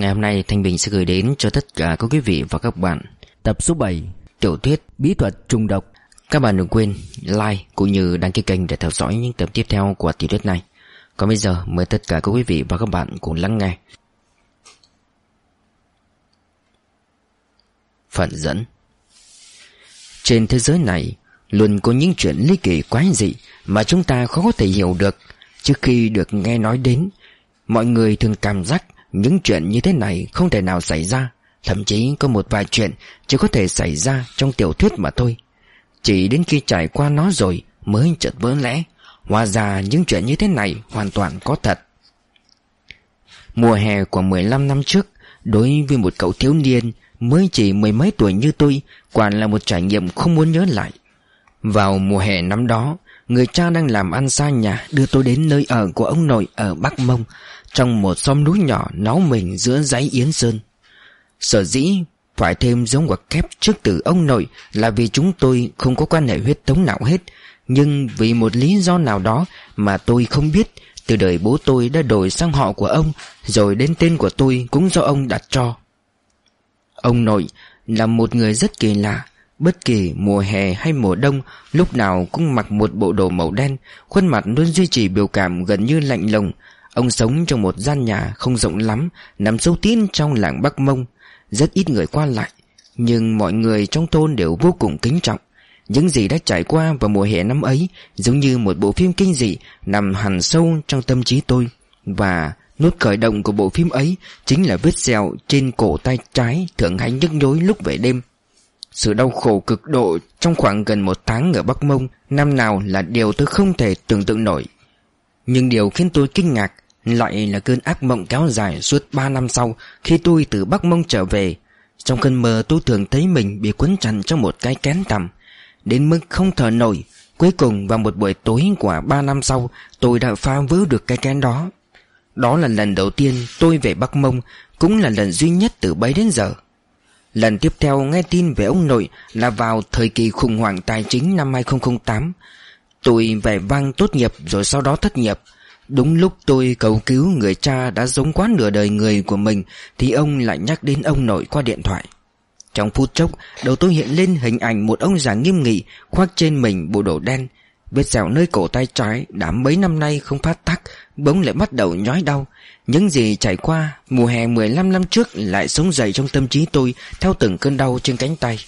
Ngày hôm nay Thanh Bình sẽ gửi đến cho tất cả các quý vị và các bạn Tập số 7 Tiểu thuyết Bí thuật trùng độc. Các bạn đừng quên like cũng như đăng ký kênh để theo dõi những tập tiếp theo của tiểu thuyết này. Còn bây giờ, mời tất cả các quý vị và các bạn cùng lắng nghe. Phận dẫn. Trên thế giới này, Luôn có những chuyện ly kỳ quái dị Mà chúng ta khó có thể hiểu được. Trước khi được nghe nói đến, Mọi người thường cảm giác những chuyện như thế này không thể nào xảy ra. Thậm chí có một vài chuyện chỉ có thể xảy ra trong tiểu thuyết mà thôi. Chỉ đến khi trải qua nó rồi mới chợt vỡ lẽ. Hóa ra những chuyện như thế này hoàn toàn có thật. Mùa hè của 15 năm trước, Đối với một cậu thiếu niên mới chỉ mười mấy tuổi như tôi, Quả là một trải nghiệm không muốn nhớ lại. Vào mùa hè năm đó, Người cha đang làm ăn xa nhà Đưa tôi đến nơi ở của ông nội ở Bắc Mông. Trong một xóm núi nhỏ Náu mình giữa dãy Yến Sơn. Sở dĩ phải thêm giống ngoặc kép trước từ ông nội Là vì chúng tôi không có quan hệ huyết thống nào hết, Nhưng vì một lý do nào đó Mà tôi không biết, Từ đời bố tôi đã đổi sang họ của ông, Rồi đến tên của tôi cũng do ông đặt cho. Ông nội là một người rất kỳ lạ, Bất kỳ mùa hè hay mùa đông, Lúc nào cũng mặc một bộ đồ màu đen, Khuôn mặt luôn duy trì biểu cảm gần như lạnh lùng Ông sống trong một gian nhà không rộng lắm, Nằm sâu tín trong làng Bắc Mông. Rất ít người qua lại, Nhưng mọi người trong thôn đều vô cùng kính trọng. Những gì đã trải qua vào mùa hè năm ấy Giống như một bộ phim kinh dị Nằm hẳn sâu trong tâm trí tôi. Và nút khởi động của bộ phim ấy Chính là vết sẹo trên cổ tay trái Thường hay nhức nhối lúc về đêm. Sự đau khổ cực độ trong khoảng gần một tháng ở Bắc Mông Năm nào là điều tôi không thể tưởng tượng nổi. Nhưng điều khiến tôi kinh ngạc lại là cơn ác mộng kéo dài suốt 3 năm sau, Khi tôi từ Bắc Mông trở về Trong cơn mơ, tôi thường thấy mình bị cuốn chặt trong một cái kén tầm Đến mức không thở nổi, Cuối cùng vào một buổi tối của 3 năm sau, Tôi đã phá vỡ được cái kén đó Đó là lần đầu tiên tôi về Bắc Mông, Cũng là lần duy nhất từ bấy đến giờ Lần tiếp theo nghe tin về ông nội là vào thời kỳ khủng hoảng tài chính năm 2008. Tôi vẻ vang tốt nghiệp rồi sau đó thất nghiệp. Đúng lúc tôi cầu cứu người cha đã giống quá nửa đời người của mình thì ông lại nhắc đến ông nội qua điện thoại. Trong phút chốc, đầu tôi hiện lên hình ảnh một ông già nghiêm nghị khoác trên mình bộ đồ đen. Vết dẻo nơi cổ tay trái đã mấy năm nay không phát tắc, bỗng lại bắt đầu nhói đau. Những gì trải qua Mùa hè 15 năm trước Lại sống dậy trong tâm trí tôi Theo từng cơn đau trên cánh tay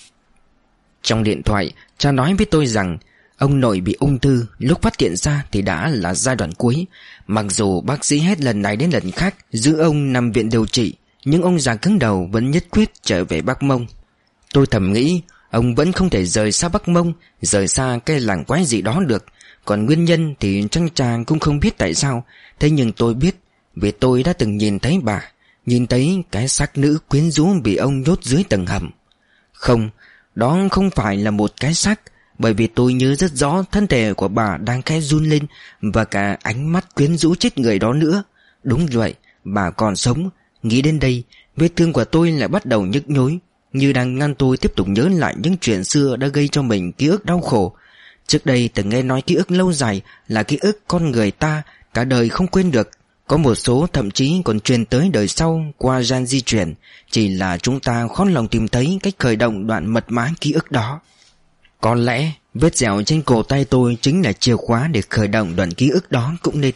Trong điện thoại Cha nói với tôi rằng Ông nội bị ung thư Lúc phát hiện ra thì đã là giai đoạn cuối. Mặc dù bác sĩ hết lần này đến lần khác Giữ ông nằm viện điều trị Nhưng ông già cứng đầu vẫn nhất quyết trở về Bắc Mông. Tôi thầm nghĩ Ông vẫn không thể rời xa Bắc Mông Rời xa cái làng quái gì đó được. Còn nguyên nhân thì trăng chàng cũng không biết tại sao. Thế nhưng tôi biết vì tôi đã từng nhìn thấy bà Nhìn thấy cái xác nữ quyến rũ bị ông nhốt dưới tầng hầm. Không, đó không phải là một cái xác bởi vì tôi nhớ rất rõ thân thể của bà đang khẽ run lên Và cả ánh mắt quyến rũ chết người đó nữa. Đúng vậy, bà còn sống. Nghĩ đến đây, vết thương của tôi lại bắt đầu nhức nhối Như đang ngăn tôi tiếp tục nhớ lại những chuyện xưa đã gây cho mình ký ức đau khổ. Trước đây từng nghe nói ký ức lâu dài là ký ức con người ta cả đời không quên được. Có một số thậm chí còn truyền tới đời sau qua gian di chuyển Chỉ là chúng ta khó lòng tìm thấy cách khởi động đoạn mật mã ký ức đó. Có lẽ vết dẻo trên cổ tay tôi chính là chìa khóa để khởi động đoạn ký ức đó cũng nên.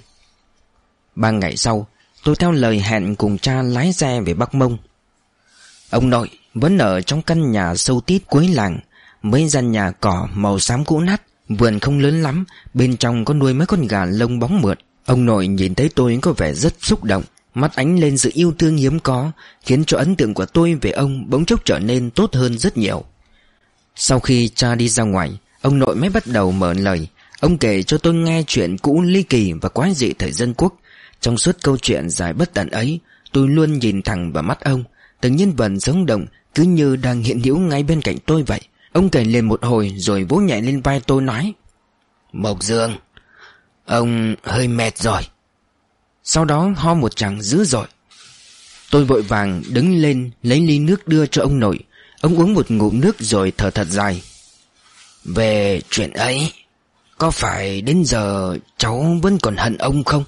Ba ngày sau, tôi theo lời hẹn cùng cha lái xe về Bắc Mông. Ông nội vẫn ở trong căn nhà sâu tít cuối làng, Mấy gian nhà cỏ màu xám cũ nát, Vườn không lớn lắm, Bên trong có nuôi mấy con gà lông bóng mượt. Ông nội nhìn thấy tôi có vẻ rất xúc động, Mắt ánh lên sự yêu thương hiếm có, Khiến cho ấn tượng của tôi về ông bỗng chốc trở nên tốt hơn rất nhiều. Sau khi cha đi ra ngoài Ông nội mới bắt đầu mở lời. Ông kể cho tôi nghe chuyện cũ ly kỳ và quái dị thời dân quốc. Trong suốt câu chuyện dài bất tận ấy Tôi luôn nhìn thẳng vào mắt ông. Từng nhân vật sống động Cứ như đang hiện hữu ngay bên cạnh tôi vậy. Ông kể lên một hồi rồi vỗ nhẹ lên vai tôi nói Mộc Dương Ông hơi mệt rồi. Sau đó ho một chàng dữ dội. Tôi vội vàng đứng lên Lấy ly nước đưa cho ông nội Ông uống một ngụm nước rồi thở thật dài. Về chuyện ấy, Có phải đến giờ cháu vẫn còn hận ông không?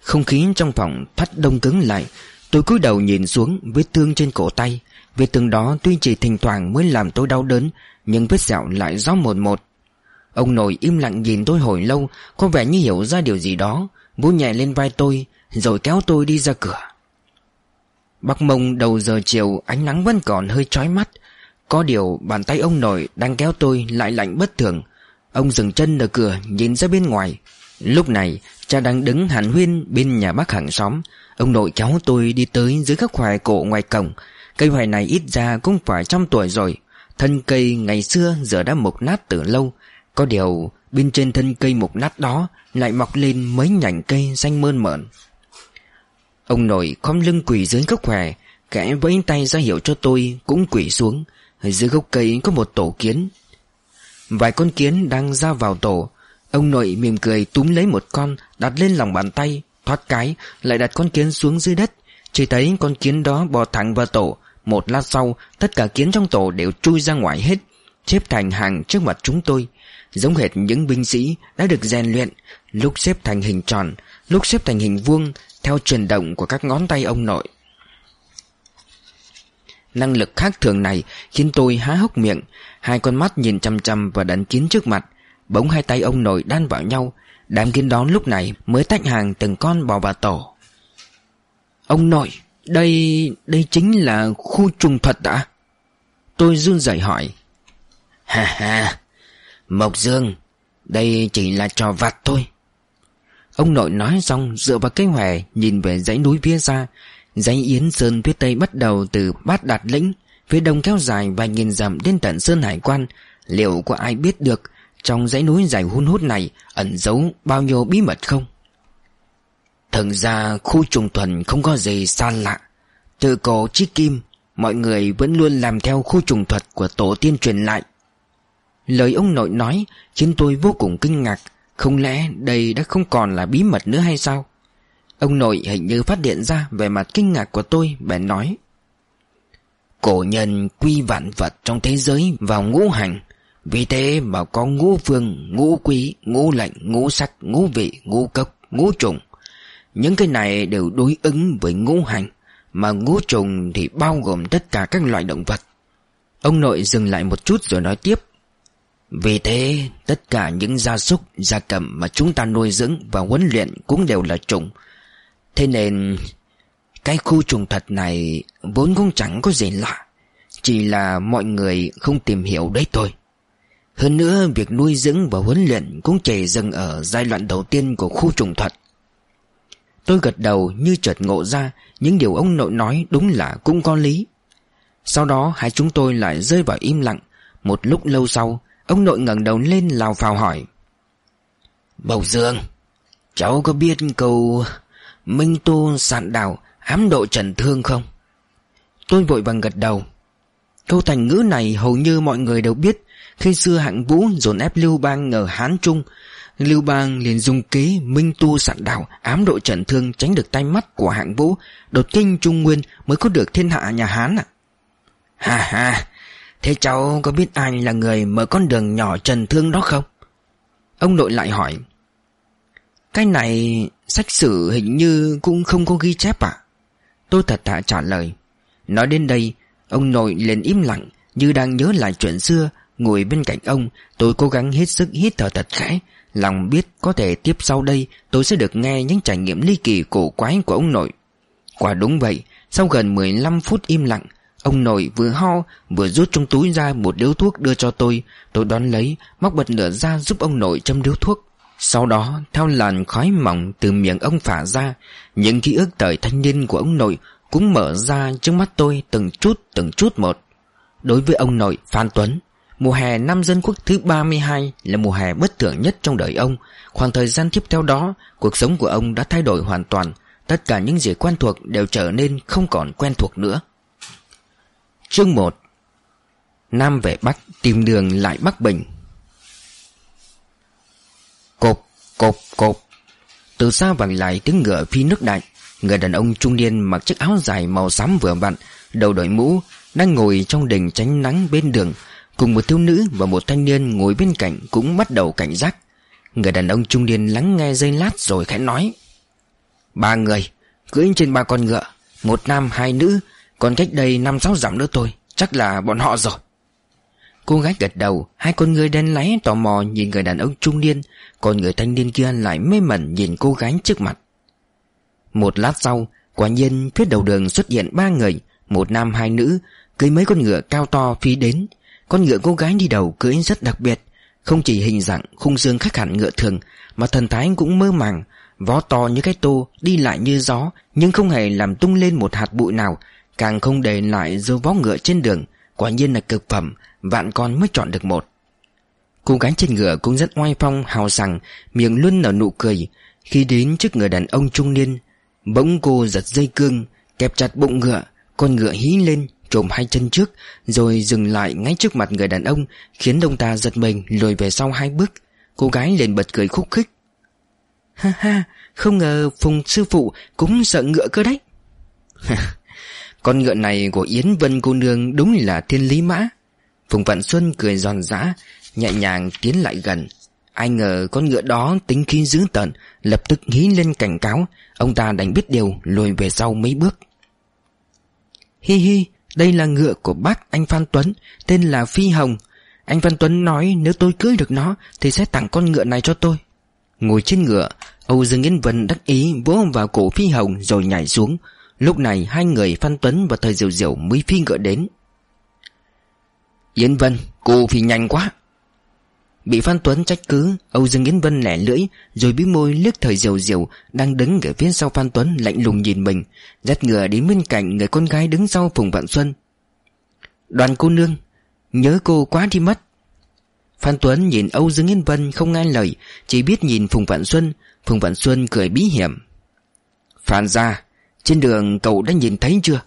Không khí trong phòng thắt đông cứng lại, Tôi cúi đầu nhìn xuống vết thương trên cổ tay. Vết thương đó tuy chỉ thỉnh thoảng mới làm tôi đau đớn, Nhưng vết sẹo lại rõ một một. Ông nội im lặng nhìn tôi hồi lâu, Có vẻ như hiểu ra điều gì đó. Vỗ nhẹ lên vai tôi, Rồi kéo tôi đi ra cửa. Bắc mông đầu giờ chiều Ánh nắng vẫn còn hơi chói mắt. Có điều bàn tay ông nội đang kéo tôi Lại lạnh bất thường. Ông dừng chân ở cửa, nhìn ra bên ngoài. Lúc này, cha đang đứng hàn huyên Bên nhà bác hàng xóm. Ông nội kéo tôi đi tới dưới các hoài cổ ngoài cổng. Cây hoài này ít ra cũng phải trăm tuổi rồi. Thân cây ngày xưa giờ đã mục nát từ lâu. Có điều, bên trên thân cây mục nát đó Lại mọc lên mấy nhành cây xanh mơn mởn. Ông nội khom lưng quỳ dưới gốc hoè Kẻ vẫy tay ra hiệu cho tôi cũng quỳ xuống. Dưới gốc cây có một tổ kiến. Vài con kiến đang ra vào tổ. Ông nội mỉm cười túm lấy một con, Đặt lên lòng bàn tay, Thoát cái, lại đặt con kiến xuống dưới đất. Chỉ thấy con kiến đó bò thẳng vào tổ. Một lát sau, Tất cả kiến trong tổ đều chui ra ngoài hết, Xếp thành hàng trước mặt chúng tôi. Giống hệt những binh sĩ đã được rèn luyện, Lúc xếp thành hình tròn Lúc xếp thành hình vuông, Theo chuyển động của các ngón tay ông nội. Năng lực khác thường này khiến tôi há hốc miệng, Hai con mắt nhìn chăm chăm vào đàn kiến trước mặt, Bỗng hai tay ông nội đan vào nhau. Đám kiến đón lúc này mới tách hàng từng con bò vào tổ. Ông nội, Đây... đây chính là khu trùng thuật đã Tôi run rẩy hỏi. Ha ha, Mộc Dương, Đây chỉ là trò vặt thôi. Ông nội nói xong, dựa vào cây hòe, Nhìn về dãy núi phía xa. Dãy Yến Sơn phía tây bắt đầu từ Bát Đạt Lĩnh, Phía đông kéo dài vài nghìn dặm đến tận Sơn Hải Quan. Liệu có ai biết được Trong dãy núi dài hun hút này Ẩn giấu bao nhiêu bí mật không? Thật ra khu trùng thuần không có gì xa lạ. Từ cổ chí kim, Mọi người vẫn luôn làm theo khu trùng thuật của tổ tiên truyền lại. Lời ông nội nói khiến tôi vô cùng kinh ngạc. Không lẽ đây đã không còn là bí mật nữa hay sao? Ông nội hình như phát hiện ra về mặt kinh ngạc của tôi Bèn nói. Cổ nhân quy vạn vật trong thế giới vào ngũ hành. Vì thế mà có ngũ phương, ngũ quý, ngũ lạnh, ngũ sắc, ngũ vị, ngũ cốc, ngũ trùng. Những cái này đều đối ứng với ngũ hành Mà ngũ trùng thì bao gồm tất cả các loại động vật. Ông nội dừng lại một chút rồi nói tiếp. Vì thế tất cả những gia súc, gia cầm mà chúng ta nuôi dưỡng và huấn luyện cũng đều là trùng. Thế nên cái khu trùng thật này vốn cũng chẳng có gì lạ Chỉ là mọi người không tìm hiểu đấy thôi. Hơn nữa việc nuôi dưỡng và huấn luyện cũng chỉ dừng ở giai đoạn đầu tiên của khu trùng thuật. Tôi gật đầu như chợt ngộ ra Những điều ông nội nói đúng là cũng có lý. Sau đó hai chúng tôi lại rơi vào im lặng. Một lúc lâu sau Ông nội ngẩng đầu lên lào phào hỏi. Bầu Dương Cháu có biết câu Minh tu sạn đào ám độ trần thương không? Tôi vội vàng gật đầu. Câu thành ngữ này hầu như mọi người đều biết. Khi xưa hạng vũ dồn ép Lưu Bang ở Hán Trung Lưu Bang liền dùng kế minh tu sạn đảo ám độ trần thương tránh được tay mắt của hạng vũ Đột kinh Trung Nguyên mới có được thiên hạ nhà Hán à? Ha ha Thế cháu có biết ai là người mở con đường nhỏ trần thương đó không? Ông nội lại hỏi Cái này, sách sử hình như cũng không có ghi chép à? Tôi thật thà trả lời Nói đến đây, Ông nội liền im lặng, Như đang nhớ lại chuyện xưa, Ngồi bên cạnh ông, Tôi cố gắng hết sức hít thở thật khẽ Lòng biết có thể tiếp sau đây, Tôi sẽ được nghe những trải nghiệm ly kỳ cổ quái của ông nội Quả đúng vậy, Sau gần 15 phút im lặng Ông nội vừa ho, vừa rút trong túi ra một điếu thuốc đưa cho tôi. Tôi đón lấy, Móc bật lửa ra giúp ông nội châm điếu thuốc. Sau đó, theo làn khói mỏng từ miệng ông phả ra, Những ký ức thời thanh niên của ông nội Cũng mở ra trước mắt tôi từng chút từng chút một. Đối với ông nội, Phan Tuấn, Mùa hè năm dân quốc thứ 32 là mùa hè bất thường nhất trong đời ông. Khoảng thời gian tiếp theo đó, Cuộc sống của ông đã thay đổi hoàn toàn. Tất cả những gì quen thuộc đều trở nên không còn quen thuộc nữa. Chương 1 Nam về Bắc tìm đường lại Bắc Bình. Cộp, cộp, cộp. Từ xa vẳng lại tiếng ngựa phi nước đại. Người đàn ông trung niên mặc chiếc áo dài màu xám vừa vặn Đầu đội mũ Đang ngồi trong đình tránh nắng bên đường Cùng một thiếu nữ và một thanh niên ngồi bên cạnh Cũng bắt đầu cảnh giác. Người đàn ông trung niên lắng nghe dây lát rồi khẽ nói Ba người Cưỡi trên ba con ngựa Một nam hai nữ còn cách đây năm sáu dặm nữa thôi, Chắc là bọn họ rồi. Cô gái gật đầu, Hai con người đen láy tò mò nhìn người đàn ông trung niên, Còn người thanh niên kia lại mê mẩn nhìn cô gái trước mặt. Một lát sau, Quả nhiên phía đầu đường xuất hiện ba người, Một nam hai nữ, Cưới mấy con ngựa cao to phi đến. Con ngựa cô gái đi đầu cưới rất đặc biệt, Không chỉ hình dạng khung xương khác hẳn ngựa thường, Mà thần thái cũng mơ màng, Vó to như cái tô, Đi lại như gió, Nhưng không hề làm tung lên một hạt bụi nào Càng không để lại dấu vó ngựa trên đường, Quả nhiên là cực phẩm, Vạn con mới chọn được một. Cô gái trên ngựa cũng rất oai phong, hào sảng, Miệng luôn nở nụ cười. Khi đến trước người đàn ông trung niên, Bỗng cô giật dây cương, Kẹp chặt bụng ngựa, Con ngựa hí lên trồm hai chân trước, Rồi dừng lại ngay trước mặt người đàn ông, Khiến ông ta giật mình lùi về sau hai bước. Cô gái liền bật cười khúc khích. Ha ha, Không ngờ Phùng sư phụ cũng sợ ngựa cơ đấy. Con ngựa này của Yến Vân cô nương Đúng là thiên lý mã. Phùng Vạn Xuân cười giòn giã, Nhẹ nhàng tiến lại gần. Ai ngờ con ngựa đó tính khí dữ tợn, Lập tức hí lên cảnh cáo. Ông ta đành biết điều, lùi về sau mấy bước. Hi hi, Đây là ngựa của bác anh Phan Tuấn, Tên là Phi Hồng. Anh Phan Tuấn nói, nếu tôi cưới được nó, Thì sẽ tặng con ngựa này cho tôi. Ngồi trên ngựa, Âu Dương Yên Vân đắc ý vỗ vào cổ Phi Hồng rồi nhảy xuống. Lúc này hai người Phan Tuấn và Thời Diệu Diệu mới phi ngựa đến. Yến Vân, cô phi nhanh quá. Bị Phan Tuấn trách cứ Âu Dương Yến Vân lẻ lưỡi Rồi bí môi liếc thời diều diều Đang đứng ở phía sau Phan Tuấn lạnh lùng nhìn mình Dắt ngựa đến bên cạnh Người con gái đứng sau Phùng Vạn Xuân. Đoàn cô nương Nhớ cô quá đi mất. Phan Tuấn nhìn Âu Dương Yến Vân không nghe lời Chỉ biết nhìn Phùng Vạn Xuân. Phùng Vạn Xuân cười bí hiểm. Phan ra trên đường cậu đã nhìn thấy chưa?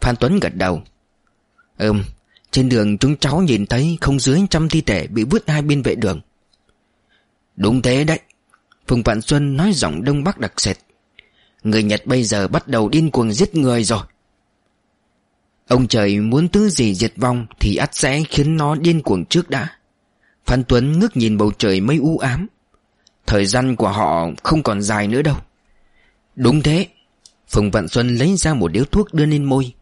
Phan Tuấn gật đầu. Ừm, trên đường chúng cháu nhìn thấy không dưới trăm thi thể bị vứt hai bên vệ đường. Đúng thế đấy. Phùng Vạn Xuân nói giọng Đông Bắc đặc sệt. Người Nhật bây giờ bắt đầu điên cuồng giết người rồi. Ông trời muốn thứ gì diệt vong Thì ắt sẽ khiến nó điên cuồng trước đã. Phan Tuấn ngước nhìn bầu trời mây u ám. Thời gian của họ không còn dài nữa đâu. Đúng thế. Phùng Vạn Xuân lấy ra một điếu thuốc đưa lên môi.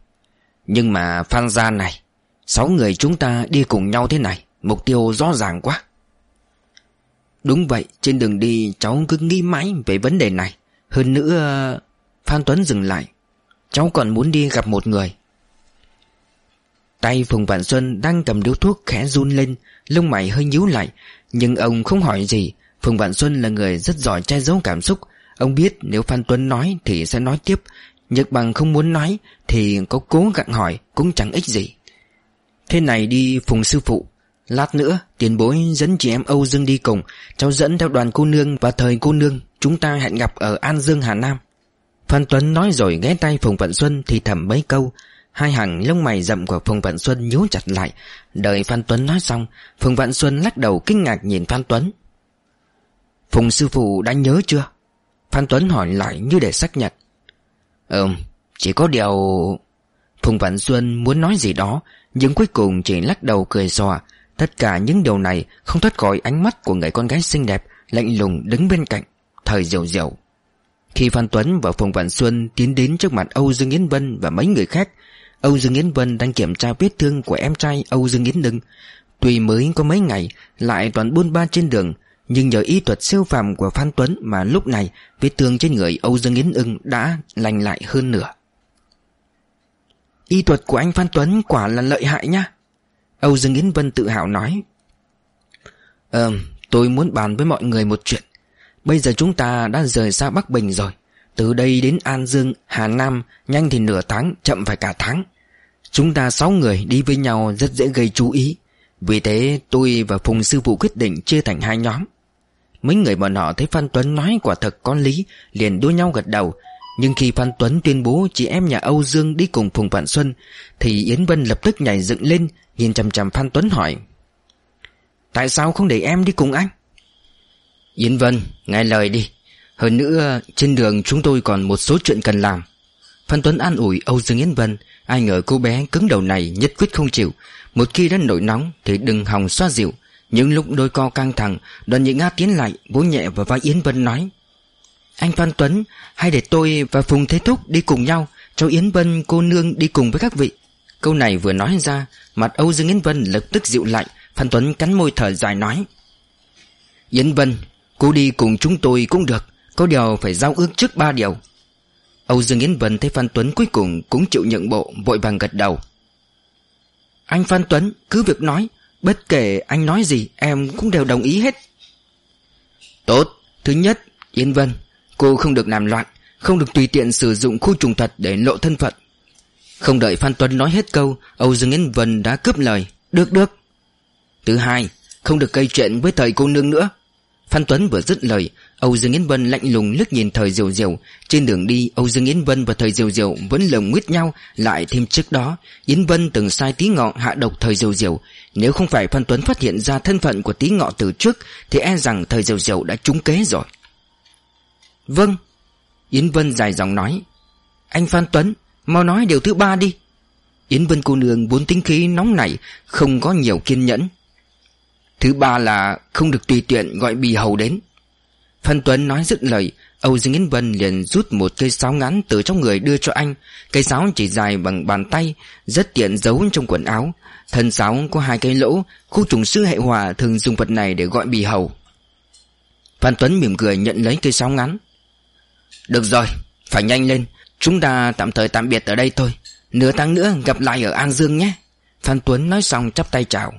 Nhưng mà Phan gia này, Sáu người chúng ta đi cùng nhau thế này, Mục tiêu rõ ràng quá. Đúng vậy, Trên đường đi, cháu cứ nghĩ mãi về vấn đề này. Hơn nữa, Phan Tuấn dừng lại. Cháu còn muốn đi gặp một người. Tay Phùng Vạn Xuân đang cầm điếu thuốc khẽ run lên, Lông mày hơi nhíu lại. Nhưng ông không hỏi gì. Phùng Vạn Xuân là người rất giỏi che giấu cảm xúc. Ông biết nếu Phan Tuấn nói thì sẽ nói tiếp, Nhật bằng không muốn nói Thì có cố gặng hỏi cũng chẳng ích gì. Thế này đi, phùng sư phụ. Lát nữa, tiền bối dẫn chị em Âu Dương đi cùng, Cháu dẫn theo đoàn cô nương và thời cô nương, Chúng ta hẹn gặp ở An Dương, Hà Nam. Phan Tuấn nói rồi ghé tay Phùng Vận Xuân thì thầm mấy câu. Hai hàng lông mày rậm của Phùng Vận Xuân nhíu chặt lại. Đợi Phan Tuấn nói xong, Phùng Vận Xuân lắc đầu kinh ngạc nhìn Phan Tuấn. Phùng sư phụ đã nhớ chưa? Phan Tuấn hỏi lại như để xác nhận. Ừm, chỉ có điều... Phùng Vạn Xuân muốn nói gì đó Nhưng cuối cùng chỉ lắc đầu cười xòa. Tất cả những điều này không thoát khỏi ánh mắt của người con gái xinh đẹp Lạnh lùng đứng bên cạnh Thời diệu diệu Khi Phan Tuấn và Phùng Vạn Xuân tiến đến trước mặt Âu Dương Yến Vân và mấy người khác Âu Dương Yến Vân đang kiểm tra vết thương của em trai Âu Dương Yến Đừng Tuy mới có mấy ngày Lại toàn buôn ba trên đường nhưng nhờ y thuật siêu phàm của Phan Tuấn Mà lúc này vết thương trên người Âu Dương Yến Ưng đã lành lại hơn nửa. Y thuật của anh Phan Tuấn quả là lợi hại nha. Âu Dương Yến Vân tự hào nói. Ờ tôi muốn bàn với mọi người một chuyện. Bây giờ chúng ta đã rời xa Bắc Bình rồi. Từ đây đến An Dương, Hà Nam Nhanh thì nửa tháng, chậm phải cả tháng. Chúng ta sáu người đi với nhau rất dễ gây chú ý. Vì thế tôi và Phùng Sư Phụ quyết định chia thành hai nhóm. Mấy người bọn họ thấy Phan Tuấn nói quả thật có lý Liền đua nhau gật đầu. Nhưng khi Phan Tuấn tuyên bố chị em nhà Âu Dương đi cùng Phùng Vạn Xuân Thì Yến Vân lập tức nhảy dựng lên Nhìn chằm chằm Phan Tuấn hỏi Tại sao không để em đi cùng anh? Yến Vân, nghe lời đi. Hơn nữa trên đường chúng tôi còn một số chuyện cần làm. Phan Tuấn an ủi Âu Dương Yến Vân Ai ngờ cô bé cứng đầu này nhất quyết không chịu. Một khi đã nổi nóng thì đừng hòng xoa dịu. Nhưng lúc đôi co căng thẳng, Đoàn nhị Nga tiến lại vỗ nhẹ vào vai Yến Vân nói. Anh Phan Tuấn Hay để tôi và Phùng Thế Thúc đi cùng nhau, Cho Yến Vân, cô nương đi cùng với các vị. Câu này vừa nói ra, Mặt Âu Dương Yến Vân lập tức dịu lại, Phan Tuấn cắn môi thở dài nói. Yến Vân, Cô đi cùng chúng tôi cũng được, Có điều phải giao ước trước ba điều. Âu Dương Yến Vân thấy Phan Tuấn cuối cùng cũng chịu nhận bộ, Vội vàng gật đầu. Anh Phan Tuấn, cứ việc nói Bất kể anh nói gì, em cũng đều đồng ý hết. Tốt. Thứ nhất, yên Vân, Cô không được làm loạn, Không được tùy tiện sử dụng khu trùng thật để lộ thân phận. Không đợi Phan Tuấn nói hết câu, Âu Dương yên Vân đã cướp lời. Được được. Thứ hai, Không được gây chuyện với thời cô nương nữa. Phan Tuấn vừa dứt lời Âu Dương Yến Vân lạnh lùng liếc nhìn thời diều diều Trên đường đi, Âu Dương Yến Vân và thời diều diều Vẫn lồng nguyết nhau, Lại thêm trước đó, Yến Vân từng sai tí ngọ hạ độc thời diều diều Nếu không phải Phan Tuấn phát hiện ra thân phận của tí ngọ từ trước, Thì e rằng thời diều diều đã trúng kế rồi. Vâng Yến Vân dài dòng nói. Anh Phan Tuấn, Mau nói điều thứ ba đi. Yến Vân cô nương bốn tính khí nóng nảy, Không có nhiều kiên nhẫn. Thứ ba là không được tùy tiện gọi bì hầu đến. Phan Tuấn nói dứt lời Âu Dương Yến Vân liền rút một cây sáo ngắn từ trong người đưa cho anh. Cây sáo chỉ dài bằng bàn tay Rất tiện giấu trong quần áo. Thân sáo có hai cây lỗ Khu trùng sư hệ hòa thường dùng vật này để gọi bì hầu. Phan Tuấn mỉm cười nhận lấy cây sáo ngắn. Được rồi, phải nhanh lên Chúng ta tạm thời tạm biệt ở đây thôi. Nửa tháng nữa gặp lại ở An Dương nhé. Phan Tuấn nói xong chắp tay chào.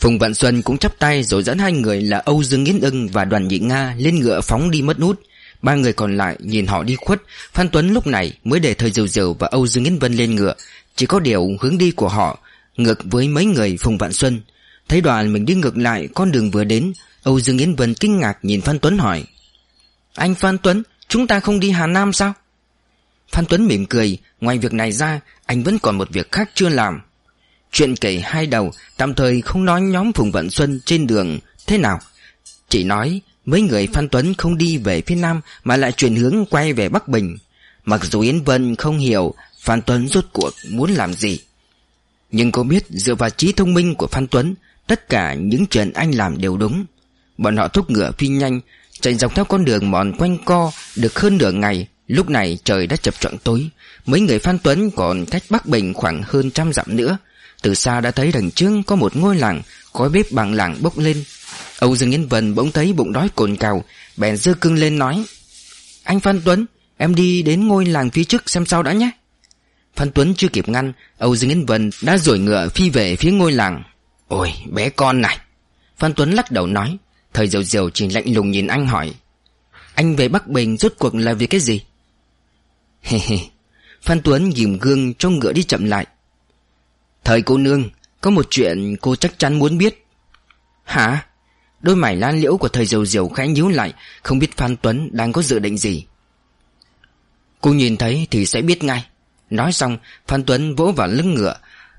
Phùng Vạn Xuân cũng chắp tay rồi dẫn hai người là Âu Dương Nghiến ưng và đoàn nhị Nga lên ngựa phóng đi mất nút. Ba người còn lại nhìn họ đi khuất, Phan Tuấn lúc này mới để thời Diều Diều và Âu Dương Nghiến Vân lên ngựa. Chỉ có điều hướng đi của họ ngược với mấy người Phùng Vạn Xuân. Thấy đoàn mình đi ngược lại con đường vừa đến, Âu Dương Yến Vân kinh ngạc nhìn Phan Tuấn hỏi. Anh Phan Tuấn, chúng ta không đi Hà Nam sao? Phan Tuấn mỉm cười, ngoài việc này ra, anh vẫn còn một việc khác chưa làm. Chuyện kể hai đầu, Tạm thời không nói nhóm Phùng Vận Xuân trên đường thế nào. Chỉ nói mấy người Phan Tuấn không đi về phía Nam Mà lại chuyển hướng quay về Bắc Bình. Mặc dù Yến Vân không hiểu Phan Tuấn rốt cuộc muốn làm gì, Nhưng cô biết dựa vào trí thông minh của Phan Tuấn, Tất cả những chuyện anh làm đều đúng. Bọn họ thúc ngựa phi nhanh, Chạy dọc theo con đường mòn quanh co Được hơn nửa ngày. Lúc này trời đã chập trọn tối, Mấy người Phan Tuấn còn cách Bắc Bình khoảng hơn trăm dặm nữa từ xa đã thấy đằng trước có một ngôi làng, Khói bếp bằng làng bốc lên. Âu Dương Yến Vân bỗng thấy bụng đói cồn cào, Bèn dơ cưng lên nói, Anh Phan Tuấn, Em đi đến ngôi làng phía trước xem sao đã nhé. Phan Tuấn chưa kịp ngăn, Âu Dương Yến Vân đã rồi ngựa phi về phía ngôi làng. Ôi, bé con này! Phan Tuấn lắc đầu nói. Thời diều diều chỉ lạnh lùng nhìn anh hỏi, Anh về Bắc Bình rốt cuộc là vì cái gì? Hê hê Phan Tuấn dìm gương cho ngựa đi chậm lại. Thời cô nương, Có một chuyện cô chắc chắn muốn biết. Hả? Đôi mải lan liễu của thời diều diều khẽ nhíu lại, Không biết Phan Tuấn đang có dự định gì. Cô nhìn thấy thì sẽ biết ngay. Nói xong, Phan Tuấn vỗ vào lưng ngựa.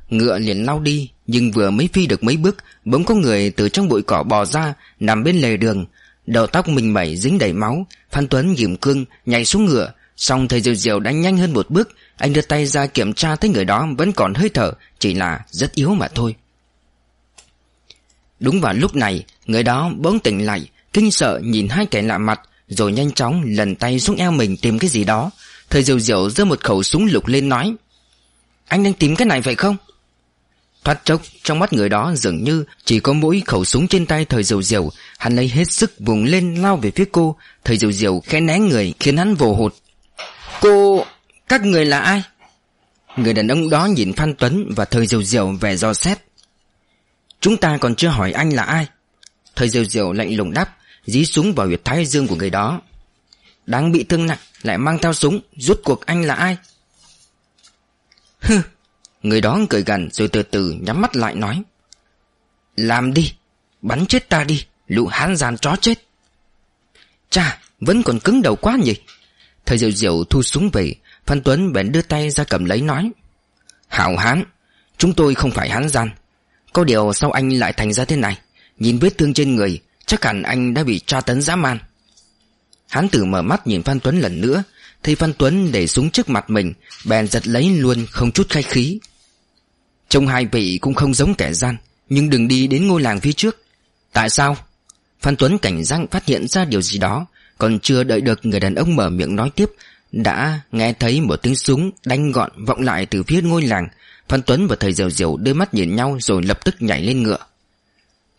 Ngựa liền lao đi, Nhưng vừa mới phi được mấy bước, Bỗng có người từ trong bụi cỏ bò ra, Nằm bên lề đường. Đầu tóc mình mẩy dính đầy máu, Phan Tuấn dìm cương, nhảy xuống ngựa. Xong thầy Diều Diều đã nhanh hơn một bước anh đưa tay ra kiểm tra thấy người đó vẫn còn hơi thở, Chỉ là rất yếu mà thôi. Đúng vào lúc này, Người đó bỗng tỉnh lại, Kinh sợ nhìn hai kẻ lạ mặt, Rồi nhanh chóng lần tay xuống eo mình tìm cái gì đó. Thầy Diều Diều giơ một khẩu súng lục lên nói, Anh đang tìm cái này phải không? Thoát chốc, trong mắt người đó dường như Chỉ có mỗi khẩu súng trên tay thời diều diều Hắn lấy hết sức vùng lên lao về phía cô. Thời diều diều khẽ né người, Khiến hắn vồ hụt. Cô các người là ai? Người đàn ông đó nhìn Phan Tuấn và Thời Diều Diều về do xét. Chúng ta còn chưa hỏi anh là ai. Thời Diều Diều lạnh lùng đáp, dí súng vào huyệt thái dương của người đó. Đang bị thương nặng, lại mang theo súng, rút cuộc anh là ai? Hừ, người đó cười gần rồi từ từ nhắm mắt lại nói. Làm đi, bắn chết ta đi, lũ hán giàn chó chết. Chà, vẫn còn cứng đầu quá nhỉ. thời Diệu Diệu thu súng về Phan Tuấn bèn đưa tay ra cầm lấy nói, Hảo hán, Chúng tôi không phải hán gian. Có điều sao anh lại thành ra thế này? Nhìn vết thương trên người, Chắc hẳn anh đã bị tra tấn dã man. Hán tử mở mắt nhìn Phan Tuấn lần nữa, Thấy Phan Tuấn để súng trước mặt mình, Bèn giật lấy luôn không chút khai khí. Trông hai vị cũng không giống kẻ gian, Nhưng đừng đi đến ngôi làng phía trước. Tại sao? Phan Tuấn cảnh giác phát hiện ra điều gì đó, còn chưa đợi được người đàn ông mở miệng nói tiếp đã nghe thấy một tiếng súng đánh gọn vọng lại từ phía ngôi làng, Phan Tuấn và thầy Diều Diều đưa mắt nhìn nhau rồi lập tức nhảy lên ngựa.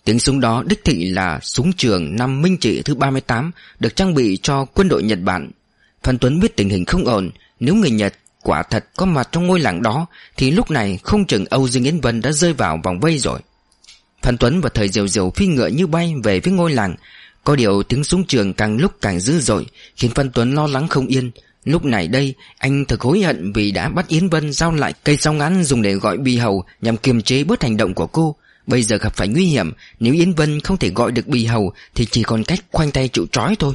Tiếng súng đó đích thị là súng trường năm Minh Trị thứ 38 Được trang bị cho quân đội Nhật Bản. Phan Tuấn biết tình hình không ổn, Nếu người Nhật quả thật có mặt trong ngôi làng đó, Thì lúc này không chừng Âu Dương Yến Vân đã rơi vào vòng vây rồi. Phan Tuấn và thời Diều Diều phi ngựa như bay về với ngôi làng. Có điều tiếng súng trường càng lúc càng dữ dội, Khiến Phan Tuấn lo lắng không yên. Lúc này đây, anh thật hối hận vì đã bắt Yến Vân giao lại cây song ngắn dùng để gọi bì hầu nhằm kiềm chế bớt hành động của cô. Bây giờ gặp phải nguy hiểm, Nếu Yến Vân không thể gọi được bì hầu Thì chỉ còn cách khoanh tay chịu trói thôi.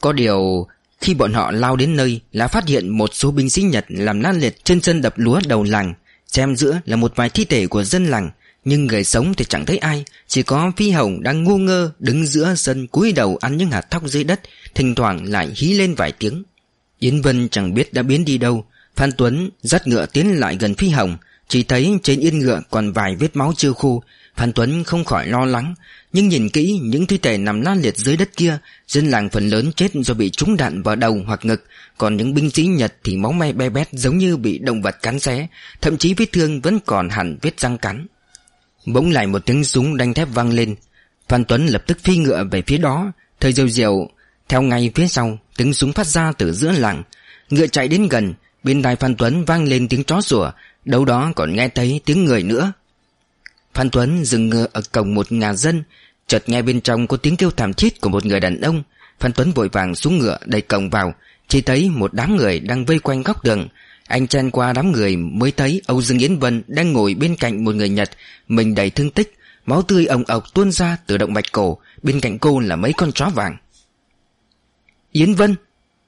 Có điều, Khi bọn họ lao đến nơi Là phát hiện một số binh sĩ Nhật Làm lan liệt trên sân đập lúa đầu làng, Xem giữa là một vài thi thể của dân làng, Nhưng người sống thì chẳng thấy ai, Chỉ có Phi Hồng đang ngu ngơ Đứng giữa sân cúi đầu ăn những hạt thóc dưới đất, Thỉnh thoảng lại hí lên vài tiếng. Yến Vân chẳng biết đã biến đi đâu. Phan Tuấn dắt ngựa tiến lại gần Phi Hồng. Chỉ thấy trên yên ngựa còn vài vết máu chưa khô Phan Tuấn không khỏi lo lắng, Nhưng nhìn kỹ những thi thể nằm lan liệt dưới đất kia, Dân làng phần lớn chết do bị trúng đạn vào đầu hoặc ngực. Còn những binh sĩ Nhật thì máu me be bét giống như bị động vật cắn xé, Thậm chí vết thương vẫn còn hẳn vết răng cắn. Bỗng lại một tiếng súng đanh thép vang lên. Phan Tuấn lập tức phi ngựa về phía đó. Thời diều diều theo ngay phía sau, Tiếng súng phát ra từ giữa làng. Ngựa chạy đến gần, Bên tai Phan Tuấn vang lên tiếng chó sủa, Đâu đó còn nghe thấy tiếng người nữa. Phan Tuấn dừng ngựa ở cổng một nhà dân, Chợt nghe bên trong có tiếng kêu thảm thiết của một người đàn ông. Phan Tuấn vội vàng xuống ngựa, đẩy cổng vào, Chỉ thấy một đám người đang vây quanh góc đường Anh chen qua đám người mới thấy Âu Dương Yến Vân đang ngồi bên cạnh một người Nhật, Mình đầy thương tích, Máu tươi ồng ọc tuôn ra từ động mạch cổ, Bên cạnh cô là mấy con chó vàng. Yến Vân.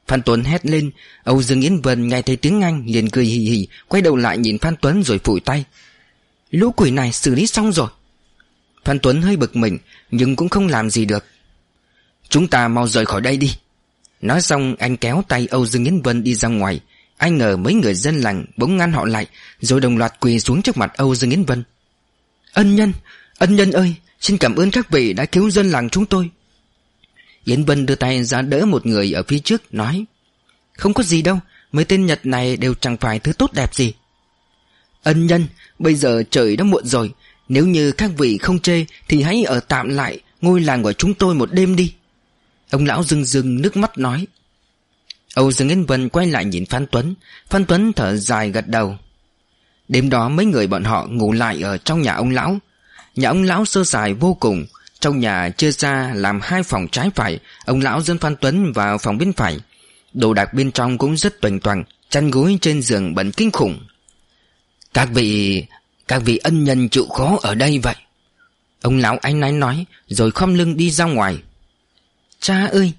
Phan Tuấn hét lên. Âu Dương Yến Vân nghe thấy tiếng Anh liền cười hì hì Quay đầu lại nhìn Phan Tuấn rồi phủi tay. Lũ quỷ này xử lý xong rồi. Phan Tuấn hơi bực mình Nhưng cũng không làm gì được. Chúng ta mau rời khỏi đây đi. Nói xong anh kéo tay Âu Dương Yến Vân đi ra ngoài. Anh ngờ mấy người dân làng bỗng ngăn họ lại Rồi đồng loạt quỳ xuống trước mặt Âu Dương Yến Vân. Ân nhân, ân nhân ơi Xin cảm ơn các vị đã cứu dân làng chúng tôi. Yến Vân đưa tay ra đỡ một người ở phía trước, nói, Không có gì đâu, Mấy tên Nhật này đều chẳng phải thứ tốt đẹp gì. Ân nhân, Bây giờ trời đã muộn rồi, Nếu như các vị không chê Thì hãy ở tạm lại, Ngôi làng của chúng tôi một đêm đi. Ông lão rưng rưng nước mắt nói. Âu Dương Yến Vân quay lại nhìn Phan Tuấn Phan Tuấn thở dài gật đầu. Đêm đó mấy người bọn họ ngủ lại ở trong nhà ông lão. Nhà ông lão sơ sài vô cùng trong nhà chia ra làm hai phòng trái phải, Ông lão dân Phan Tuấn vào phòng bên phải. Đồ đạc bên trong cũng rất tuần toàn, Chăn gối trên giường bẩn kinh khủng. Các vị Các vị ân nhân chịu khó ở đây vậy? Ông lão anh náy nói, Rồi khom lưng đi ra ngoài. Cha ơi,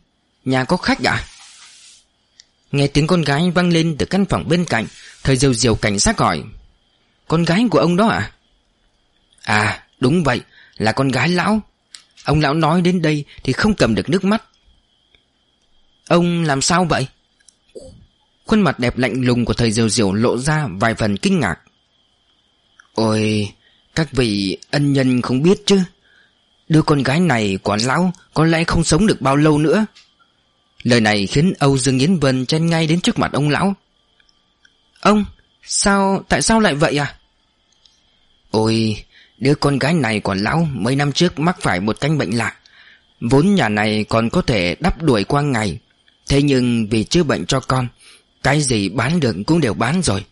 Nhà có khách à Nghe tiếng con gái vang lên từ căn phòng bên cạnh Thời diều diều cảnh sát gọi Con gái của ông đó à À đúng vậy, Là con gái lão. Ông lão nói đến đây thì không cầm được nước mắt. Ông làm sao vậy? Khuôn mặt đẹp lạnh lùng của thầy Diều Diều lộ ra vài phần kinh ngạc. Ôi, các vị ân nhân không biết chứ. Đứa con gái này của lão có lẽ không sống được bao lâu nữa. Lời này khiến Âu Dương Yến Vân chen ngay đến trước mặt ông lão. Ông, sao, tại sao lại vậy à? Ôi, Đứa con gái này của lão mấy năm trước mắc phải một căn bệnh lạ. Vốn nhà này còn có thể đắp đuổi qua ngày. Thế nhưng vì chữa bệnh cho con, Cái gì bán được cũng đều bán rồi.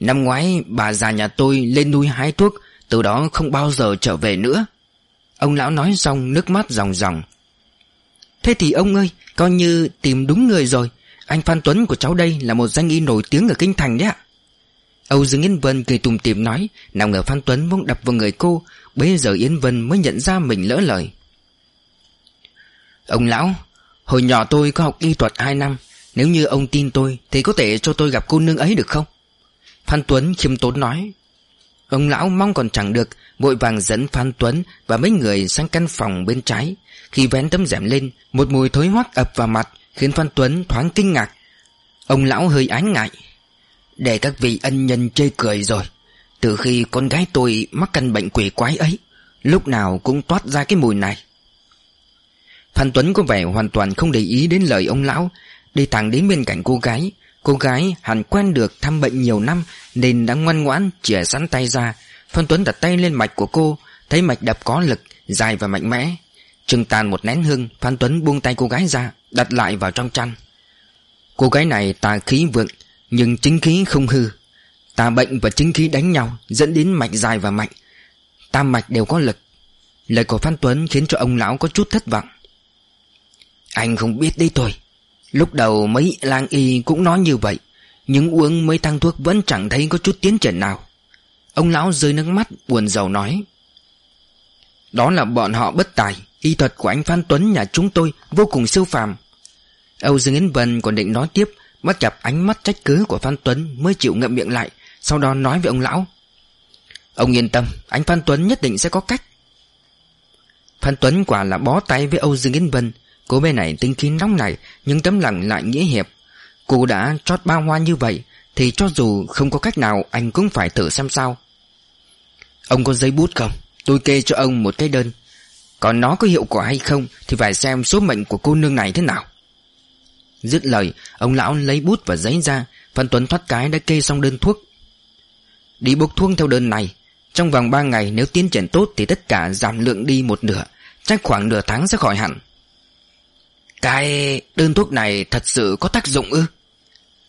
Năm ngoái, bà già nhà tôi lên núi hái thuốc, Từ đó không bao giờ trở về nữa. Ông lão nói xong, nước mắt ròng ròng. Thế thì ông ơi, Coi như tìm đúng người rồi. Anh Phan Tuấn của cháu đây là một danh y nổi tiếng ở Kinh Thành đấy ạ. Âu Dương Yến Vân cười tùm tìm nói, Nào ngờ Phan Tuấn muốn đập vào người cô Bây giờ Yến Vân mới nhận ra mình lỡ lời. Ông lão, Hồi nhỏ tôi có học y thuật 2 năm, Nếu như ông tin tôi Thì có thể cho tôi gặp cô nương ấy được không? Phan Tuấn khiêm tốn nói. Ông lão mong còn chẳng được, Vội vàng dẫn Phan Tuấn Và mấy người sang căn phòng bên trái. Khi vén tấm rèm lên, Một mùi thối hoắc ập vào mặt, Khiến Phan Tuấn thoáng kinh ngạc. Ông lão hơi ái ngại để các vị ân nhân chê cười rồi. Từ khi con gái tôi mắc căn bệnh quỷ quái ấy, Lúc nào cũng toát ra cái mùi này. Phan Tuấn có vẻ hoàn toàn không để ý đến lời ông lão. Đi thẳng đến bên cạnh cô gái Cô gái hẳn quen được thăm bệnh nhiều năm Nên đã ngoan ngoãn chìa sẵn tay ra. Phan Tuấn đặt tay lên mạch của cô, Thấy mạch đập có lực, Dài và mạnh mẽ. Trừng tàn một nén hương, Phan Tuấn buông tay cô gái ra, Đặt lại vào trong chăn. Cô gái này tà khí vượng nhưng chính khí không hư. Tà bệnh và chính khí đánh nhau, Dẫn đến mạch dài và mạnh Tam mạch đều có lực. Lời của Phan Tuấn khiến cho ông lão có chút thất vọng. Anh không biết đấy thôi. Lúc đầu mấy lang y cũng nói như vậy, Nhưng uống mấy thang thuốc vẫn chẳng thấy có chút tiến triển nào. Ông lão rơi nước mắt, buồn rầu nói. Đó là bọn họ bất tài, Y thuật của anh Phan Tuấn nhà chúng tôi vô cùng siêu phàm. Âu Dương Yến Vân còn định nói tiếp Bắt gặp ánh mắt trách cứ của Phan Tuấn Mới chịu ngậm miệng lại, Sau đó nói với ông lão. Ông yên tâm, Anh Phan Tuấn nhất định sẽ có cách. Phan Tuấn quả là bó tay với Âu Dương Yến Vân. Cô bé này tinh khí nóng này Nhưng tấm lòng lại nghĩa hiệp. Cô đã trót bao hoa như vậy, Thì cho dù không có cách nào, Anh cũng phải thử xem sao. Ông có giấy bút không? Tôi kê cho ông một cái đơn. Còn nó có hiệu quả hay không, Thì phải xem số mệnh của cô nương này thế nào. Dứt lời, Ông lão lấy bút và giấy ra, Phan Tuấn thoát cái đã kê xong đơn thuốc. Đi bốc thuốc theo đơn này, Trong vòng 3 ngày nếu tiến triển tốt Thì tất cả giảm lượng đi một nửa, Chắc khoảng nửa tháng sẽ khỏi hẳn. Cái đơn thuốc này thật sự có tác dụng ư?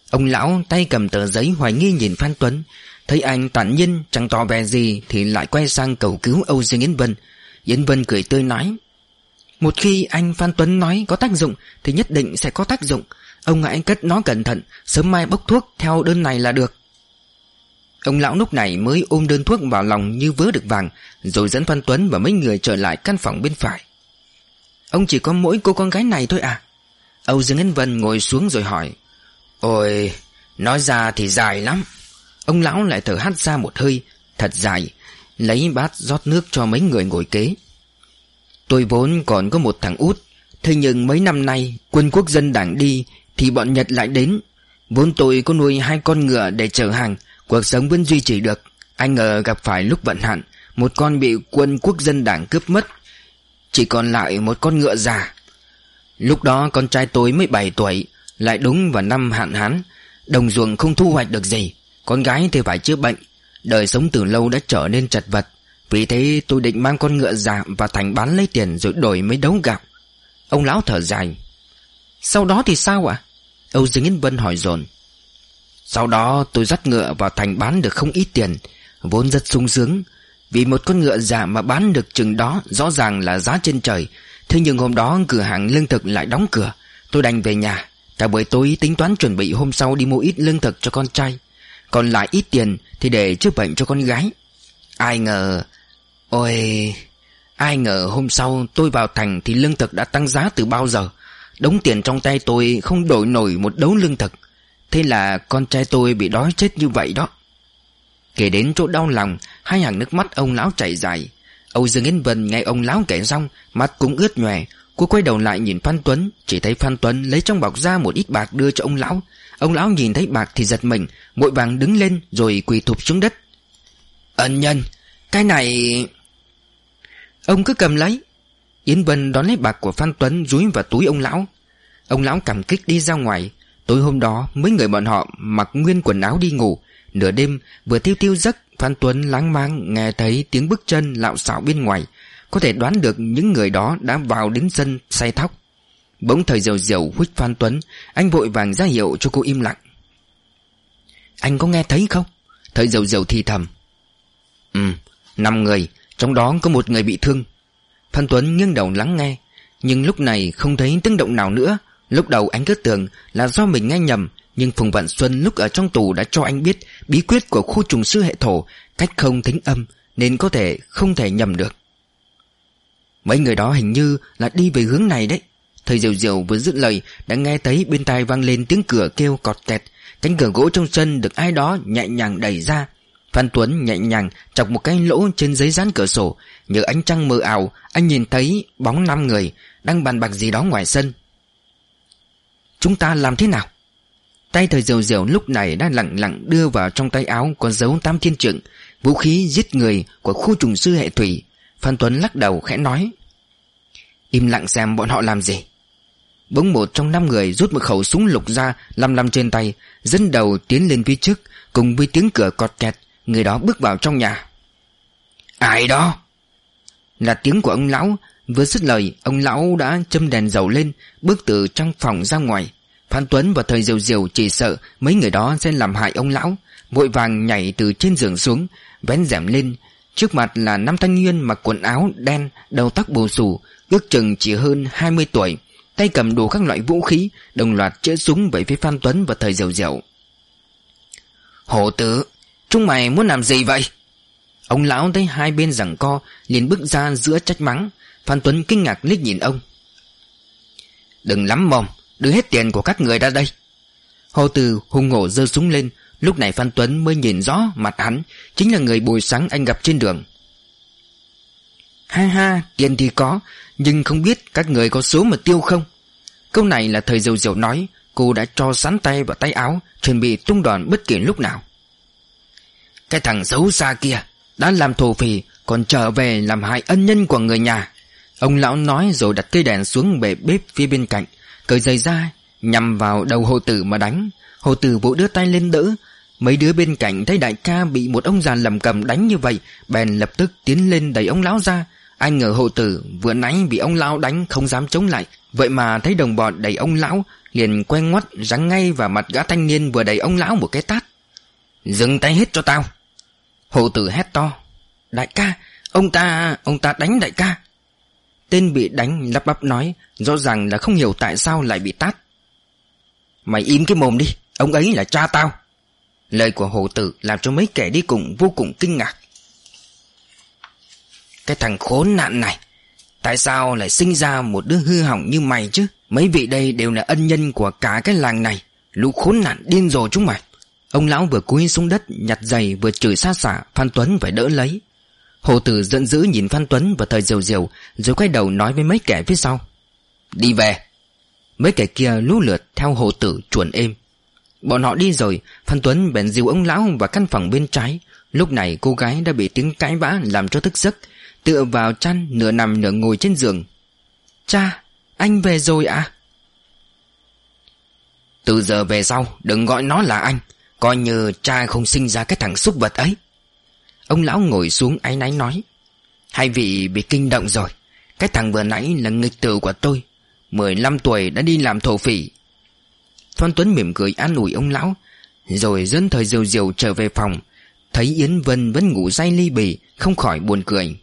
Ông lão tay cầm tờ giấy hoài nghi nhìn Phan Tuấn, Thấy anh tản nhiên, chẳng tỏ vẻ gì Thì lại quay sang cầu cứu Âu Dương Yến Vân. Yến Vân cười tươi nói một khi anh Phan Tuấn nói có tác dụng, Thì nhất định sẽ có tác dụng. Ông hãy cất nó cẩn thận, Sớm mai bốc thuốc theo đơn này là được. Ông lão lúc này mới ôm đơn thuốc vào lòng như vớ được vàng, Rồi dẫn Phan Tuấn và mấy người trở lại căn phòng bên phải. Ông chỉ có mỗi cô con gái này thôi à? Âu Dương Ân Vân ngồi xuống rồi hỏi. Ôi Nói ra thì dài lắm. Ông lão lại thở hắt ra một hơi, Thật dài, Lấy bát rót nước cho mấy người ngồi kế. Tôi vốn còn có một thằng út. Thế nhưng mấy năm nay, Quân quốc dân đảng đi, Thì bọn Nhật lại đến. Vốn tôi có nuôi hai con ngựa để chở hàng, Cuộc sống vẫn duy trì được. Anh ngờ gặp phải lúc vận hạn, Một con bị quân quốc dân đảng cướp mất, Chỉ còn lại một con ngựa già. Lúc đó con trai tôi mới 7 tuổi, Lại đúng vào năm hạn hán, Đồng ruộng không thu hoạch được gì. Con gái thì phải chữa bệnh, Đời sống từ lâu đã trở nên chật vật. Vì thế tôi định mang con ngựa già Và thành bán lấy tiền rồi đổi mấy đấu gạo. Ông lão thở dài. Sau đó thì sao ạ? Âu Dương Yên Vân hỏi dồn. Sau đó tôi dắt ngựa vào thành bán được không ít tiền, Vốn rất sung sướng. Vì một con ngựa già mà bán được chừng đó Rõ ràng là giá trên trời. Thế nhưng hôm đó cửa hàng lương thực lại đóng cửa. Tôi đành về nhà. Cả buổi tối tính toán chuẩn bị hôm sau đi mua ít lương thực cho con trai. Còn lại ít tiền thì để chữa bệnh cho con gái. Ai ngờ Ôi, Ai ngờ hôm sau tôi vào thành thì lương thực đã tăng giá từ bao giờ? Đống tiền trong tay tôi không đổi nổi một đấu lương thực. Thế là con trai tôi bị đói chết như vậy đó. Kể đến chỗ đau lòng, Hai hàng nước mắt ông lão chảy dài. Âu Dương Yên Vân nghe ông lão kể xong, Mắt cũng ướt nhòe. Cô quay đầu lại nhìn Phan Tuấn, Chỉ thấy Phan Tuấn lấy trong bọc ra một ít bạc đưa cho ông lão. Ông lão nhìn thấy bạc thì giật mình, Vội vàng đứng lên rồi quỳ thụp xuống đất. Ân nhân, Cái này Ông cứ cầm lấy. Yến Vân đón lấy bạc của Phan Tuấn Rúi vào túi ông lão. Ông lão cảm kích đi ra ngoài. Tối hôm đó mấy người bọn họ mặc nguyên quần áo đi ngủ. Nửa đêm vừa tiêu tiêu giấc Phan Tuấn láng mang nghe thấy tiếng bước chân lạo xạo bên ngoài. Có thể đoán được những người đó đã vào đến sân say thóc. Bỗng thời diều diều huých Phan Tuấn Anh vội vàng ra hiệu cho cô im lặng. Anh có nghe thấy không? Thời diều diều thì thầm. Ừ, năm người. Trong đó có một người bị thương. Phan Tuấn nghiêng đầu lắng nghe, Nhưng lúc này không thấy tiếng động nào nữa. Lúc đầu anh cứ tưởng là do mình nghe nhầm, Nhưng Phùng Vạn Xuân lúc ở trong tù đã cho anh biết Bí quyết của khu trùng sư hệ thổ, Cách không thính âm Nên có thể không thể nhầm được. Mấy người đó hình như là đi về hướng này đấy. Thầy Diệu Diệu vừa dứt lời Đã nghe thấy bên tai vang lên tiếng cửa kêu cọt kẹt. Cánh cửa gỗ trong sân được ai đó nhẹ nhàng đẩy ra. Phan Tuấn nhẹ nhàng chọc một cái lỗ trên giấy dán cửa sổ. Nhờ ánh trăng mờ ảo, Anh nhìn thấy bóng năm người Đang bàn bạc gì đó ngoài sân. Chúng ta làm thế nào? Tay thời diều diều lúc này đã lặng lặng đưa vào trong tay áo Có dấu tam thiên trượng. Vũ khí giết người của khu trùng sư hệ thủy. Phan Tuấn lắc đầu khẽ nói, Im lặng xem bọn họ làm gì. Bỗng một trong năm người rút một khẩu súng lục ra, Lăm lăm trên tay, Dẫn đầu tiến lên phía trước, Cùng với tiếng cửa cọt kẹt. Người đó bước vào trong nhà. Ai đó? Là tiếng của ông lão. Vừa dứt lời, Ông lão đã châm đèn dầu lên, Bước từ trong phòng ra ngoài. Phan Tuấn và thời diều diều chỉ sợ Mấy người đó sẽ làm hại ông lão, Vội vàng nhảy từ trên giường xuống, Vén rèm lên. Trước mặt là năm thanh niên mặc quần áo đen, Đầu tóc bù xù, Ước chừng chỉ hơn 20 tuổi, Tay cầm đủ các loại vũ khí, Đồng loạt chữa súng về phía Phan Tuấn và thời diều diều. Hổ tử Chúng mày muốn làm gì vậy? Ông lão thấy hai bên rằng co, liền bước ra giữa trách mắng. Phan Tuấn kinh ngạc liếc nhìn ông. Đừng lắm mồm, Đưa hết tiền của các người ra đây. Hồ Từ hùng hổ giơ súng lên. Lúc này Phan Tuấn mới nhìn rõ mặt hắn, Chính là người buổi sáng anh gặp trên đường. Ha ha, tiền thì có, Nhưng không biết các người có số mà tiêu không? Câu này là thời diều diều nói, Cô đã cho sắn tay vào tay áo, Chuẩn bị tung đòn bất kỳ lúc nào. Cái thằng xấu xa kia Đã làm thổ phỉ, Còn trở về làm hại ân nhân của người nhà. Ông lão nói rồi đặt cây đèn xuống bể bếp phía bên cạnh, Cởi giày ra, Nhằm vào đầu hồ tử mà đánh. Hồ tử vội đưa tay lên đỡ. Mấy đứa bên cạnh thấy đại ca bị một ông già lầm cầm đánh như vậy, Bèn lập tức tiến lên đẩy ông lão ra. Ai ngờ hộ tử vừa nãy bị ông lão đánh không dám chống lại. Vậy mà thấy đồng bọn đẩy ông lão, Liền quen ngoắt rắn ngay vào mặt gã thanh niên vừa đẩy ông lão một cái tát. Dừng tay hết cho tao. Hộ tử hét to. Đại ca, Ông ta Ông ta đánh đại ca. Tên bị đánh, lắp bắp nói, Rõ ràng là không hiểu tại sao lại bị tát. Mày im cái mồm đi, Ông ấy là cha tao. Lời của hồ tử làm cho mấy kẻ đi cùng vô cùng kinh ngạc. Cái thằng khốn nạn này, Tại sao lại sinh ra một đứa hư hỏng như mày chứ? Mấy vị đây đều là ân nhân của cả cái làng này. Lũ khốn nạn điên rồ chúng mày. Ông lão vừa cúi xuống đất, Nhặt giày vừa chửi xa xả, Phan Tuấn phải đỡ lấy. Hồ Tử giận dữ nhìn Phan Tuấn và thời diều diều Rồi quay đầu nói với mấy kẻ phía sau. Đi về. Mấy kẻ kia lũ lượt theo Hồ Tử chuẩn êm. Bọn họ đi rồi, Phan Tuấn bèn dìu ông lão vào căn phòng bên trái. Lúc này cô gái đã bị tiếng cãi vã làm cho thức giấc, Tựa vào chăn nửa nằm nửa ngồi trên giường. Cha, Anh về rồi à Từ giờ về sau, Đừng gọi nó là anh. Coi như cha không sinh ra cái thằng xúc vật ấy. Ông lão ngồi xuống áy náy nói, Hai vị bị kinh động rồi. Cái thằng vừa nãy là nghịch tử của tôi 15 tuổi đã đi làm thổ phỉ. Phan Tuấn mỉm cười an ủi ông lão, Rồi dẫn thời diều diều trở về phòng. Thấy Yến Vân vẫn ngủ say ly bì, Không khỏi buồn cười.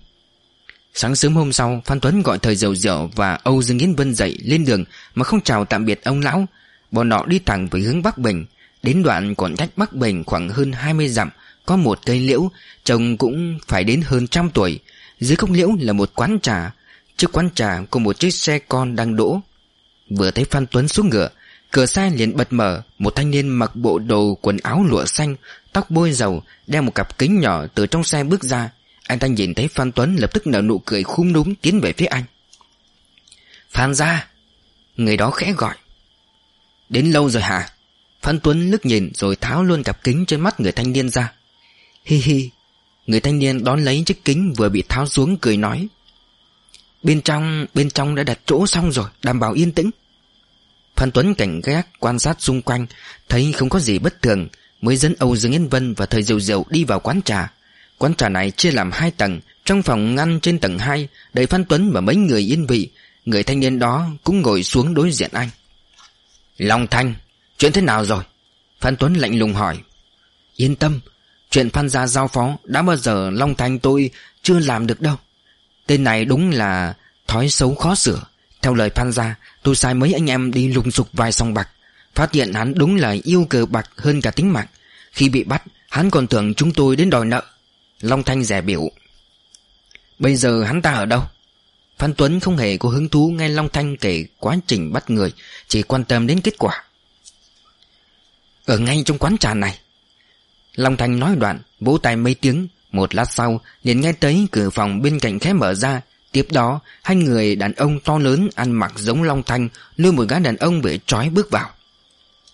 Sáng sớm hôm sau, Phan Tuấn gọi thời diều diều và Âu Dương Yến Vân dậy lên đường Mà không chào tạm biệt ông lão. Bọn họ đi thẳng về hướng Bắc Bình. Đến đoạn còn cách Bắc Bình khoảng hơn 20 dặm, Có một cây liễu, Trông cũng phải đến hơn trăm tuổi. Dưới gốc liễu là một quán trà. Trước quán trà có một chiếc xe con đang đỗ. Vừa thấy Phan Tuấn xuống ngựa, Cửa xe liền bật mở. Một thanh niên mặc bộ đồ quần áo lụa xanh, Tóc bôi dầu, Đeo một cặp kính nhỏ từ trong xe bước ra. Anh ta nhìn thấy Phan Tuấn lập tức nở nụ cười khum núm tiến về phía anh. Phan ra Người đó khẽ gọi. Đến lâu rồi hả? Phan Tuấn lướt nhìn rồi tháo luôn cặp kính trên mắt người thanh niên ra. Hi hi Người thanh niên đón lấy chiếc kính vừa bị tháo xuống cười nói. Bên trong, bên trong đã đặt chỗ xong rồi Đảm bảo yên tĩnh. Phan Tuấn cảnh gác quan sát xung quanh Thấy không có gì bất thường Mới dẫn Âu Dương Yên Vân và thời Diệu Diệu đi vào quán trà. Quán trà này chia làm hai tầng Trong phòng ngăn trên tầng 2 Đợi Phan Tuấn và mấy người yên vị. Người thanh niên đó cũng ngồi xuống đối diện anh. Long Thanh Chuyện thế nào rồi? Phan Tuấn lạnh lùng hỏi. Yên tâm, Chuyện Phan gia giao phó Đã bao giờ Long Thanh tôi chưa làm được đâu. Tên này đúng là Thói xấu khó sửa. Theo lời Phan gia, Tôi sai mấy anh em đi lùng sục vài sòng bạc. Phát hiện hắn đúng là yêu cờ bạc hơn cả tính mạng. Khi bị bắt, Hắn còn tưởng chúng tôi đến đòi nợ. Long Thanh rẻ biểu. Bây giờ hắn ta ở đâu? Phan Tuấn không hề có hứng thú nghe Long Thanh kể quá trình bắt người, Chỉ quan tâm đến kết quả. Ở ngay trong quán trà này. Long Thanh nói đoạn, Vỗ tay mấy tiếng, Một lát sau, liền nghe thấy cửa phòng bên cạnh khẽ mở ra. Tiếp đó, Hai người đàn ông to lớn Ăn mặc giống Long Thanh, Lôi một gã đàn ông bị trói bước vào.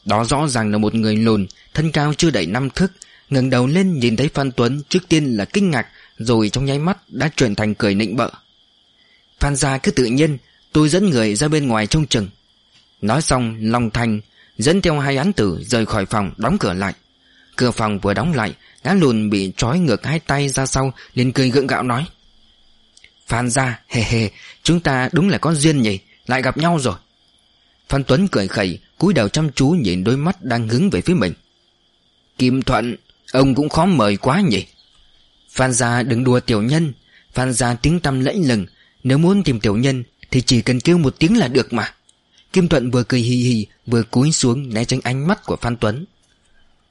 Đó rõ ràng là một người lùn, Thân cao chưa đầy năm thước, ngẩng đầu lên nhìn thấy Phan Tuấn, Trước tiên là kinh ngạc, Rồi trong nháy mắt đã chuyển thành cười nịnh bợ. Phan gia cứ tự nhiên, Tôi dẫn người ra bên ngoài trông chừng. Nói xong, Long Thanh Dẫn theo hai án tử rời khỏi phòng đóng cửa lại. Cửa phòng vừa đóng lại, Gã lùn bị trói ngược hai tay ra sau, liền cười gượng gạo nói, Phan ra hề hề Chúng ta đúng là có duyên nhỉ, Lại gặp nhau rồi. Phan Tuấn cười khẩy, cúi đầu chăm chú nhìn đôi mắt đang hướng về phía mình. Kim Thuận, Ông cũng khó mời quá nhỉ. Phan gia đừng đùa tiểu nhân, Phan gia tiếng tăm lẫy lừng, Nếu muốn tìm tiểu nhân Thì chỉ cần kêu một tiếng là được mà. Kim Thuận vừa cười hì hì Vừa cúi xuống né tránh ánh mắt của Phan Tuấn.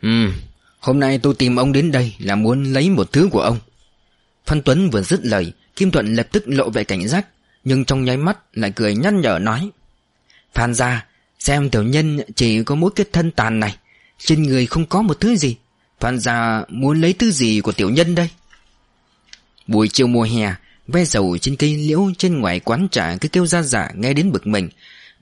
Ừm Hôm nay tôi tìm ông đến đây Là muốn lấy một thứ của ông. Phan Tuấn vừa dứt lời Kim Thuận lập tức lộ vẻ cảnh giác Nhưng trong nháy mắt lại cười nhăn nhở nói Phan gia Xem tiểu nhân chỉ có mỗi cái thân tàn này Trên người không có một thứ gì. Phan gia muốn lấy thứ gì của tiểu nhân đây? Buổi chiều mùa hè Ve dầu trên cây liễu trên ngoài quán trà cứ kêu ra giả nghe đến bực mình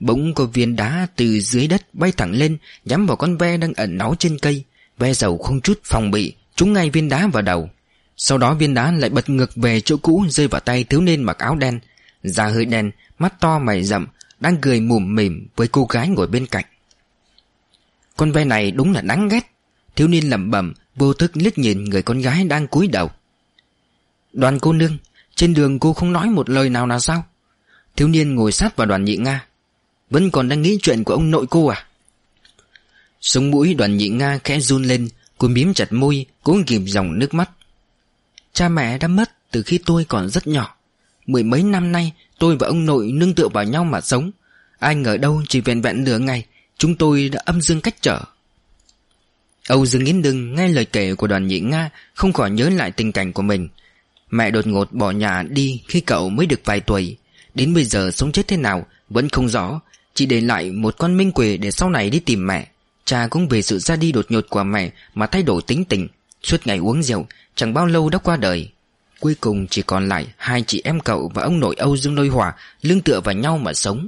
Bỗng có viên đá từ dưới đất bay thẳng lên Nhắm vào con ve đang ẩn náu trên cây. Ve dầu không chút phòng bị Trúng ngay viên đá vào đầu. Sau đó viên đá lại bật ngược về chỗ cũ Rơi vào tay thiếu niên mặc áo đen. Da hơi đen, mắt to mày rậm Đang cười mùm mỉm với cô gái ngồi bên cạnh. Con ve này đúng là đáng ghét. Thiếu niên lẩm bẩm Vô thức liếc nhìn người con gái đang cúi đầu. Đoàn cô nương Trên đường cô không nói một lời nào nào sao? Thiếu niên ngồi sát vào đoàn nhị Nga. Vẫn còn đang nghĩ chuyện của ông nội cô à? Sống mũi, đoàn nhị Nga khẽ run lên, Cô miếm chặt môi, Cố kìm dòng nước mắt. Cha mẹ đã mất từ khi tôi còn rất nhỏ. Mười mấy năm nay, Tôi và ông nội nương tựa vào nhau mà sống. Ai ngờ đâu chỉ vẹn vẹn nửa ngày, Chúng tôi đã âm dương cách trở. Âu Dương Yến Đừng nghe lời kể của đoàn nhị Nga, Không khỏi nhớ lại tình cảnh của mình. Mẹ đột ngột bỏ nhà đi khi cậu mới được vài tuổi. Đến bây giờ sống chết thế nào Vẫn không rõ. Chỉ để lại một con minh quỷ để sau này đi tìm mẹ. Cha cũng vì sự ra đi đột ngột của mẹ Mà thay đổi tính tình, Suốt ngày uống rượu, Chẳng bao lâu đã qua đời. Cuối cùng chỉ còn lại Hai chị em cậu và ông nội Âu Dương Lôi Hòa lưng tựa vào nhau mà sống.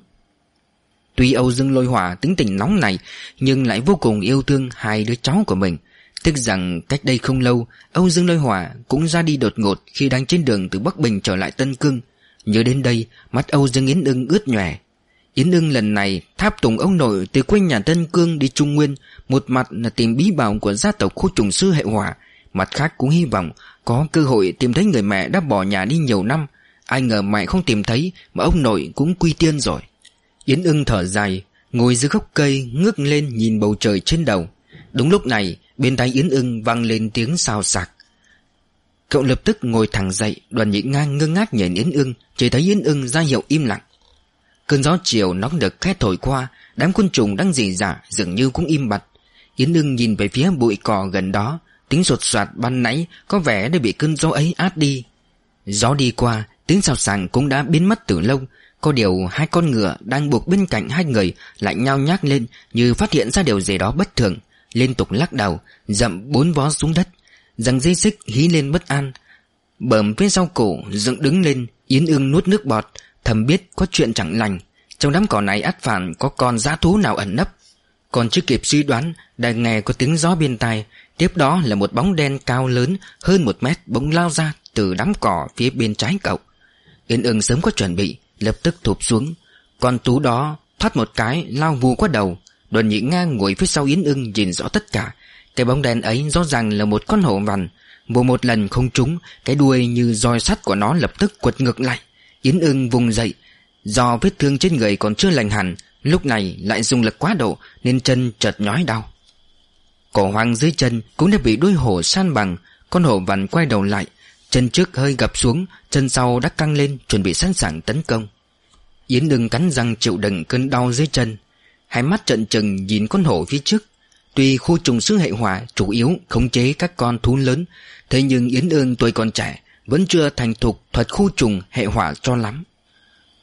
Tuy Âu Dương Lôi Hòa tính tình nóng này, Nhưng lại vô cùng yêu thương hai đứa cháu của mình. Tức rằng cách đây không lâu, Âu Dương Lôi Hòa cũng ra đi đột ngột Khi đang trên đường từ Bắc Bình trở lại Tân Cương. Nhớ đến đây, Mắt Âu Dương Yến ưng ướt nhòe. Yến ưng lần này tháp tùng ông nội Từ quê nhà Tân Cương đi Trung Nguyên, Một mặt là tìm bí bảo của gia tộc khu trùng sư hệ hỏa Mặt khác cũng hy vọng Có cơ hội tìm thấy người mẹ đã bỏ nhà đi nhiều năm. Ai ngờ mẹ không tìm thấy Mà ông nội cũng quy tiên rồi. Yến ưng thở dài, Ngồi dưới gốc cây ngước lên nhìn bầu trời trên đầu. Đúng lúc này, Bên tai Yến ưng vang lên tiếng xào xạc. Cậu lập tức ngồi thẳng dậy, Đoàn nhị ngang ngơ ngác nhìn Yến ưng, Chỉ thấy Yến ưng ra hiệu im lặng. Cơn gió chiều nóng được khét thổi qua, Đám côn trùng đang dì dả, Dường như cũng im bặt. Yến ưng nhìn về phía bụi cỏ gần đó, Tiếng sột soạt ban nãy Có vẻ đã bị cơn gió ấy át đi. Gió đi qua, Tiếng xào sàng cũng đã biến mất từ lâu. Có điều hai con ngựa đang buộc bên cạnh hai người Lại nhao nhác lên Như phát hiện ra điều gì đó bất thường, Liên tục lắc đầu, Dậm bốn vó xuống đất. Răng dây xích hí lên bất an. Bờm phía sau cổ dựng đứng lên, Yến ương nuốt nước bọt Thầm biết có chuyện chẳng lành. Trong đám cỏ này át phản có con dã thú nào ẩn nấp. Còn chưa kịp suy đoán Đã nghe có tiếng gió bên tai. Tiếp đó là một bóng đen cao lớn, Hơn một mét, bỗng lao ra Từ đám cỏ phía bên trái cậu. Yến ương sớm có chuẩn bị, Lập tức thụp xuống. Con tú đó thoát một cái, lao vù qua đầu. Đoàn nhị ngang ngồi phía sau Yến ưng nhìn rõ tất cả. Cái bóng đen ấy rõ ràng là một con hổ vằn. Mùa một lần không trúng, Cái đuôi như roi sắt của nó lập tức quật ngược lại. Yến ưng vùng dậy. Do vết thương trên người còn chưa lành hẳn, Lúc này lại dùng lực quá độ Nên chân chợt nhói đau. Cổ hoang dưới chân cũng đã bị đuôi hổ san bằng, Con hổ vằn quay đầu lại, Chân trước hơi gập xuống, Chân sau đã căng lên, chuẩn bị sẵn sàng tấn công. Yến ưng cắn răng chịu đựng cơn đau dưới chân, Hai mắt trận trừng nhìn con hổ phía trước. Tuy khu trùng sứ hệ hỏa chủ yếu khống chế các con thú lớn, Thế nhưng Yến Ương tuổi còn trẻ vẫn chưa thành thục thuật khu trùng hệ hỏa cho lắm.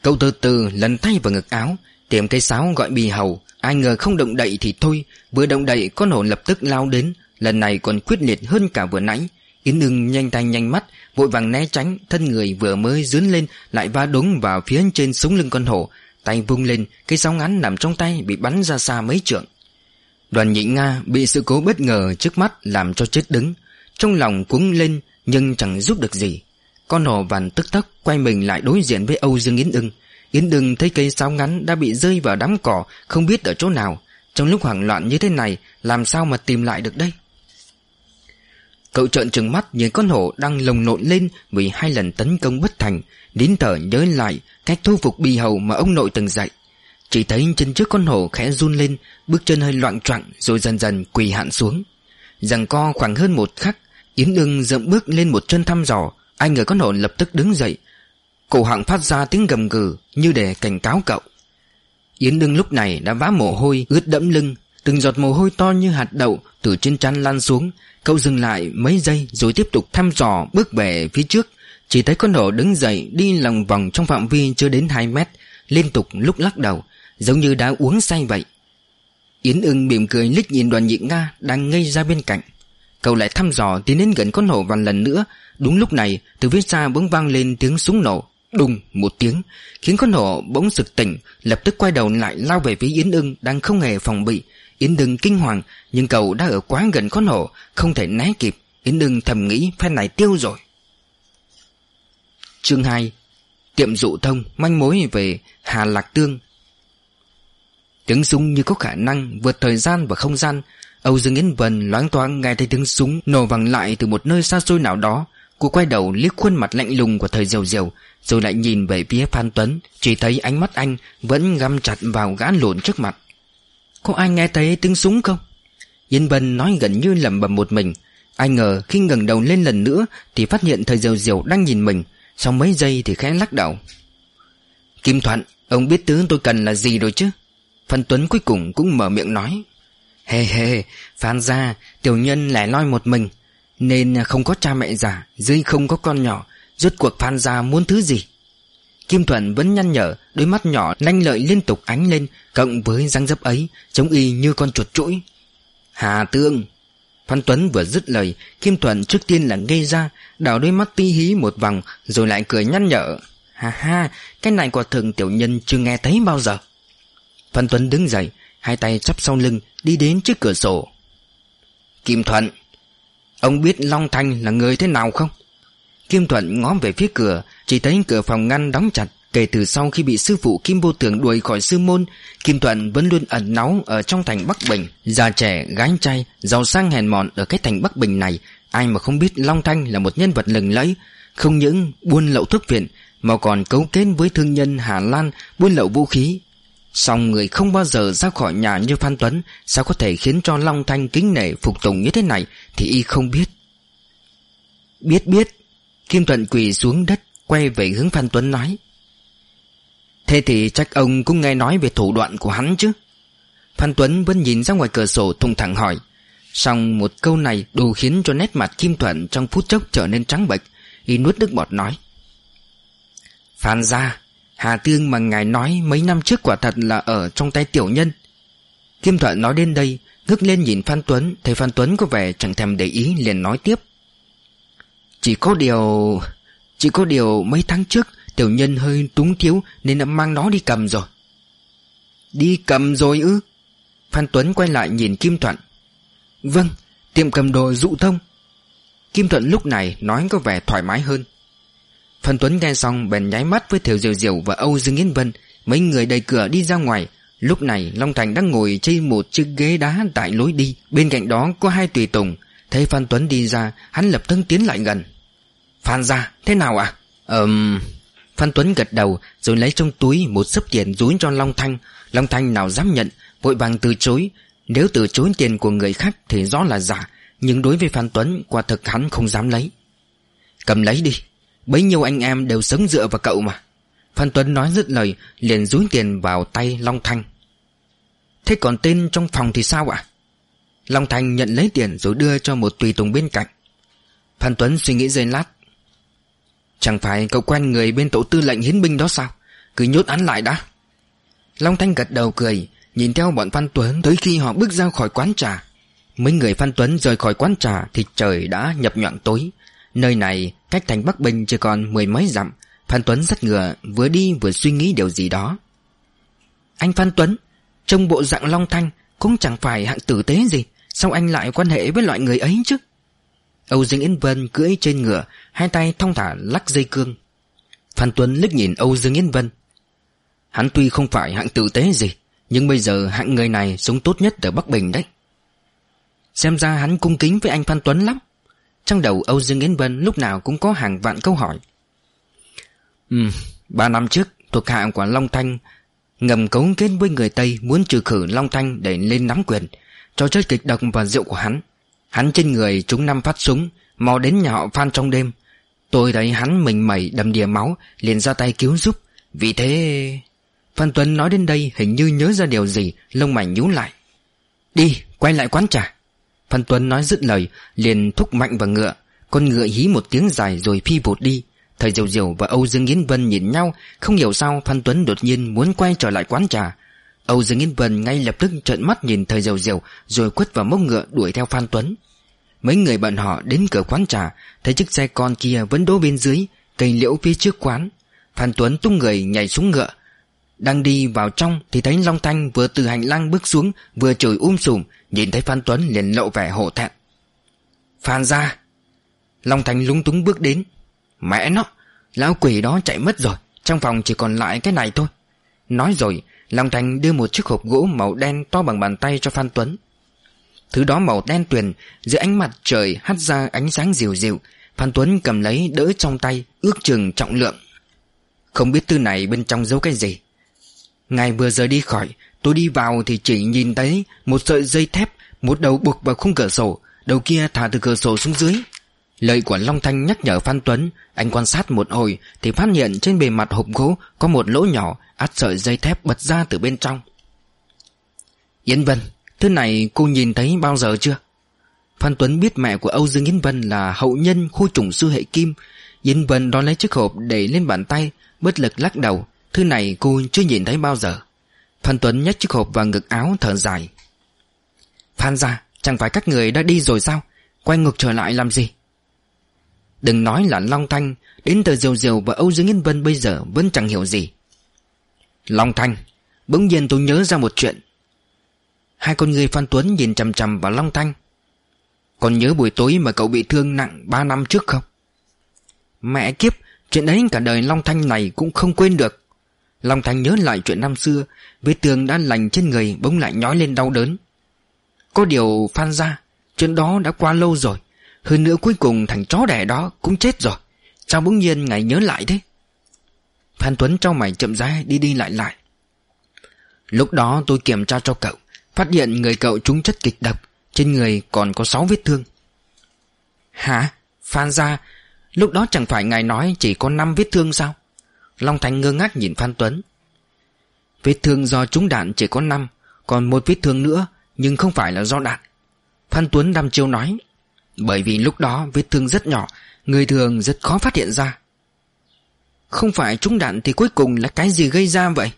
Cậu từ từ lần tay vào ngực áo Tìm cây sáo gọi bì hầu, Ai ngờ không động đậy thì thôi, Vừa động đậy con hổ lập tức lao đến, Lần này còn quyết liệt hơn cả vừa nãy. Yến ưng nhanh tay nhanh mắt, Vội vàng né tránh, Thân người vừa mới dướn lên Lại va đúng vào phía trên sống lưng con hổ, Tay vung lên, Cây sáo ngắn nằm trong tay bị bắn ra xa mấy trượng. Đoàn nhị Nga bị sự cố bất ngờ trước mắt làm cho chết đứng, Trong lòng cuống lên nhưng chẳng giúp được gì. Con hổ vằn tức tốc quay mình lại đối diện với Âu Dương Yến ưng. Yến Ưng thấy cây sáo ngắn đã bị rơi vào đám cỏ, Không biết ở chỗ nào. Trong lúc hoảng loạn như thế này, Làm sao mà tìm lại được đây? Cậu trợn trừng mắt nhìn con hổ đang lồng lộn lên Vì hai lần tấn công bất thành. Đến thở nhớ lại cách thu phục bì hầu mà ông nội từng dạy. Chỉ thấy chân trước con hổ khẽ run lên, Bước chân hơi loạn trọng Rồi dần dần quỳ hạn xuống. Rằng co khoảng hơn một khắc Yến ưng dậm bước lên một chân thăm dò Anh người con hồn lập tức đứng dậy. Cổ họng phát ra tiếng gầm gừ Như để cảnh cáo cậu. Yến ưng lúc này đã vã mồ hôi, ướt đẫm lưng, Từng giọt mồ hôi to như hạt đậu Từ trên trán lan xuống. Cậu dừng lại mấy giây rồi tiếp tục thăm dò bước về phía trước. Chỉ thấy con hổ đứng dậy, đi lòng vòng trong phạm vi chưa đến 2 mét, Liên tục lúc lắc đầu, Giống như đã uống say vậy. Yến ưng mỉm cười lích nhìn đoàn nhị Nga đang ngây ra bên cạnh. Cậu lại thăm dò tiến đến gần con hổ vài lần nữa. Đúng lúc này, từ phía xa bỗng vang lên tiếng súng nổ. Đùng, một tiếng, Khiến con hổ bỗng sực tỉnh, Lập tức quay đầu lại lao về phía Yến ưng Đang không hề phòng bị. Yến ưng kinh hoàng, Nhưng cậu đã ở quá gần con hổ, Không thể né kịp. Yến ưng thầm nghĩ, phen này tiêu rồi. Chương 2 Tiệm dụ thông, manh mối về Hà Lạc Tương. Tiếng súng như có khả năng vượt thời gian và không gian Âu Dương Yến Vân loáng thoáng nghe thấy tiếng súng nổ vang lại từ một nơi xa xôi nào đó. Cô quay đầu liếc khuôn mặt lạnh lùng của thời diều diều, Rồi lại nhìn về phía Phan Tuấn, Chỉ thấy ánh mắt anh vẫn găm chặt vào gã lộn trước mặt. Có ai nghe thấy tiếng súng không? Yên Vân nói gần như lẩm bẩm một mình. Ai ngờ khi ngẩng đầu lên lần nữa Thì phát hiện thời diều diều đang nhìn mình, Sau mấy giây thì khẽ lắc đầu. Kim Thuận Ông biết thứ tôi cần là gì rồi chứ? Phan Tuấn cuối cùng cũng mở miệng nói. Hề hề, Phan ra Tiểu nhân lẻ loi một mình. Nên không có cha mẹ già, Dưới không có con nhỏ, Rốt cuộc Phan Gia muốn thứ gì? Kim Thuận vẫn nhăn nhở, Đôi mắt nhỏ nanh lợi liên tục ánh lên, Cộng với răng dấp ấy, trông y như con chuột chuỗi Hà Tương, Phan Tuấn vừa dứt lời, Kim Thuận trước tiên là ngây ra, Đảo đôi mắt ti hí một vòng, Rồi lại cười nhăn nhở. Ha ha, Cái này quả thường tiểu nhân chưa nghe thấy bao giờ. Phan Tuấn đứng dậy Hai tay chắp sau lưng Đi đến trước cửa sổ. Kim Thuận Ông biết Long Thanh là người thế nào không? Kim Thuận ngó về phía cửa Chỉ thấy cửa phòng ngăn đóng chặt. Kể từ sau khi bị sư phụ Kim Vô Tường đuổi khỏi sư môn Kim Thuận vẫn luôn ẩn náu ở trong thành Bắc Bình. Già trẻ, gái trai, giàu sang hèn mọn ở cái thành Bắc Bình này Ai mà không biết Long Thanh là một nhân vật lừng lẫy Không những buôn lậu thuốc viện Mà còn cấu kết với thương nhân Hà Lan buôn lậu vũ khí. Xong người không bao giờ ra khỏi nhà như Phan Tuấn, Sao có thể khiến cho Long Thanh kính nể phục tùng như thế này, Thì y không biết. Biết biết, Kim Thuận quỳ xuống đất, Quay về hướng Phan Tuấn nói. Thế thì chắc ông cũng nghe nói về thủ đoạn của hắn chứ? Phan Tuấn vẫn nhìn ra ngoài cửa sổ thùng thẳng hỏi. Xong một câu này đủ khiến cho nét mặt Kim Thuận trong phút chốc trở nên trắng bệch, Y nuốt nước bọt nói. Phan ra Hà Tương mà ngài nói mấy năm trước quả thật là ở trong tay tiểu nhân. Kim Thuận nói đến đây, Ngước lên nhìn Phan Tuấn, Thấy Phan Tuấn có vẻ chẳng thèm để ý, liền nói tiếp. Chỉ có điều... Chỉ có điều mấy tháng trước, Tiểu nhân hơi túng thiếu Nên đã mang nó đi cầm rồi. Đi cầm rồi ư? Phan Tuấn quay lại nhìn Kim Thuận. Vâng Tiệm cầm đồ dụ thông. Kim Thuận lúc này nói có vẻ thoải mái hơn. Phần Tuấn nghe xong bèn nháy mắt với Thiều Diệu Diệu và Âu Dương Yến Vân. Mấy người đẩy cửa đi ra ngoài. Lúc này, Long Thành đang ngồi trên một chiếc ghế đá tại lối đi. Bên cạnh đó có hai tùy tùng. Thấy Phan Tuấn đi ra, Hắn lập tức tiến lại gần. Phan ra thế nào ạ? À? Ờm Phan Tuấn gật đầu, Rồi lấy trong túi một sấp tiền rúi cho Long Thanh. Long Thanh nào dám nhận, Vội vàng từ chối. Nếu từ chối tiền của người khác thì rõ là giả, Nhưng đối với Phan Tuấn, Quả thực hắn không dám lấy. Cầm lấy đi. Bấy nhiêu anh em đều sống dựa vào cậu mà. Phan Tuấn nói dứt lời, Liền rúi tiền vào tay Long Thanh. Thế còn tên trong phòng thì sao ạ? Long Thanh nhận lấy tiền Rồi đưa cho một tùy tùng bên cạnh. Phan Tuấn suy nghĩ giây lát. Chẳng phải cậu quen người bên tổ tư lệnh hiến binh đó sao? Cứ nhốt án lại đã. Long Thanh gật đầu cười, Nhìn theo bọn Phan Tuấn Tới khi họ bước ra khỏi quán trà. Mấy người Phan Tuấn rời khỏi quán trà Thì trời đã nhập nhọn tối. Nơi này cách thành Bắc Bình chỉ còn mười mấy dặm. Phan Tuấn rất ngựa, Vừa đi vừa suy nghĩ điều gì đó. Anh Phan Tuấn Trong bộ dạng long thanh Cũng chẳng phải hạng tử tế gì. Sao anh lại quan hệ với loại người ấy chứ? Âu Dương Yến Vân cưỡi trên ngựa, Hai tay thong thả lắc dây cương. Phan Tuấn liếc nhìn Âu Dương Yến Vân. Hắn tuy không phải hạng tử tế gì, Nhưng bây giờ hạng người này sống tốt nhất ở Bắc Bình đấy. Xem ra hắn cung kính với anh Phan Tuấn lắm. Trong đầu Âu Dương Yến Vân lúc nào cũng có hàng vạn câu hỏi. Ừm, ba năm trước thuộc hạ của Long Thanh ngầm cấu kết với người Tây muốn trừ khử Long Thanh để lên nắm quyền cho chất kịch độc và rượu của hắn. Hắn trên người chúng năm phát súng Mau đến nhà họ Phan trong đêm. Tôi thấy hắn mình mẩy đầm đìa máu liền ra tay cứu giúp. Vì thế... Phan Tuấn nói đến đây hình như nhớ ra điều gì Lông mày nhú lại. Đi quay lại quán trà. Phan Tuấn nói dứt lời, liền thúc mạnh vào ngựa. Con ngựa hí một tiếng dài rồi phi vụt đi. Thời Diều Diều và Âu Dương Yến Vân nhìn nhau, Không hiểu sao Phan Tuấn đột nhiên muốn quay trở lại quán trà. Âu Dương Yến Vân ngay lập tức trợn mắt nhìn Thời Diều Diều, Rồi quất vào mốc ngựa đuổi theo Phan Tuấn. Mấy người bạn họ đến cửa quán trà, Thấy chiếc xe con kia vẫn đỗ bên dưới, Cây liễu phía trước quán. Phan Tuấn tung người nhảy xuống ngựa đang đi vào trong Thì thấy Long Thanh vừa từ hành lang bước xuống, Vừa chửi um sùm, Nhìn thấy Phan Tuấn liền lộ vẻ hổ thẹn. Phan ra Long Thanh lúng túng bước đến. Mẹ nó, Lão quỷ đó chạy mất rồi, Trong phòng chỉ còn lại cái này thôi. Nói rồi, Long Thanh đưa một chiếc hộp gỗ màu đen to bằng bàn tay cho Phan Tuấn. Thứ đó màu đen tuyền giữa ánh mặt trời hắt ra ánh sáng dịu dịu, Phan Tuấn cầm lấy đỡ trong tay, Ước chừng trọng lượng. Không biết thứ này bên trong giấu cái gì. Ngài vừa rời đi khỏi, Tôi đi vào thì chỉ nhìn thấy Một sợi dây thép, Một đầu buộc vào khung cửa sổ. Đầu kia thả từ cửa sổ xuống dưới. Lời của Long Thanh nhắc nhở Phan Tuấn. Anh quan sát một hồi Thì phát hiện trên bề mặt hộp gỗ Có một lỗ nhỏ, Át sợi dây thép bật ra từ bên trong. Yến Vân, Thứ này cô nhìn thấy bao giờ chưa? Phan Tuấn biết mẹ của Âu Dương Yến Vân Là hậu nhân khu trùng sư hệ kim. Yến Vân đón lấy chiếc hộp để lên bàn tay, Bất lực lắc đầu. Thứ này cô chưa nhìn thấy bao giờ. Phan Tuấn nhét chiếc hộp vào ngực áo thở dài. Phan ra, Chẳng phải các người đã đi rồi sao? Quay ngược trở lại làm gì? Đừng nói là Long Thanh, Đến từ Diều Diều và Âu Dương Yên Vân bây giờ Vẫn chẳng hiểu gì. Long Thanh, Bỗng nhiên tôi nhớ ra một chuyện. Hai con người Phan Tuấn nhìn chằm chằm vào Long Thanh. Còn nhớ buổi tối mà cậu bị thương nặng ba năm trước không? Mẹ kiếp, Chuyện đấy cả đời Long Thanh này cũng không quên được. Long thành nhớ lại chuyện năm xưa, Vết thương đã lành trên người Bỗng lại nhói lên đau đớn. Có điều Phan ra Chuyện đó đã qua lâu rồi, hơn nữa cuối cùng thằng chó đẻ đó cũng chết rồi. Sao bỗng nhiên ngài nhớ lại thế? Phan Tuấn trong mày chậm rãi đi đi lại lại. Lúc đó tôi kiểm tra cho cậu, Phát hiện người cậu trúng chất kịch độc, Trên người còn có 6 vết thương. Hả? Phan ra Lúc đó chẳng phải ngài nói chỉ có 5 vết thương sao? Long Thành ngơ ngác nhìn Phan Tuấn. Vết thương do trúng đạn chỉ có 5 Còn một vết thương nữa, Nhưng không phải là do đạn. Phan Tuấn đăm chiêu nói, bởi vì lúc đó vết thương rất nhỏ, Người thường rất khó phát hiện ra. Không phải trúng đạn thì cuối cùng là cái gì gây ra vậy?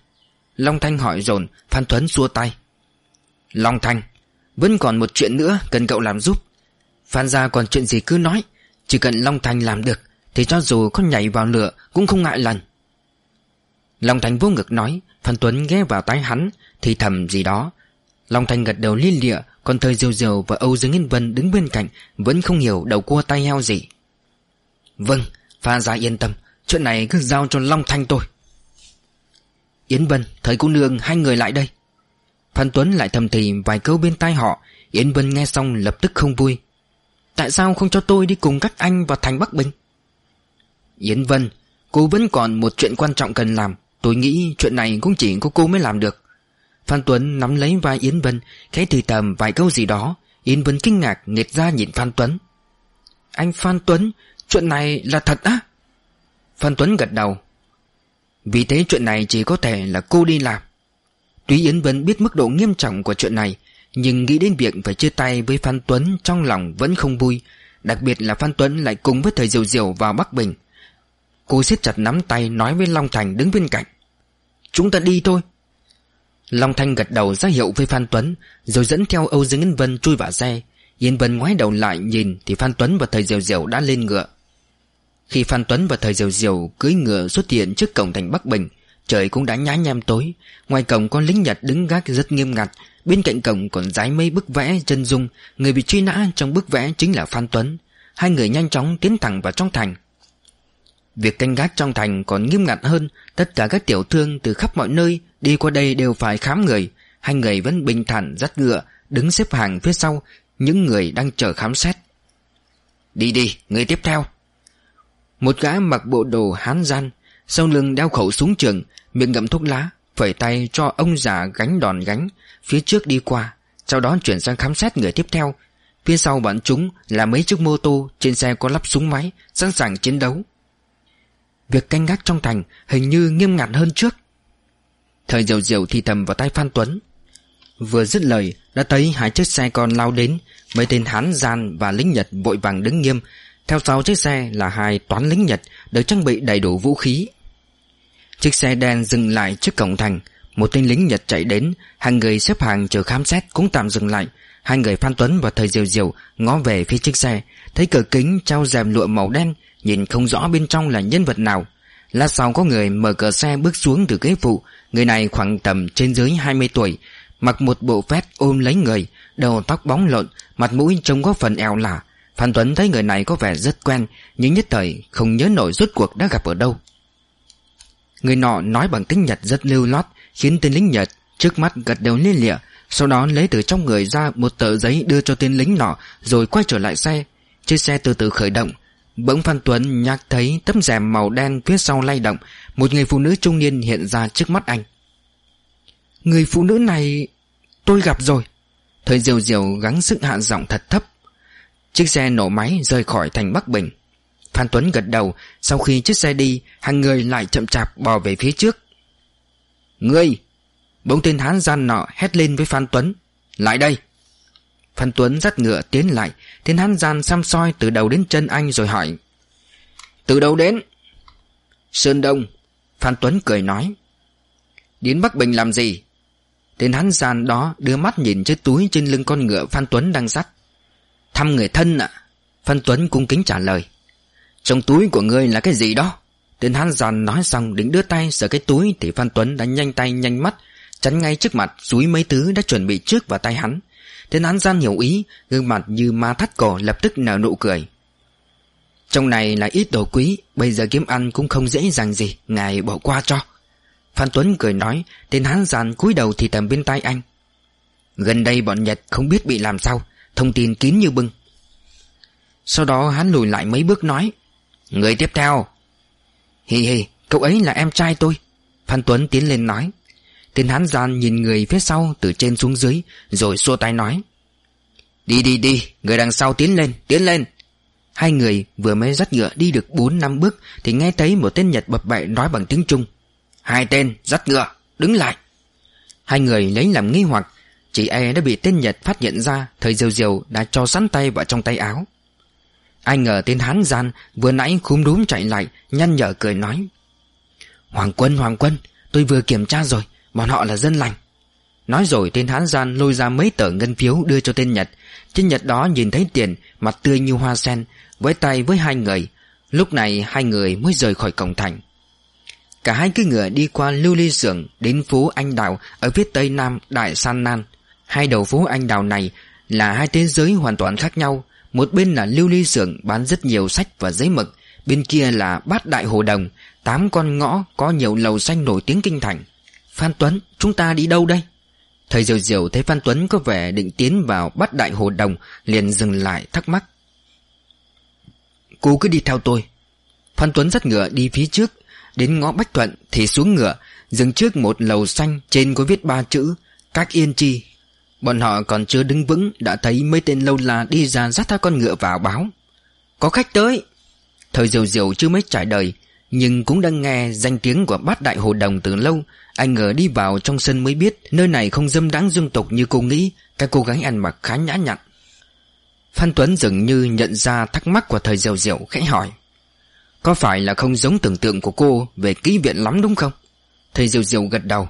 Long Thanh hỏi dồn, Phan Tuấn xua tay. Long Thanh Vẫn còn một chuyện nữa cần cậu làm giúp. Phan gia còn chuyện gì cứ nói, Chỉ cần Long Thanh làm được, Thì cho dù có nhảy vào lửa cũng không ngại lần. Long Thanh vô ngực nói, Phan Tuấn ghé vào tay hắn, Thì thầm gì đó. Long Thanh gật đầu liên lịa, Còn thời Diều Diều và Âu Dương Yên Vân đứng bên cạnh, Vẫn không hiểu đầu cua tay heo gì. Vâng Pha gia yên tâm, Chuyện này cứ giao cho Long Thanh tôi. Yến Vân Thời cô nương hai người lại đây. Phan Tuấn lại thầm thì vài câu bên tai họ, Yến Vân nghe xong lập tức không vui. Tại sao không cho tôi đi cùng các anh vào thành Bắc Bình? Yến Vân, Cô vẫn còn một chuyện quan trọng cần làm Tôi nghĩ chuyện này cũng chỉ có cô mới làm được. Phan Tuấn nắm lấy vai Yến Vân, Khẽ thì tầm vài câu gì đó. Yến Vân kinh ngạc nghiệt ra nhìn Phan Tuấn. Anh Phan Tuấn, Chuyện này là thật á? Phan Tuấn gật đầu. Vì thế chuyện này chỉ có thể là cô đi làm. Tuy Yến Vân biết mức độ nghiêm trọng của chuyện này, Nhưng nghĩ đến việc phải chia tay với Phan Tuấn Trong lòng vẫn không vui. Đặc biệt là Phan Tuấn lại cùng với thời Diều Diều vào Bắc Bình. Cô siết chặt nắm tay nói với Long Thành đứng bên cạnh. Chúng ta đi thôi. Long Thanh gật đầu ra hiệu với Phan Tuấn, Rồi dẫn theo Âu Dương Yên Vân chui vào xe. Yên Vân ngoái đầu lại nhìn Thì Phan Tuấn và thầy Diều Diều đã lên ngựa. Khi Phan Tuấn và thầy Diều Diều Cưới ngựa xuất hiện trước cổng thành Bắc Bình, Trời cũng đã nhá nhem tối. Ngoài cổng có lính Nhật đứng gác rất nghiêm ngặt, Bên cạnh cổng còn dái mây bức vẽ chân dung. Người bị truy nã trong bức vẽ chính là Phan Tuấn. Hai người nhanh chóng tiến thẳng vào trong thành. Việc canh gác trong thành còn nghiêm ngặt hơn. Tất cả các tiểu thương từ khắp mọi nơi Đi qua đây đều phải khám người. Hai người vẫn bình thản dắt ngựa Đứng xếp hàng phía sau Những người đang chờ khám xét. Đi đi, người tiếp theo. Một gã mặc bộ đồ hán gian Sau lưng đeo khẩu súng trường Miệng ngậm thuốc lá Phẩy tay cho ông già gánh đòn gánh Phía trước đi qua Sau đó chuyển sang khám xét người tiếp theo. Phía sau bọn chúng là mấy chiếc mô tô Trên xe có lắp súng máy Sẵn sàng chiến đấu. Việc canh gác trong thành hình như nghiêm ngặt hơn trước. Thời diều diều thì thầm vào tay Phan Tuấn. Vừa dứt lời, Đã thấy hai chiếc xe con lao đến. Mấy tên Hán, gian và lính Nhật vội vàng đứng nghiêm. Theo sau chiếc xe là hai toán lính Nhật Được trang bị đầy đủ vũ khí. Chiếc xe đen dừng lại trước cổng thành. Một tên lính Nhật chạy đến. Hai người xếp hàng chờ khám xét cũng tạm dừng lại. Hai người Phan Tuấn và Thời Diều Diều ngó về phía chiếc xe. Thấy cửa kính trao rèm lụa màu đen. Nhìn không rõ bên trong là nhân vật nào, Lát sau có người mở cửa xe bước xuống từ ghế phụ. Người này khoảng tầm trên dưới 20 tuổi, Mặc một bộ vest ôm lấy người, Đầu tóc bóng lộn, Mặt mũi trông có phần eo lả. Phan Tuấn thấy người này có vẻ rất quen, Nhưng nhất thời không nhớ nổi rốt cuộc đã gặp ở đâu. Người nọ nói bằng tiếng Nhật rất lưu loát, Khiến tên lính Nhật trước mắt gật đầu liên lịa, Sau đó lấy từ trong người ra một tờ giấy đưa cho tên lính nọ, Rồi quay trở lại xe. Chiếc xe từ từ khởi động Bỗng Phan Tuấn nhắc thấy tấm rèm màu đen phía sau lay động, Một người phụ nữ trung niên hiện ra trước mắt anh. Người phụ nữ này tôi gặp rồi. Thời diều diều gắng sức hạ giọng thật thấp. Chiếc xe nổ máy rời khỏi thành Bắc Bình. Phan Tuấn gật đầu, Sau khi chiếc xe đi, Hàng người lại chậm chạp bò về phía trước. Ngươi! Bỗng tên hán gian nọ hét lên với Phan Tuấn. Lại đây! Phan Tuấn dắt ngựa tiến lại Thiên hắn gian xăm soi từ đầu đến chân anh rồi hỏi, Từ đâu đến? Sơn Đông, Phan Tuấn cười nói. Đến Bắc Bình làm gì? Tên hắn gian đó đưa mắt nhìn chiếc túi trên lưng con ngựa Phan Tuấn đang dắt. Thăm người thân ạ, Phan Tuấn cung kính trả lời. Trong túi của ngươi là cái gì đó? Tên hắn giàn nói xong định đưa tay sờ cái túi Thì Phan Tuấn đã nhanh tay nhanh mắt, Chắn ngay trước mặt, Dúi mấy thứ đã chuẩn bị trước vào tay hắn. Tên án gian hiểu ý, Gương mặt như ma thắt cổ lập tức nở nụ cười. Trong này là ít đồ quý, Bây giờ kiếm ăn cũng không dễ dàng gì, Ngài bỏ qua cho. Phan Tuấn cười nói, Tên hán giàn cúi đầu thì tầm bên tay anh. Gần đây bọn Nhật không biết bị làm sao, Thông tin kín như bưng. Sau đó hắn lùi lại mấy bước nói, Người tiếp theo. Hì hì, cậu ấy là em trai tôi. Phan Tuấn tiến lên nói. Tên hán gian nhìn người phía sau từ trên xuống dưới, Rồi xua tay nói. Đi đi đi, Người đằng sau tiến lên tiến lên. Hai người vừa mới dắt ngựa đi được 4 năm bước Thì nghe thấy một tên Nhật bập bậy nói bằng tiếng Trung. Hai tên dắt ngựa, Đứng lại. Hai người lấy làm nghi hoặc Chị e đã bị tên Nhật phát hiện ra, Thời diều diều đã cho sẵn tay vào trong tay áo. Ai ngờ tên Hán gian Vừa nãy khúm đúm chạy lại, Nhăn nhở cười nói. Hoàng quân Hoàng quân, Tôi vừa kiểm tra rồi. Bọn họ là dân lành. Nói rồi tên Hán gian lôi ra mấy tờ ngân phiếu đưa cho tên Nhật. Trên Nhật đó nhìn thấy tiền, Mặt tươi như hoa sen, Với tay với hai người. Lúc này hai người mới rời khỏi cổng thành. Cả hai cứ ngựa đi qua lưu ly xưởng Đến phố Anh Đào Ở phía tây nam Đại San Nan. Hai đầu phố Anh Đào này Là hai thế giới hoàn toàn khác nhau. Một bên là lưu ly xưởng bán rất nhiều sách và giấy mực, Bên kia là bát đại hồ đồng, Tám con ngõ có nhiều lầu xanh nổi tiếng kinh thành. Phan Tuấn, chúng ta đi đâu đây? Thầy Diều Diều thấy Phan Tuấn có vẻ định tiến vào bát đại hồ đồng, Liền dừng lại, thắc mắc. Cô cứ đi theo tôi. Phan Tuấn dắt ngựa đi phía trước. Đến ngõ Bách Thuận thì xuống ngựa, Dừng trước một lầu xanh trên có viết ba chữ, Các yên chi. Bọn họ còn chưa đứng vững, Đã thấy mấy tên lâu la đi ra dắt theo con ngựa vào báo. Có khách tới. Thời diều diều chưa mấy trải đời, Nhưng cũng đang nghe danh tiếng của bát đại hồ đồng từ lâu anh ngờ đi vào trong sân mới biết Nơi này không dâm đáng dương tục như cô nghĩ Các cô gái ăn mặc khá nhã nhặn. Phan Tuấn dường như nhận ra thắc mắc của thời diều diều khẽ hỏi Có phải là không giống tưởng tượng của cô Về ký viện lắm đúng không? Thầy diều diều gật đầu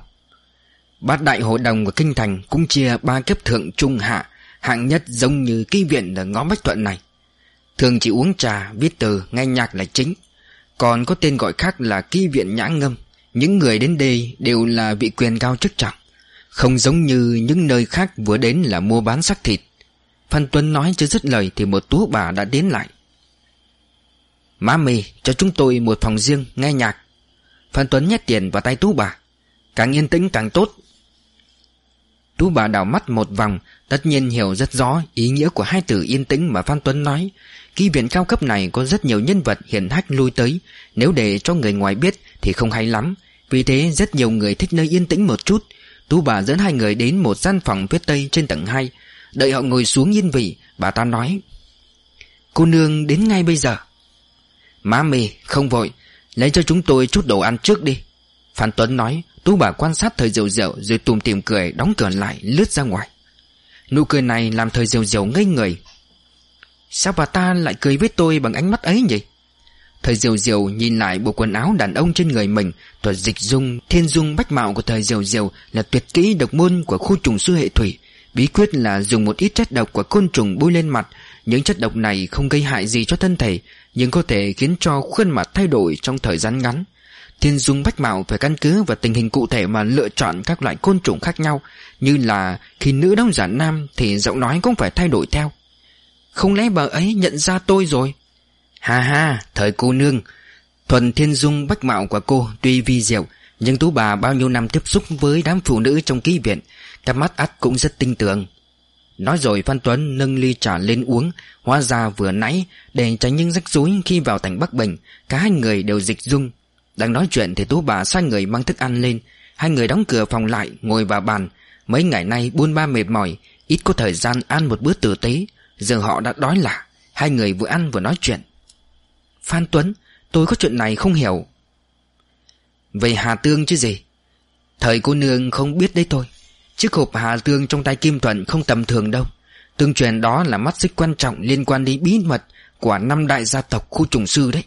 Bát đại hội đồng của Kinh Thành cũng chia ba kiếp thượng trung hạ Hạng nhất giống như ký viện ở ngõ Bách Thuận này. Thường chỉ uống trà, viết từ, nghe nhạc là chính. Còn có tên gọi khác là ký viện nhã ngâm. Những người đến đây đều là vị quyền cao chức trọng, Không giống như những nơi khác vừa đến là mua bán xác thịt. Phan Tuấn nói chưa dứt lời thì một tú bà đã đến lại. Má mì, cho chúng tôi một phòng riêng, nghe nhạc. Phan Tuấn nhét tiền vào tay Tú bà. Càng yên tĩnh càng tốt. Tú bà đảo mắt một vòng, Tất nhiên hiểu rất rõ ý nghĩa của hai từ yên tĩnh mà Phan Tuấn nói. Ký viện cao cấp này có rất nhiều nhân vật hiện hách lui tới, Nếu để cho người ngoài biết thì không hay lắm. Vì thế, rất nhiều người thích nơi yên tĩnh một chút. Tú bà dẫn hai người đến một gian phòng phía tây trên tầng 2 Đợi họ ngồi xuống yên vị, Bà ta nói, Cô nương đến ngay bây giờ. Má mì, không vội. Lấy cho chúng tôi chút đồ ăn trước đi. Phan Tuấn nói. Tú bà quan sát thời diệu diệu Rồi tùm tìm cười, đóng cửa lại, lướt ra ngoài. Nụ cười này làm thời diệu diệu ngây người. Sao bà ta lại cười với tôi bằng ánh mắt ấy nhỉ? Thời diều diều nhìn lại bộ quần áo đàn ông trên người mình Thuật dịch dung, thiên dung bách mạo của thời diều diều Là tuyệt kỹ độc môn của khu trùng sư hệ thủy. Bí quyết là dùng một ít chất độc của côn trùng bôi lên mặt. Những chất độc này không gây hại gì cho thân thể Nhưng có thể khiến cho khuôn mặt thay đổi trong thời gian ngắn. Thiên dung bách mạo phải căn cứ vào tình hình cụ thể mà lựa chọn các loại côn trùng khác nhau Như là khi nữ đóng giả nam thì giọng nói cũng phải thay đổi theo. Không lẽ bà ấy nhận ra tôi rồi? Ha ha, thời cô nương. Thuần thiên dung bách mạo của cô tuy vi diệu Nhưng tú bà bao nhiêu năm tiếp xúc với đám phụ nữ trong ký viện Cặp mắt ắt cũng rất tinh tường. Nói rồi Phan Tuấn nâng ly trà lên uống Hóa ra vừa nãy Để tránh những rắc rối khi vào thành Bắc Bình Cả hai người đều dịch dung. Đang nói chuyện thì tú bà sai người mang thức ăn lên. Hai người đóng cửa phòng lại Ngồi vào bàn. Mấy ngày nay buôn ba mệt mỏi Ít có thời gian ăn một bữa tử tế. Giờ họ đã đói lạ Hai người vừa ăn vừa nói chuyện. Phan Tuấn, Tôi có chuyện này không hiểu. Về Hà Tương chứ gì? Thời cô nương không biết đấy thôi. Chiếc hộp Hà Tương trong tay Kim Thuận không tầm thường đâu. Tương truyền đó là mắt xích quan trọng liên quan đến bí mật Của năm đại gia tộc khu trùng sư đấy.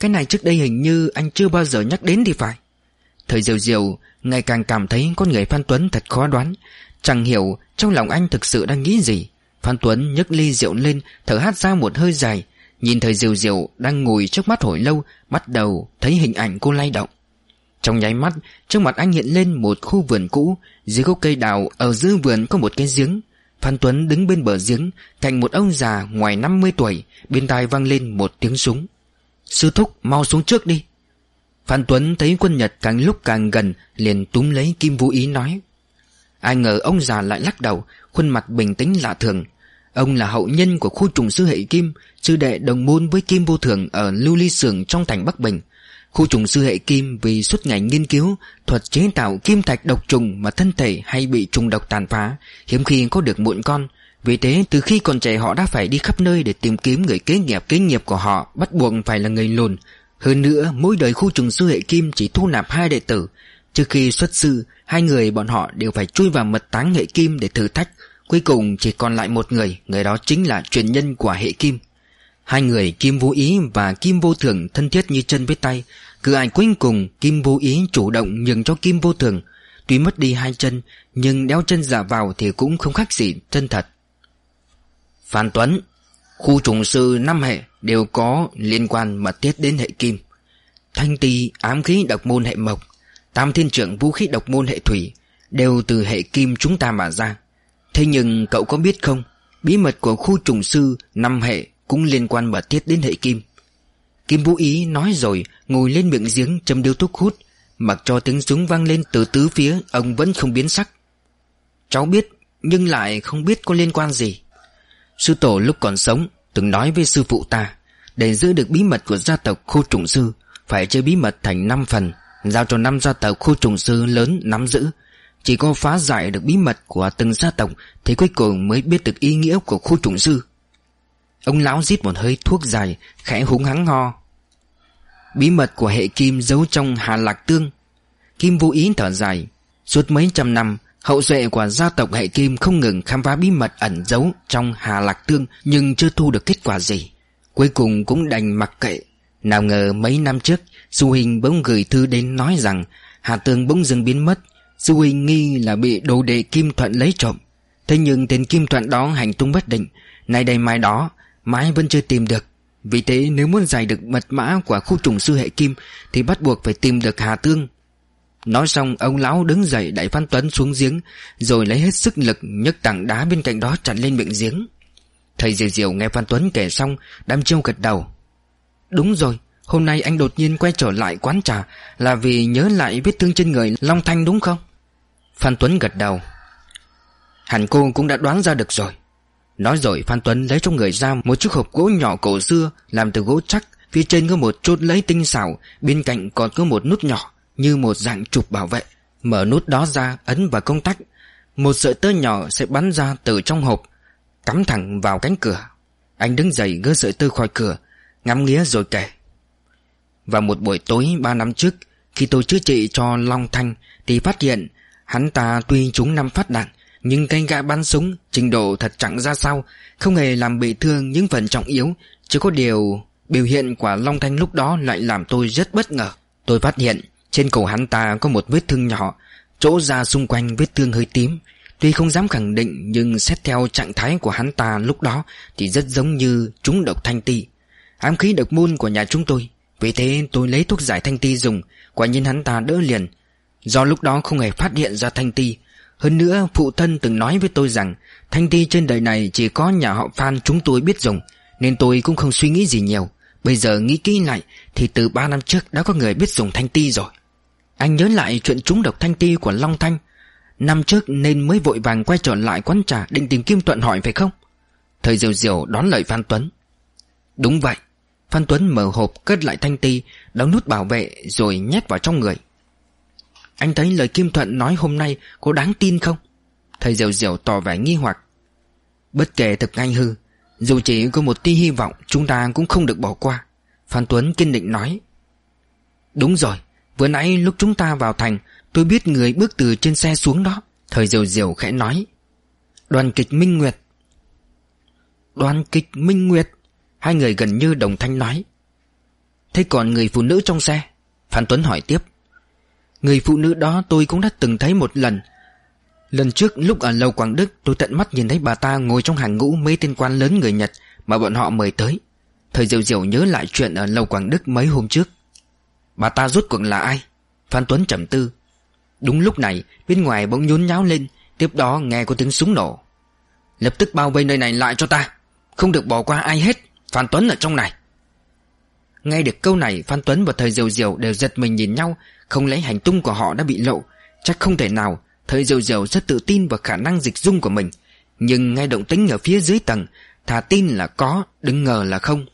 Cái này trước đây hình như anh chưa bao giờ nhắc đến thì phải. Thời diều diều, Ngày càng cảm thấy con người Phan Tuấn thật khó đoán. Chẳng hiểu trong lòng anh thực sự đang nghĩ gì. Phan Tuấn nhấc ly rượu lên, Thở hát ra một hơi dài. Nhìn thời diều diều đang ngồi trước mắt hồi lâu, Bắt đầu thấy hình ảnh cô lay động. Trong nháy mắt, Trước mặt anh hiện lên một khu vườn cũ. Dưới gốc cây đào Ở giữa vườn có một cái giếng. Phan Tuấn đứng bên bờ giếng, Cạnh một ông già ngoài 50 tuổi. Bên tai vang lên một tiếng súng. Sư thúc, mau xuống trước đi. Phan Tuấn thấy quân Nhật càng lúc càng gần, Liền túm lấy Kim Vũ Ý nói. Ai ngờ ông già lại lắc đầu Khuôn mặt bình tĩnh lạ thường. Ông là hậu nhân của khu trùng sư hệ Kim, Sư đệ đồng môn với Kim Vô Thường Ở Lưu Ly Sường trong thành Bắc Bình. Khu trùng sư hệ Kim vì suốt ngày nghiên cứu, Thuật chế tạo kim thạch độc trùng Mà thân thể hay bị trùng độc tàn phá, Hiếm khi có được muộn con. Vì thế, từ khi còn trẻ họ đã phải đi khắp nơi Để tìm kiếm người kế nghiệp kế nghiệp của họ, Bắt buộc phải là người lùn. Hơn nữa, mỗi đời khu trùng sư hệ Kim Chỉ thu nạp hai đệ tử. Trước khi xuất sư, Hai người bọn họ đều phải chui vào mật táng hệ Kim để thử thách. Cuối cùng chỉ còn lại một người Người đó chính là truyền nhân của hệ kim. Hai người Kim Vô Ý và Kim Vô Thường thân thiết như chân với tay Cứ ai cuối cùng Kim Vô Ý chủ động nhường cho Kim Vô Thường. Tuy mất đi hai chân, Nhưng đeo chân giả vào thì cũng không khác gì chân thật. Phan Tuấn, Khu trùng sư năm hệ đều có liên quan mật thiết đến hệ kim. Thanh tì ám khí, độc môn, hệ mộc, Tam thiên trưởng, vũ khí, độc môn, hệ thủy Đều từ hệ kim chúng ta mà ra. Thế nhưng cậu có biết không, Bí mật của khu trùng sư năm hệ Cũng liên quan mật thiết đến hệ kim. Kim Vũ Ý nói rồi, Ngồi lên miệng giếng châm điếu thuốc hút, Mặc cho tiếng súng vang lên từ tứ phía, Ông vẫn không biến sắc. Cháu biết, nhưng lại không biết có liên quan gì. Sư tổ lúc còn sống Từng nói với sư phụ ta, Để giữ được bí mật của gia tộc khu trùng sư, Phải chơi bí mật thành 5 phần, Giao cho năm gia tộc khu trùng sư lớn nắm giữ chỉ có phá giải được bí mật của từng gia tộc Thì cuối cùng mới biết được ý nghĩa của khu trùng sư Ông lão rít một hơi thuốc dài, Khẽ húng hắng ho. Bí mật của hệ kim giấu trong Hà Lạc Tương. Kim vô ý thở dài. Suốt mấy trăm năm, Hậu duệ của gia tộc hệ kim không ngừng khám phá bí mật ẩn giấu trong Hà Lạc Tương Nhưng chưa thu được kết quả gì. Cuối cùng cũng đành mặc kệ. Nào ngờ mấy năm trước, Du Hình bỗng gửi thư đến nói rằng Hà Tương bỗng dưng biến mất Sư huynh nghi là bị đồ đệ Kim Thuận lấy trộm. Thế nhưng tên Kim Thuận đó hành tung bất định. Nay đây mai đó, Mãi vẫn chưa tìm được. Vì thế nếu muốn giải được mật mã của khu trùng sư hệ Kim, Thì bắt buộc phải tìm được Hà Tương. Nói xong, ông lão đứng dậy đẩy Phan Tuấn xuống giếng, Rồi lấy hết sức lực nhấc tảng đá bên cạnh đó chặn lên miệng giếng. Thầy Diều Diều nghe Phan Tuấn kể xong Đam chiêu gật đầu. Đúng rồi, Hôm nay anh đột nhiên quay trở lại quán trà, Là vì nhớ lại vết thương trên người Long Thanh đúng không? Phan Tuấn gật đầu. Hẳn cô cũng đã đoán ra được rồi. Nói rồi, Phan Tuấn lấy trong người ra Một chiếc hộp gỗ nhỏ cổ xưa, Làm từ gỗ chắc, Phía trên có một chốt lấy tinh xảo, Bên cạnh còn có một nút nhỏ, Như một dạng trục bảo vệ. Mở nút đó ra, ấn vào công tắc. Một sợi tơ nhỏ sẽ bắn ra từ trong hộp, Cắm thẳng vào cánh cửa. Anh đứng dậy gỡ sợi tơ khỏi cửa, Ngắm nghía rồi kể. Vào một buổi tối ba năm trước, Khi tôi chữa trị cho Long Thanh, Thì phát hiện Hắn ta tuy trúng năm phát đạn, Nhưng cây gã bắn súng, Trình độ thật chẳng ra sao, Không hề làm bị thương những phần trọng yếu. Chỉ có điều Biểu hiện của Long Thanh lúc đó lại làm tôi rất bất ngờ. Tôi phát hiện Trên cổ hắn ta có một vết thương nhỏ, Chỗ da xung quanh vết thương hơi tím. Tuy không dám khẳng định, Nhưng xét theo trạng thái của hắn ta lúc đó Thì rất giống như trúng độc thanh ti. Ám khí độc môn của nhà chúng tôi. Vì thế tôi lấy thuốc giải thanh ti dùng, Quả nhiên hắn ta đỡ liền. Do lúc đó không hề phát hiện ra thanh ti. Hơn nữa, phụ thân từng nói với tôi rằng, Thanh ti trên đời này chỉ có nhà họ Phan chúng tôi biết dùng, Nên tôi cũng không suy nghĩ gì nhiều. Bây giờ nghĩ kỹ lại, Thì từ 3 năm trước đã có người biết dùng thanh ti rồi. Anh nhớ lại chuyện trúng độc thanh ti của Long Thanh. Năm trước nên mới vội vàng quay trở lại quán trà Định tìm Kim Tuận hỏi phải không? Thời diều diều đón lời Phan Tuấn. Đúng vậy. Phan Tuấn mở hộp cất lại thanh ti, Đóng nút bảo vệ rồi nhét vào trong người. Anh thấy lời Kim Thuận nói hôm nay Có đáng tin không? Thầy Diều Diều tỏ vẻ nghi hoặc. Bất kể thực anh hư, Dù chỉ có một tia hy vọng, Chúng ta cũng không được bỏ qua. Phan Tuấn kiên định nói. Đúng rồi, Vừa nãy lúc chúng ta vào thành, Tôi biết người bước từ trên xe xuống đó. Thời Diều Diều khẽ nói. Đoàn kịch Minh Nguyệt. Đoàn kịch Minh Nguyệt? Hai người gần như đồng thanh nói. Thế còn người phụ nữ trong xe? Phan Tuấn hỏi tiếp. Người phụ nữ đó tôi cũng đã từng thấy một lần. Lần trước lúc ở lầu Quảng Đức, Tôi tận mắt nhìn thấy bà ta ngồi trong hàng ngũ Mấy tên quan lớn người Nhật Mà bọn họ mời tới. Thời diệu diệu nhớ lại chuyện ở lầu Quảng Đức mấy hôm trước. Bà ta rốt cuộc là ai? Phan Tuấn trầm tư. Đúng lúc này, bên ngoài bỗng nhốn nháo lên, Tiếp đó nghe có tiếng súng nổ. Lập tức bao vây nơi này lại cho ta. Không được bỏ qua ai hết, Phan Tuấn ở trong này. Nghe được câu này, Phan Tuấn và Thời Diều Diều đều giật mình nhìn nhau không lấy hành tung của họ đã bị lộ? Chắc không thể nào. Thời Diều Diều rất tự tin vào khả năng dịch dung của mình. Nhưng ngay động tính ở phía dưới tầng, Thà tin là có, Đừng ngờ là không.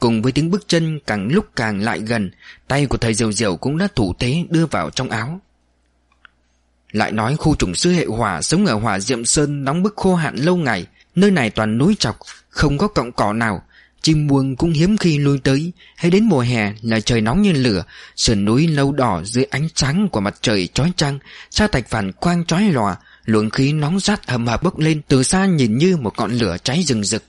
Cùng với tiếng bước chân càng lúc càng lại gần, Tay của thầy Diều Diều cũng đã thủ thế đưa vào trong áo. Lại nói khu trùng sư hệ hỏa sống ở hỏa diệm sơn nóng bức khô hạn lâu ngày, Nơi này toàn núi trọc, Không có cọng cỏ nào. Chim buông cũng hiếm khi lui tới, Hay đến mùa hè là trời nóng như lửa, Sườn núi lâu đỏ dưới ánh sáng của mặt trời chói chang, Sa thạch phản quang chói lòa, Luồng khí nóng rát hầm hập bốc lên Từ xa nhìn như một ngọn lửa cháy rừng rực.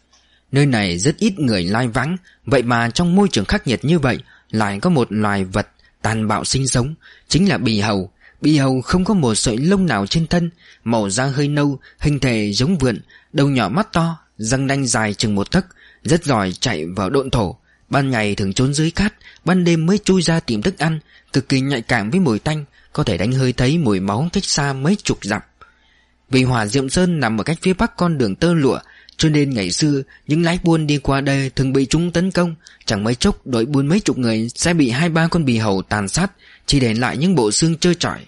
Nơi này rất ít người lai vắng Vậy mà trong môi trường khắc nghiệt như vậy Lại có một loài vật tàn bạo sinh sống, Chính là bì hầu. Bì hầu không có một sợi lông nào trên thân, Màu da hơi nâu, Hình thể giống vượn, Đầu nhỏ mắt to, Răng nanh dài chừng một tấc rất giỏi chạy vào độn thổ. Ban ngày thường trốn dưới cát, Ban đêm mới chui ra tìm thức ăn, Cực kỳ nhạy cảm với mùi tanh, Có thể đánh hơi thấy mùi máu cách xa mấy chục dặm. Vì hỏa diệm sơn nằm ở cách phía bắc con đường tơ lụa, Cho nên ngày xưa, Những lái buôn đi qua đây thường bị chúng tấn công. Chẳng mấy chốc, đội buôn mấy chục người Sẽ bị hai ba con bì hầu tàn sát, Chỉ để lại những bộ xương trơ trọi.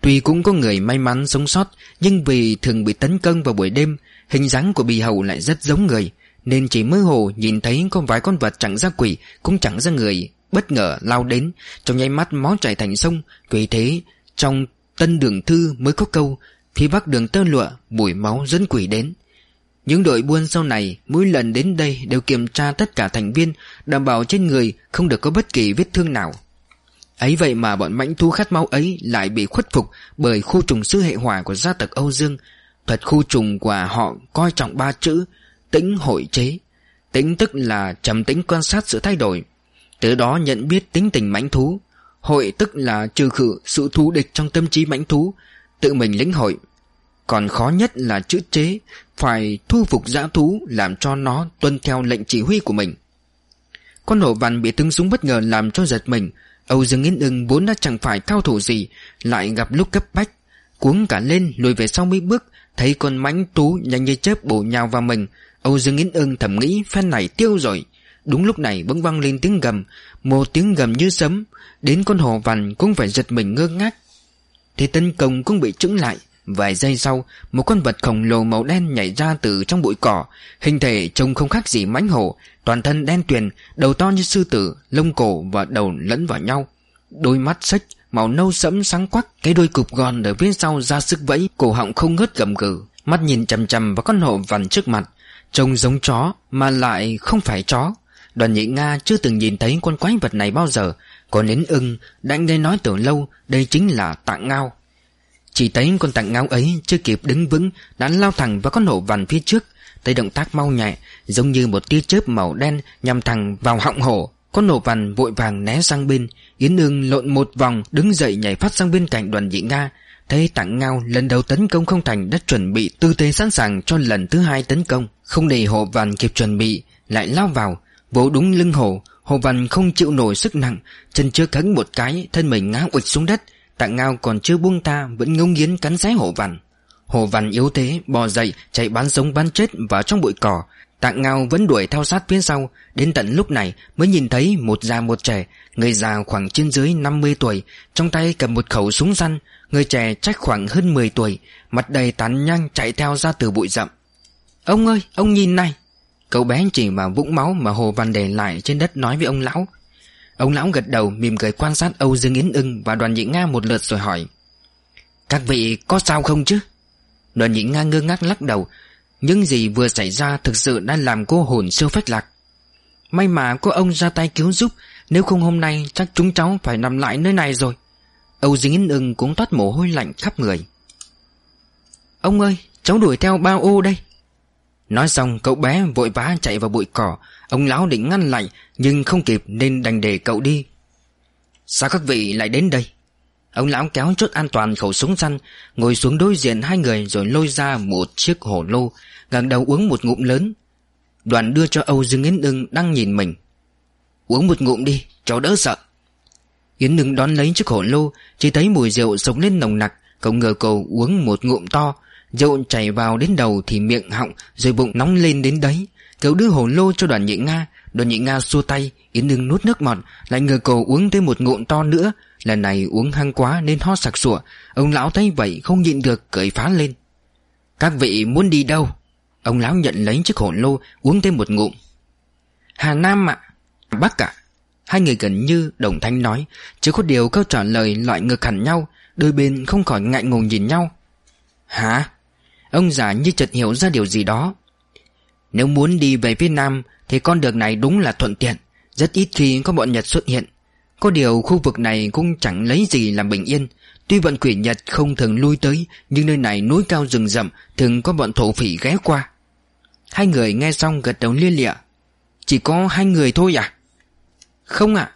Tuy cũng có người may mắn sống sót, Nhưng vì thường bị tấn công vào buổi đêm, Hình dáng của bì hầu lại rất giống người. Nên chỉ mơ hồ nhìn thấy có vài con vật chẳng ra quỷ, Cũng chẳng ra người, Bất ngờ lao đến, Trong nháy mắt máu chảy thành sông. Vì thế, trong tân đường thư mới có câu Phía bắc đường tơ lụa, Bụi máu dẫn quỷ đến. Những đội buôn sau này mỗi lần đến đây đều kiểm tra tất cả thành viên, Đảm bảo trên người không được có bất kỳ vết thương nào. Ấy vậy mà bọn mãnh thu khát máu ấy lại bị khuất phục bởi khu trùng sư hệ hỏa của gia tộc Âu Dương. Thuật khu trùng của họ coi trọng ba chữ Tĩnh hội chế. Tĩnh tức là trầm tĩnh quan sát sự thay đổi. Từ đó nhận biết tính tình mãnh thú. Hội tức là trừ khử sự thù địch trong tâm trí mãnh thú, Tự mình lĩnh hội. Còn khó nhất là chữ chế, Phải thu phục dã thú Làm cho nó tuân theo lệnh chỉ huy của mình. Con hổ vằn bị tiếng súng bất ngờ làm cho giật mình. Âu Dương yên ưng vốn đã chẳng phải cao thủ gì, Lại gặp lúc cấp bách. Cuống cả lên, lùi về sau mấy bước, Thấy con mãnh tú nhanh như chớp bổ nhào vào mình. Âu Dương Yến ưng thầm nghĩ, phen này tiêu rồi. Đúng lúc này bỗng vang lên tiếng gầm, Một tiếng gầm như sấm. Đến con hồ vằn cũng phải giật mình ngơ ngác. Thì tấn công cũng bị trứng lại. Vài giây sau, Một con vật khổng lồ màu đen nhảy ra từ trong bụi cỏ. Hình thể trông không khác gì mãnh hổ. Toàn thân đen tuyền, Đầu to như sư tử, Lông cổ và đầu lẫn vào nhau. Đôi mắt xích Màu nâu sẫm sáng quắc, Cái đôi cục gòn ở phía sau ra sức vẫy, Cổ họng không ngớt gầm gừ. Mắt nhìn chằm chằm vào con hổ vằn trước mặt. Trông giống chó, Mà lại không phải chó. Đoàn nhị Nga chưa từng nhìn thấy con quái vật này bao giờ. Còn đến ưng, Đã nghe nói từ lâu, Đây chính là tạng ngao. Chỉ thấy con tạng ngao ấy Chưa kịp đứng vững, Đã lao thẳng vào con hổ vằn phía trước. Tay động tác mau nhẹ, Giống như một tia chớp màu đen Nhằm thẳng vào họng hổ. Con hổ vằn vội vàng né sang bên. Yến ưng lộn một vòng, Đứng dậy nhảy phát sang bên cạnh đoàn nhị Nga. Thấy tạng ngao lần đầu tấn công không thành, Đã chuẩn bị tư thế sẵn sàng cho lần thứ hai tấn công. Không để hồ vằn kịp chuẩn bị, Lại lao vào. Vỗ đúng lưng hổ Hồ Văn không chịu nổi sức nặng, Chân chưa cấn một cái, Thân mình ngã ụt xuống đất. Tạ ngao còn chưa buông ta, Vẫn ngông nghiến cắn xé hồ văn. Hồ văn yếu thế, bò dậy, chạy bán sống bán chết vào trong bụi cỏ. Tạ ngao vẫn đuổi theo sát phía sau. Đến tận lúc này mới nhìn thấy một già một trẻ, Người già khoảng trên dưới 50 tuổi, Trong tay cầm một khẩu súng săn. Người trẻ chắc khoảng hơn 10 tuổi, Mặt đầy tán nhang chạy theo ra từ bụi rậm. Ông ơi, ông nhìn này. Cậu bé chỉ vào vũng máu mà Hồ Văn để lại trên đất nói với ông lão. Ông lão gật đầu, mỉm cười quan sát Âu Dương Yến ưng và đoàn nhị Nga một lượt rồi hỏi. Các vị có sao không chứ? Đoàn nhị Nga ngơ ngác lắc đầu. Những gì vừa xảy ra thực sự đã làm cô hồn siêu phách lạc. May mà có ông ra tay cứu giúp, Nếu không hôm nay chắc chúng cháu phải nằm lại nơi này rồi. Âu Dương Yến ưng cũng toát mồ hôi lạnh khắp người. Ông ơi, cháu đuổi theo bao ô đây? Nói xong, cậu bé vội vã chạy vào bụi cỏ. Ông lão định ngăn lại, Nhưng không kịp nên đành để cậu đi. Sao các vị lại đến đây? Ông lão kéo chốt an toàn khẩu súng săn, Ngồi xuống đối diện hai người Rồi lôi ra một chiếc hổ lô ngẩng đầu uống một ngụm lớn. Đoàn đưa cho Âu Dương Yến Ưng đang nhìn mình. Uống một ngụm đi, Cháu đỡ sợ. Yến Ưng đón lấy chiếc hổ lô, Chỉ thấy mùi rượu sống lên nồng nặc. Cậu ngờ cầu uống một ngụm to Rượu chảy vào đến đầu thì miệng họng Rồi bụng nóng lên đến đấy. Cậu đưa hồ lô cho đoàn nhị Nga. Đoàn nhị Nga xua tay, Yến ưng nuốt nước mọt, Lại ngờ cậu uống thêm một ngụm to nữa. Lần này uống hăng quá nên ho sặc sủa Ông lão thấy vậy không nhịn được cởi phá lên. Các vị muốn đi đâu? Ông lão nhận lấy chiếc hổ lô, Uống thêm một ngụm. Hà Nam ạ. Bắc ạ. Hai người gần như đồng thanh nói. Chỉ có điều câu trả lời loại ngược hẳn nhau. Đôi bên không khỏi ngại ngùng nhìn nhau. Hả? Ông già như chợt hiểu ra điều gì đó. Nếu muốn đi về phía Nam, Thì con đường này đúng là thuận tiện. Rất ít khi có bọn Nhật xuất hiện. Có điều khu vực này cũng chẳng lấy gì làm bình yên. Tuy vận quỷ Nhật không thường lui tới, Nhưng nơi này núi cao rừng rậm, Thường có bọn thổ phỉ ghé qua. Hai người nghe xong gật đầu lia lịa. Chỉ có hai người thôi à? Không ạ.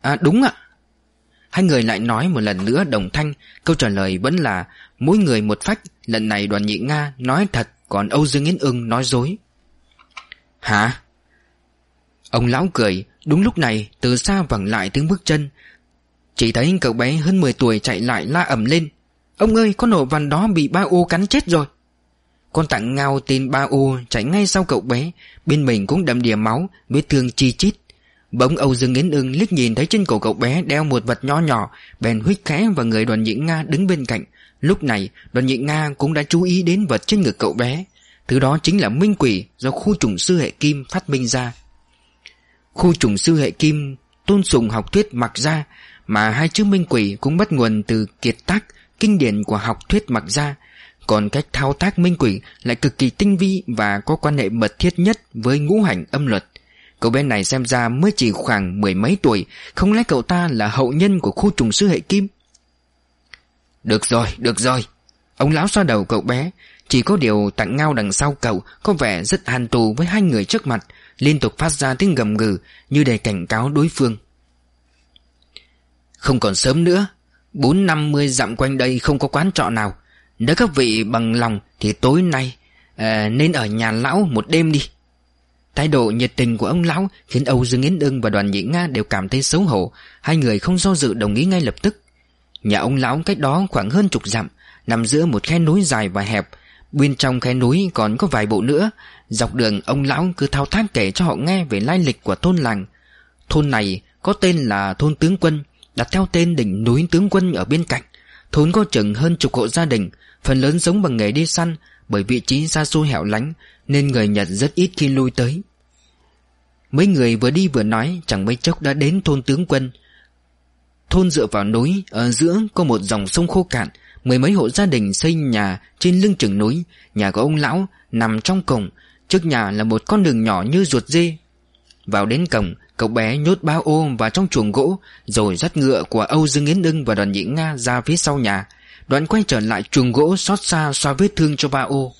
À đúng ạ. Hai người lại nói một lần nữa đồng thanh. Câu trả lời vẫn là Mỗi người một phách. Lần này đoàn nhị Nga nói thật, Còn Âu Dương Yến ưng nói dối. Hả? Ông lão cười. Đúng lúc này, từ xa vẳng lại tiếng bước chân. Chỉ thấy cậu bé hơn 10 tuổi chạy lại la ẩm lên. Ông ơi, con nổ vằn đó bị ba ô cắn chết rồi. Con tặng ngao tên ba ô chạy ngay sau cậu bé. Bên mình cũng đậm đìa máu, Vết thương chi chít. Bỗng Âu Dương Yến ưng liếc nhìn thấy trên cổ cậu bé đeo một vật nhỏ nhỏ, Bèn huyết khẽ và người đoàn nhĩ Nga đứng bên cạnh. Lúc này, đoàn nhị Nga cũng đã chú ý đến vật trên ngực cậu bé. Thứ đó chính là minh quỷ do khu trùng sư hệ kim phát minh ra. Khu trùng sư hệ kim tôn sùng học thuyết mặc ra, Mà hai chữ minh quỷ cũng bắt nguồn từ kiệt tác, kinh điển của học thuyết mặc ra. Còn cách thao tác minh quỷ lại cực kỳ tinh vi và có quan hệ mật thiết nhất với ngũ hành âm luật. Cậu bé này xem ra mới chỉ khoảng mười mấy tuổi, Không lẽ cậu ta là hậu nhân của khu trùng sư hệ kim? Được rồi, được rồi. Ông lão xoa đầu cậu bé. Chỉ có điều tặng ngao đằng sau cậu Có vẻ rất hàn tù với hai người trước mặt Liên tục phát ra tiếng gầm gừ Như để cảnh cáo đối phương. Không còn sớm nữa Bốn năm mươi dặm quanh đây không có quán trọ nào. Nếu các vị bằng lòng Thì tối nay à, Nên ở nhà lão một đêm đi. Thái độ nhiệt tình của ông lão Khiến Âu Dương Yến Ưng và đoàn nhị Nga đều cảm thấy xấu hổ. Hai người không do dự đồng ý ngay lập tức. Nhà ông lão cách đó khoảng hơn chục dặm, Nằm giữa một khe núi dài và hẹp. Bên trong khe núi còn có vài bộ nữa. Dọc đường, ông lão cứ thao thác kể cho họ nghe về lai lịch của thôn làng. Thôn này có tên là thôn tướng quân, Đặt theo tên đỉnh núi tướng quân ở bên cạnh. Thôn có chừng hơn chục hộ gia đình, Phần lớn sống bằng nghề đi săn, Bởi vị trí xa xôi hẻo lánh, Nên người Nhật rất ít khi lui tới. Mấy người vừa đi vừa nói, Chẳng mấy chốc đã đến thôn tướng quân. Thôn dựa vào núi, Ở giữa có một dòng sông khô cạn, Mười mấy hộ gia đình xây nhà trên lưng chừng núi. Nhà của ông lão nằm trong cổng, Trước nhà là một con đường nhỏ như ruột dê. Vào đến cổng, Cậu bé nhốt ba ô vào trong chuồng gỗ, Rồi dắt ngựa của Âu Dương Yến Đưng và đoàn nhị Nga ra phía sau nhà. Đoạn quay trở lại chuồng gỗ xót xa xoa vết thương cho ba ô.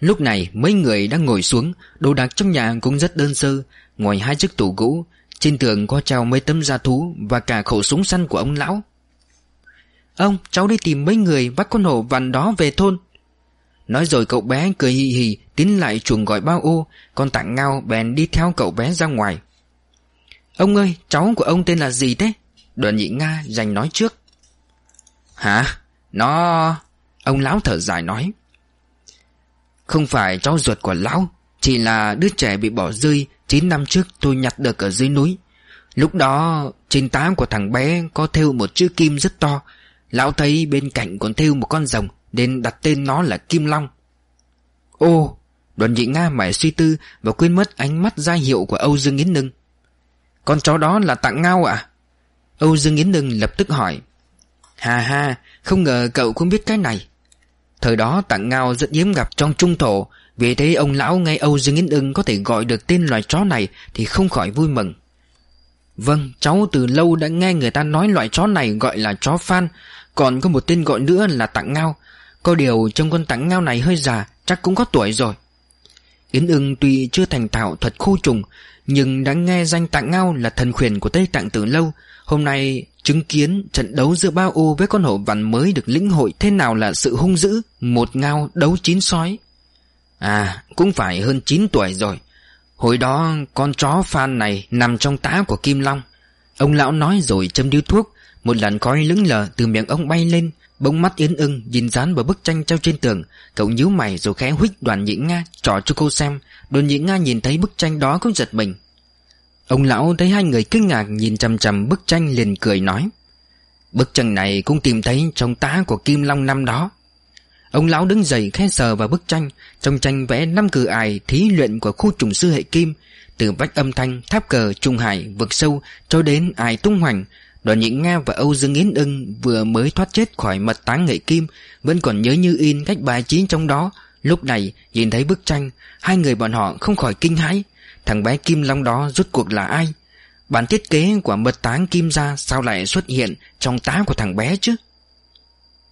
Lúc này, mấy người đang ngồi xuống, Đồ đạc trong nhà cũng rất đơn sơ. Ngoài hai chiếc tủ gỗ trên tường có treo mấy tấm da thú Và cả khẩu súng săn của ông lão. Ông, cháu đi tìm mấy người Bắt con hổ vằn đó về thôn. Nói rồi cậu bé cười hì hì, Tiến lại chuồng gọi bao ô, Con tạng ngao bèn đi theo cậu bé ra ngoài. Ông ơi, cháu của ông tên là gì thế? Đoàn nhị Nga giành nói trước. Hả? Nó Ông lão thở dài nói. Không phải cháu ruột của lão, Chỉ là đứa trẻ bị bỏ rơi 9 năm trước tôi nhặt được ở dưới núi. Lúc đó, trên tá của thằng bé Có thêu một chữ kim rất to. Lão thấy bên cạnh còn thêu một con rồng, Nên đặt tên nó là Kim Long. Ô, Đoàn nhị Nga mải suy tư Và quên mất ánh mắt ra hiệu của Âu Dương Yến Nưng. Con chó đó là tặng ngao à Âu Dương Yến Nưng lập tức hỏi. Hà ha, Không ngờ cậu cũng biết cái này. Thời đó tặng ngao rất hiếm gặp trong trung thổ vì thế ông lão nghe Âu Dương Yến Ưng có thể gọi được tên loài chó này Thì không khỏi vui mừng. Vâng, cháu từ lâu đã nghe người ta nói loại chó này gọi là chó phan Còn có một tên gọi nữa là tặng ngao. Có điều trong con tặng ngao này hơi già Chắc cũng có tuổi rồi. Yến ưng tuy chưa thành thạo thuật khu trùng Nhưng đã nghe danh tạng ngao là thần khuyển của Tây Tạng từ lâu. Hôm nay chứng kiến trận đấu giữa bao ô với con hổ vằn mới được lĩnh hội thế nào là sự hung dữ Một ngao đấu chín sói. À cũng phải hơn 9 tuổi rồi. Hồi đó, con chó Phan này nằm trong tá của Kim Long. Ông lão nói rồi châm điếu thuốc. Một làn khói lững lờ từ miệng ông bay lên. Bông mắt Yến ưng nhìn dán vào bức tranh treo trên tường. Cậu nhíu mày rồi khẽ huých đoàn nhĩ Nga, Trỏ cho cô xem. Đoàn nhĩ Nga nhìn thấy bức tranh đó cũng giật mình. Ông lão thấy hai người kinh ngạc nhìn chằm chằm bức tranh liền cười nói. Bức tranh này cũng tìm thấy trong tá của Kim Long năm đó. Ông lão đứng dậy khẽ sờ vào bức tranh Trong tranh vẽ năm cử ải thí luyện của khu trùng sư hệ kim Từ vách âm thanh, tháp cờ, trung hải, vực sâu Cho đến ải tung hoành. Đoàn nhị Nga và Âu Dương Yến ưng vừa mới thoát chết khỏi mật táng nghệ kim Vẫn còn nhớ như in cách bài trí trong đó. Lúc này nhìn thấy bức tranh Hai người bọn họ không khỏi kinh hãi. Thằng bé Kim Long đó rốt cuộc là ai? Bản thiết kế của mật táng Kim gia Sao lại xuất hiện trong tá của thằng bé chứ?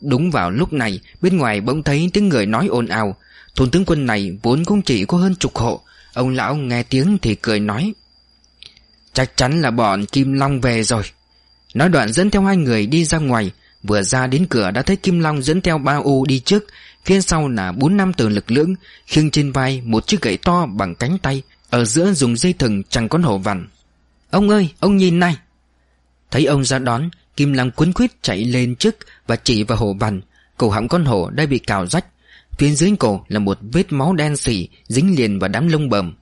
Đúng vào lúc này, Bên ngoài bỗng thấy tiếng người nói ồn ào. Thôn tướng quân này vốn cũng chỉ có hơn chục hộ. Ông lão nghe tiếng thì cười nói, Chắc chắn là bọn Kim Long về rồi. Nói đoạn dẫn theo hai người đi ra ngoài. Vừa ra đến cửa đã thấy Kim Long dẫn theo ba ô đi trước. Phía sau là bốn năm tờ lực lưỡng, Khiêng trên vai một chiếc gậy to bằng cánh tay. Ở giữa dùng dây thừng chẳng con hổ vằn. Ông ơi, ông nhìn này. Thấy ông ra đón, Kim Long cuốn quýt chạy lên trước Và chỉ vào hổ vằn Cổ họng con hổ đã bị cào rách. Phía dưới cổ là một vết máu đen xỉ Dính liền vào đám lông bầm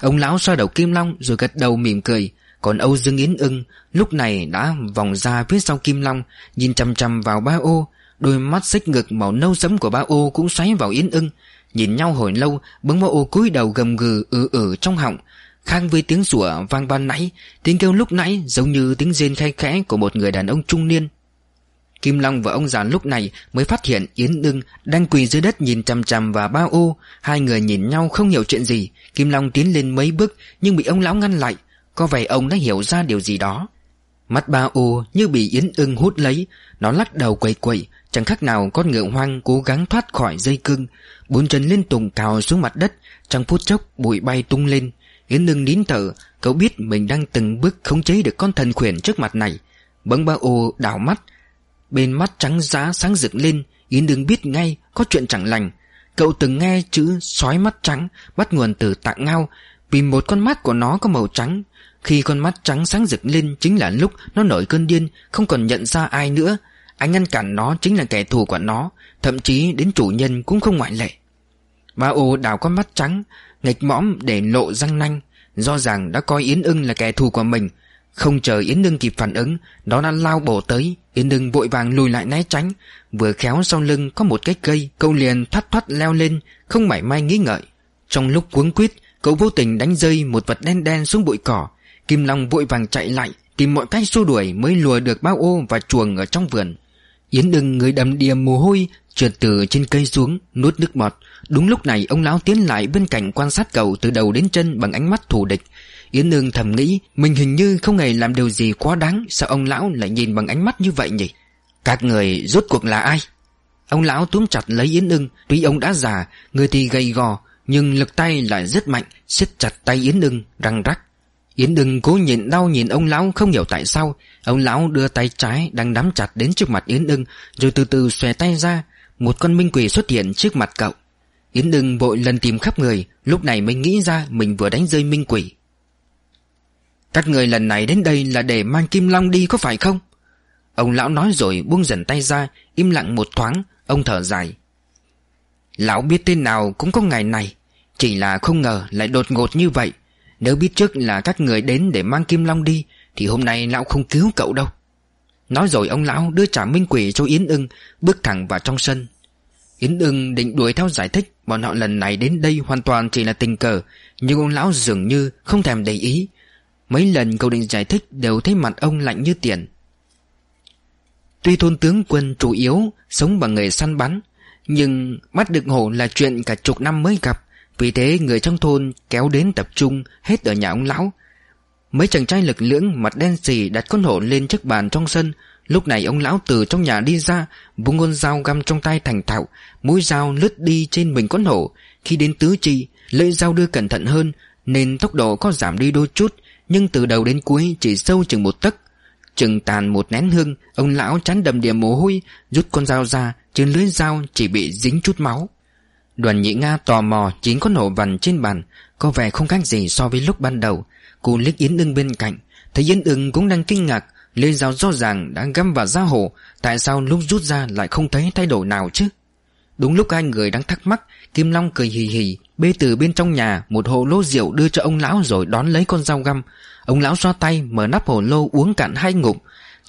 Ông lão xoa đầu Kim Long rồi gật đầu mỉm cười. Còn Âu Dương Yến ưng Lúc này đã vòng ra phía sau Kim Long, Nhìn chằm chằm vào ba ô. Đôi mắt xích ngực màu nâu sẫm của ba ô Cũng xoáy vào Yến ưng. Nhìn nhau hồi lâu Bỗng ba ô cúi đầu gầm gừ ừ ừ trong họng. Khác với tiếng sủa vang ban nãy. Tiếng kêu lúc nãy giống như tiếng rên khe khẽ Của một người đàn ông trung niên. Kim Long và ông già lúc này mới phát hiện Yến ưng đang quỳ dưới đất nhìn chằm chằm và ba ô. Hai người nhìn nhau không hiểu chuyện gì. Kim Long tiến lên mấy bước nhưng bị ông lão ngăn lại. Có vẻ ông đã hiểu ra điều gì đó. Mắt ba ô như bị Yến ưng hút lấy. Nó lắc đầu quậy quậy. Chẳng khác nào con ngựa hoang cố gắng thoát khỏi dây cưng Bốn chân liên tục cào xuống mặt đất. Trong phút chốc bụi bay tung lên. Yến ưng nín thở, Cậu biết mình đang từng bước khống chế được con thần khuyển trước mặt này. Bỗng ba ô đảo mắt, Bên mắt trắng giá sáng rực lên, Yến ưng biết ngay có chuyện chẳng lành. Cậu từng nghe chữ sói mắt trắng Bắt nguồn từ tạng ngao, Vì một con mắt của nó có màu trắng. Khi con mắt trắng sáng rực lên Chính là lúc nó nổi cơn điên, Không còn nhận ra ai nữa. Anh ngăn cản nó chính là kẻ thù của nó, Thậm chí đến chủ nhân cũng không ngoại lệ. Ba ô đào con mắt trắng Nghịch mõm để lộ răng nanh. Do rằng đã coi Yến ưng là kẻ thù của mình. Không chờ Yến ưng kịp phản ứng Nó đã lao bổ tới. Yến ưng vội vàng lùi lại né tránh. Vừa khéo sau lưng có một cái cây, Cậu liền thoát thoát leo lên, Không mảy may nghĩ ngợi. Trong lúc cuống quýt, Cậu vô tình đánh rơi một vật đen đen xuống bụi cỏ. Kim Long vội vàng chạy lại, Tìm mọi cách xua đuổi mới lùa được bao ô và chuồng ở trong vườn. Yến Đừng người đầm đìa mồ hôi, Trượt từ trên cây xuống, Nuốt nước bọt. Đúng lúc này, ông lão tiến lại bên cạnh quan sát cậu Từ đầu đến chân bằng ánh mắt thù địch. Yến ưng thầm nghĩ, Mình hình như không hề làm điều gì quá đáng, Sao ông lão lại nhìn bằng ánh mắt như vậy nhỉ? Các người rốt cuộc là ai? Ông lão túm chặt lấy Yến ưng Tuy ông đã già, Người thì gầy gò, Nhưng lực tay lại rất mạnh, siết chặt tay Yến ưng răng rắc. Yến Đừng cố nhịn đau nhìn ông lão, không hiểu tại sao. Ông lão đưa tay trái đang nắm chặt đến trước mặt Yến ưng Rồi từ từ xòe tay ra. Một con minh quỷ xuất hiện trước mặt cậu. Yến Đừng vội lần tìm khắp người, Lúc này mới nghĩ ra mình vừa đánh rơi minh quỷ. Các người lần này đến đây là để mang Kim Long đi có phải không? Ông lão nói rồi buông dần tay ra, Im lặng một thoáng, Ông thở dài. Lão biết tên nào cũng có ngày này, Chỉ là không ngờ lại đột ngột như vậy. Nếu biết trước là các người đến để mang Kim Long đi, Thì hôm nay lão không cứu cậu đâu. Nói rồi ông lão đưa trả minh quỷ cho Yến ưng, Bước thẳng vào trong sân. Yến ưng định đuổi theo giải thích, Bọn họ lần này đến đây hoàn toàn chỉ là tình cờ, Nhưng ông lão dường như không thèm để ý. Mấy lần cậu định giải thích Đều thấy mặt ông lạnh như tiền. Tuy thôn tướng quân chủ yếu Sống bằng nghề săn bắn, Nhưng bắt được hổ là chuyện cả chục năm mới gặp. Vì thế người trong thôn kéo đến tập trung Hết ở nhà ông lão. Mấy chàng trai lực lưỡng mặt đen xì đặt con hổ lên chiếc bàn trong sân. Lúc này ông lão từ trong nhà đi ra Vung con dao găm trong tay thành thạo, Mũi dao lướt đi trên mình con hổ. Khi đến tứ chi, Lưỡi dao đưa cẩn thận hơn, Nên tốc độ có giảm đi đôi chút, Nhưng từ đầu đến cuối chỉ sâu chừng một tấc. Chừng tàn một nén hương, Ông lão chán đầm điểm mồ hôi, Rút con dao ra Trên lưỡi dao chỉ bị dính chút máu. Đoàn nhị Nga tò mò chín con hổ vằn trên bàn, Có vẻ không khác gì so với lúc ban đầu. Cô liếc Yến ưng bên cạnh, Thấy Yến ưng cũng đang kinh ngạc Lê dao rõ ràng đã găm vào da hổ Tại sao lúc rút ra lại không thấy thay đổi nào chứ? Đúng lúc hai người đang thắc mắc, Kim Long cười hì hì, Bê từ bên trong nhà Một hộ lô rượu đưa cho ông lão rồi đón lấy con dao găm. Ông lão xoa tay, mở nắp hồ lô uống cạn hai ngụm,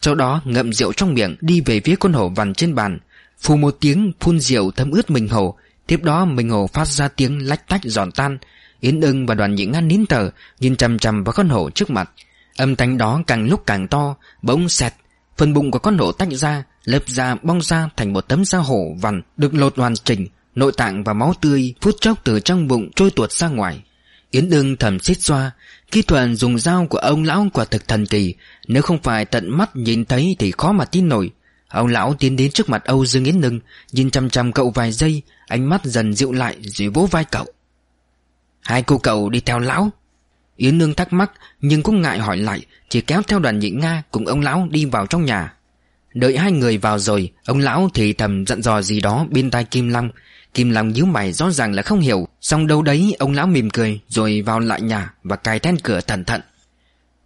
Sau đó ngậm rượu trong miệng Đi về phía con hổ vằn trên bàn. Phù một tiếng, phun rượu thấm ướt mình hổ Tiếp đó mình hổ phát ra tiếng lách tách giòn tan. Yến ưng và đoàn nhị ngăn nín tờ Nhìn chằm chằm vào con hổ trước mặt. Âm thanh đó càng lúc càng to, Bỗng xẹt. Phần bụng của con hổ tách ra, Lớp ra bong ra thành một tấm da hổ vằn Được lột hoàn chỉnh, Nội tạng và máu tươi phút chốc từ trong bụng trôi tuột ra ngoài. Yến ưng thầm xít xoa, Kỹ thuật dùng dao của ông lão quả thực thần kỳ, Nếu không phải tận mắt nhìn thấy Thì khó mà tin nổi. Ông lão tiến đến trước mặt Âu Dương Yến Nưng Nhìn chăm chăm cậu vài giây, Ánh mắt dần dịu lại rồi vỗ vai cậu. Hai cô cậu đi theo lão. Yến Nương thắc mắc, Nhưng cũng ngại hỏi lại, Chỉ kéo theo đoàn nhị Nga cùng ông lão đi vào trong nhà. Đợi hai người vào rồi, Ông lão thì thầm dặn dò gì đó bên tai Kim Long. Kim Long nhíu mày rõ ràng là không hiểu, Xong đâu đấy ông lão mỉm cười, Rồi vào lại nhà và cài then cửa cẩn thận.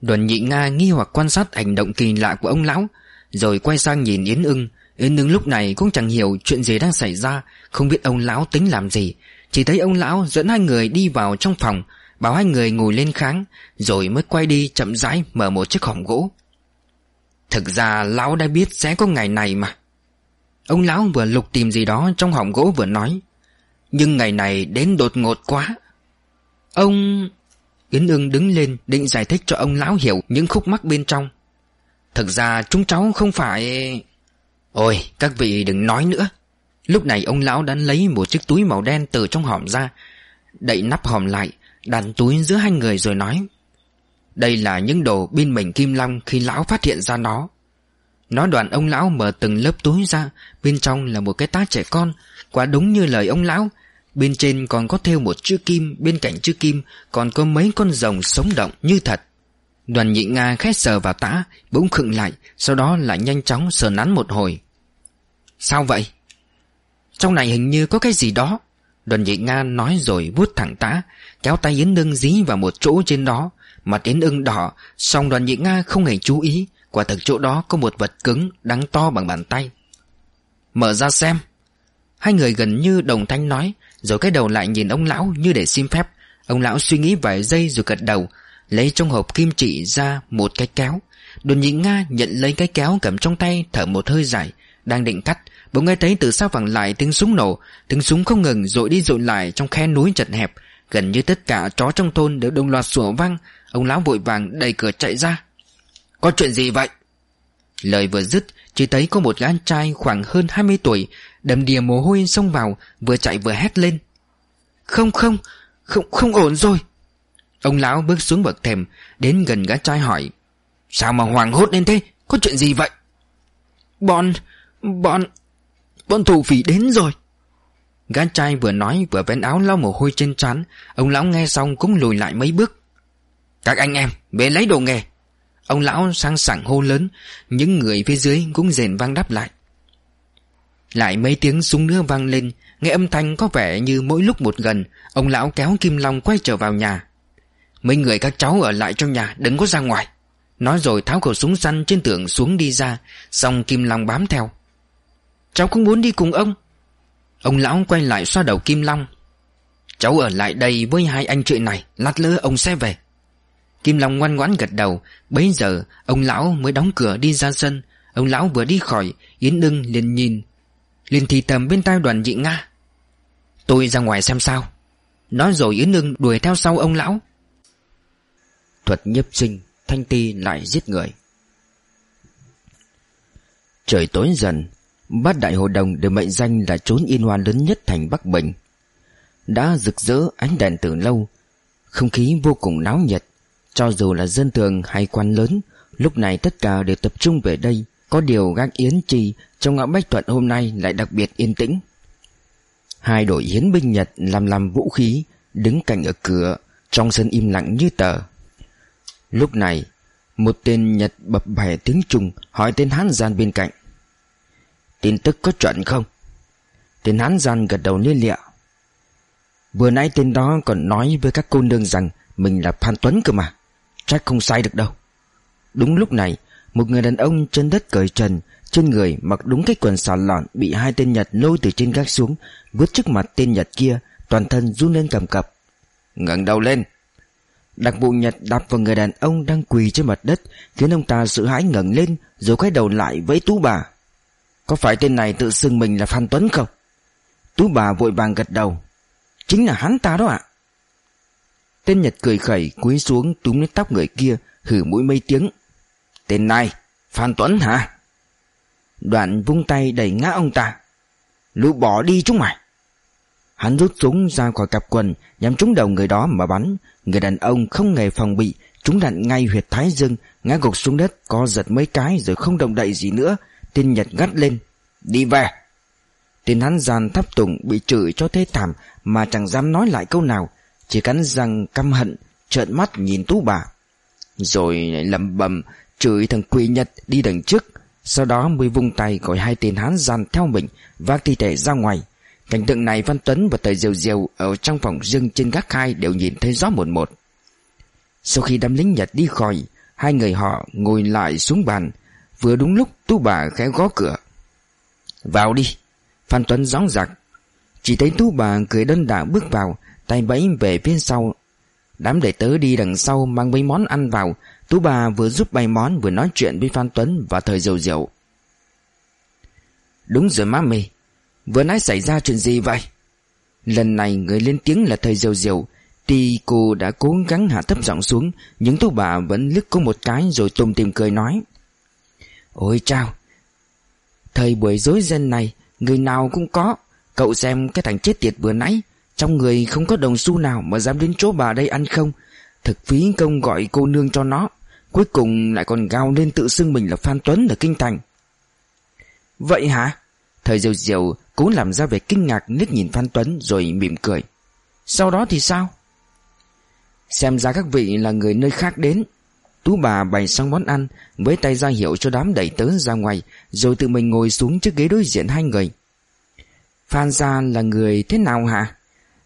Đoàn nhị Nga nghi hoặc quan sát hành động kỳ lạ của ông lão rồi quay sang nhìn Yến ưng. Yến ưng lúc này cũng chẳng hiểu chuyện gì đang xảy ra. Không biết ông lão tính làm gì. Chỉ thấy ông lão dẫn hai người đi vào trong phòng, Bảo hai người ngồi lên kháng, Rồi mới quay đi chậm rãi mở một chiếc hòm gỗ. Thực ra lão đã biết sẽ có ngày này mà. Ông lão vừa lục tìm gì đó trong hòm gỗ vừa nói. Nhưng ngày này đến đột ngột quá. Ông... Yến ương đứng lên định giải thích cho ông lão hiểu những khúc mắc bên trong. Thực ra chúng cháu không phải... Ôi, các vị đừng nói nữa. Lúc này ông lão đã lấy một chiếc túi màu đen từ trong hòm ra, Đậy nắp hòm lại, đàn túi giữa hai người rồi nói, Đây là những đồ bên mình Kim Long khi lão phát hiện ra nó. Nói đoạn ông lão mở từng lớp túi ra, Bên trong là một cái tá trẻ con. Quả đúng như lời ông lão, Bên trên còn có thêu một chữ kim, Bên cạnh chữ kim còn có mấy con rồng sống động như thật. Đoàn nhị Nga khét sờ vào tã, Bỗng khựng lại, Sau đó lại nhanh chóng sờ nắn một hồi. Sao vậy? Trong này hình như có cái gì đó. Đoàn nhị Nga nói rồi vuốt thẳng tã, Kéo tay Yến Ưng dí vào một chỗ trên đó. Mặt Yến Ưng đỏ Xong đoàn nhị Nga không hề chú ý. Quả thực chỗ đó có một vật cứng Đáng to bằng bàn tay. Mở ra xem. Hai người gần như đồng thanh nói, Rồi cái đầu lại nhìn ông lão như để xin phép. Ông lão suy nghĩ vài giây rồi gật đầu Lấy trong hộp kim trị ra một cái kéo. Đồn nhị Nga nhận lấy cái kéo cầm trong tay, Thở một hơi dài, Đang định cắt, Bỗng nghe thấy từ sau vẳng lại tiếng súng nổ. Tiếng súng không ngừng dội đi dội lại Trong khe núi chật hẹp. Gần như tất cả chó trong thôn đều đồng loạt sủa vang. Ông lão vội vàng đẩy cửa chạy ra. Có chuyện gì vậy? Lời vừa dứt, Chỉ thấy có một gã trai khoảng hơn 20 tuổi, Đầm đìa mồ hôi xông vào, Vừa chạy vừa hét lên. Không không Không không ổn rồi. Ông lão bước xuống bậc thềm, Đến gần gã trai hỏi, Sao mà hoàng hốt lên thế? Có chuyện gì vậy? Bọn Bọn Bọn thủ phỉ đến rồi. Gã trai vừa nói vừa vén áo lau mồ hôi trên trán, Ông lão nghe xong cũng lùi lại mấy bước. Các anh em, về lấy đồ nghề. Ông lão sang sảng hô lớn, Những người phía dưới cũng rền vang đáp lại. Lại mấy tiếng súng nữa vang lên, Nghe âm thanh có vẻ như mỗi lúc một gần, Ông lão kéo Kim Long quay trở vào nhà. Mấy người các cháu ở lại trong nhà Đừng có ra ngoài. Nói rồi tháo khẩu súng săn trên tường xuống đi ra, Xong Kim Long bám theo. Cháu cũng muốn đi cùng ông? Ông lão quay lại xoa đầu Kim Long. Cháu ở lại đây với hai anh chị này, Lát nữa ông sẽ về. Kim Long ngoan ngoãn gật đầu. Bấy giờ, ông lão mới đóng cửa đi ra sân. Ông lão vừa đi khỏi, Yến ưng liền nhìn. Liền thì tầm bên tai đoàn dị Nga. Tôi ra ngoài xem sao. Nói rồi Yến ưng đuổi theo sau ông lão. Thuật nhiếp sinh, Thanh ti lại giết người. Trời tối dần, Bát Đại Hồ Đồng được mệnh danh là chốn yên hoa lớn nhất thành Bắc Bình. Đã rực rỡ ánh đèn từ lâu, Không khí vô cùng náo nhiệt. Cho dù là dân thường hay quan lớn, Lúc này tất cả đều tập trung về đây. Có điều gác yến trì Trong ngõ Bách Thuận hôm nay lại đặc biệt yên tĩnh. Hai đội hiến binh Nhật làm làm vũ khí, Đứng cạnh ở cửa, Trong sân im lặng như tờ. Lúc này, Một tên Nhật bập bẻ tiếng Trung Hỏi tên Hán gian bên cạnh. Tin tức có chuẩn không? Tên Hán gian gật đầu liên lịa. Vừa nãy tên đó còn nói với các cô nương rằng Mình là Phan Tuấn cơ mà, Chắc không sai được đâu. Đúng lúc này, Một người đàn ông chân đất cởi trần, Trên người mặc đúng cái quần xà lọn Bị hai tên Nhật lôi từ trên gác xuống, Vứt trước mặt tên Nhật kia, Toàn thân run lên cầm cập. Ngẩng đầu lên Đặc vụ Nhật đạp vào người đàn ông đang quỳ trên mặt đất, Khiến ông ta sợ hãi ngẩng lên, Rồi quay đầu lại với tú bà. Có phải tên này tự xưng mình là Phan Tuấn không? Tú bà vội vàng gật đầu. Chính là hắn ta đó ạ. Tên Nhật cười khẩy, cúi xuống túm lấy tóc người kia, Hử mũi mây tiếng. Tên này, Phan Tuấn hả? Đoạn vung tay đẩy ngã ông ta. Lũ bỏ đi chúng mày. Hắn rút súng ra khỏi cặp quần, Nhắm trúng đầu người đó mà bắn. Người đàn ông không hề phòng bị, Trúng đạn ngay huyệt thái dương, Ngã gục xuống đất, co giật mấy cái rồi không động đậy gì nữa. Tên Nhật gắt lên, Đi về. Tên hắn giàn thắp tùng, bị chửi cho thế thảm, Mà chẳng dám nói lại câu nào. Chỉ cắn răng căm hận, Trợn mắt nhìn tú bà. Rồi lẩm bẩm, Chửi thằng quỷ Nhật đi đằng trước. Sau đó mới vung tay gọi hai tên hán gian theo mình, Vác thi thể ra ngoài. Cảnh tượng này Văn Tuấn và Tề Diều Diều Ở trong phòng riêng trên gác hai Đều nhìn thấy rõ một một. Sau khi đám lính Nhật đi khỏi, Hai người họ ngồi lại xuống bàn. Vừa đúng lúc tú bà khẽ gõ cửa. Vào đi. Phan Tuấn gióng giặc. Chỉ thấy tú bà cười đơn đả bước vào, Tay bẫy về phía sau. Đám đệ tớ đi đằng sau mang mấy món ăn vào. Tú bà vừa giúp bày món Vừa nói chuyện với Phan Tuấn và thời diều diều. Đúng rồi má mì. Vừa nãy xảy ra chuyện gì vậy? Lần này người lên tiếng là thầy Diều Diều Tuy cô đã cố gắng hạ thấp giọng xuống, Nhưng tú bà vẫn lướt cô một cái Rồi tùm tìm cười nói. Ôi chao Thời buổi dối dân này, Người nào cũng có. Cậu xem cái thằng chết tiệt vừa nãy, Trong người không có đồng xu nào Mà dám đến chỗ bà đây ăn không? Thực phí công gọi cô nương cho nó, Cuối cùng lại còn gào lên tự xưng mình là Phan Tuấn ở Kinh Thành. Vậy hả? Thời diều diều cố làm ra vẻ kinh ngạc liếc nhìn Phan Tuấn rồi mỉm cười. Sau đó thì sao? Xem ra các vị là người nơi khác đến. Tú bà bày xong món ăn, với tay ra hiệu cho đám đẩy tớ ra ngoài, rồi tự mình ngồi xuống trước ghế đối diện hai người. Phan Gia là người thế nào hả?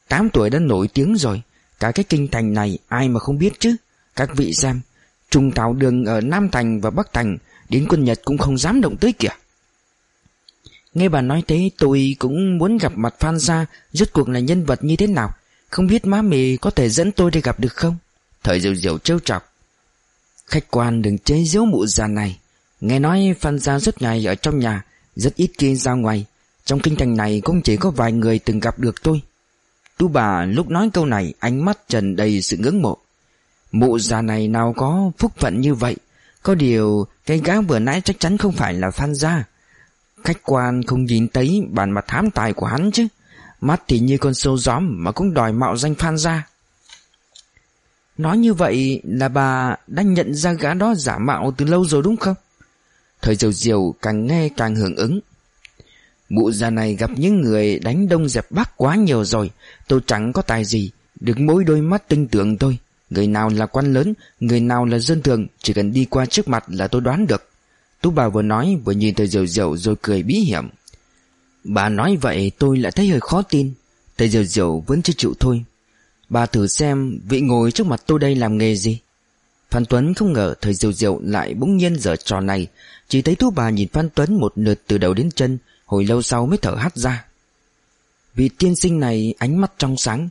Tám tuổi đã nổi tiếng rồi, cả cái kinh thành này ai mà không biết chứ? Các vị xem, trùng thảo đường ở Nam Thành và Bắc Thành Đến quân Nhật cũng không dám động tới kìa Nghe bà nói thế tôi cũng muốn gặp mặt Phan Gia Rốt cuộc là nhân vật như thế nào? Không biết má mì có thể dẫn tôi đi gặp được không? Thời diệu diệu trêu chọc. Khách quan đừng chế giấu mụ già này. Nghe nói Phan Gia rất ngày ở trong nhà Rất ít khi ra ngoài. Trong kinh thành này cũng chỉ có vài người từng gặp được tôi. Tú bà lúc nói câu này Ánh mắt trần đầy sự ngưỡng mộ. Mụ già này nào có phúc phận như vậy? Có điều Cái gã vừa nãy chắc chắn không phải là Phan Gia Khách quan không nhìn thấy bản mặt thám tài của hắn chứ? Mắt thì như con sâu gióm Mà cũng đòi mạo danh Phan ra Nói như vậy là bà đã nhận ra gã đó giả mạo từ lâu rồi đúng không? Thời diều diều càng nghe càng hưởng ứng. Mụ già này gặp những người đánh đông dẹp bắc quá nhiều rồi, Tôi chẳng có tài gì, Được mỗi đôi mắt tinh tưởng tôi Người nào là quan lớn, Người nào là dân thường, Chỉ cần đi qua trước mặt là tôi đoán được. Tú bà vừa nói, vừa nhìn thầy diều diều rồi cười bí hiểm. Bà nói vậy tôi lại thấy hơi khó tin. Thầy diều diều vẫn chưa chịu thôi. Bà thử xem vị ngồi trước mặt tôi đây làm nghề gì. Phan Tuấn không ngờ thầy diều diều lại bỗng nhiên dở trò này. Chỉ thấy tú bà nhìn Phan Tuấn một lượt từ đầu đến chân, Hồi lâu sau mới thở hắt ra. Vị tiên sinh này ánh mắt trong sáng.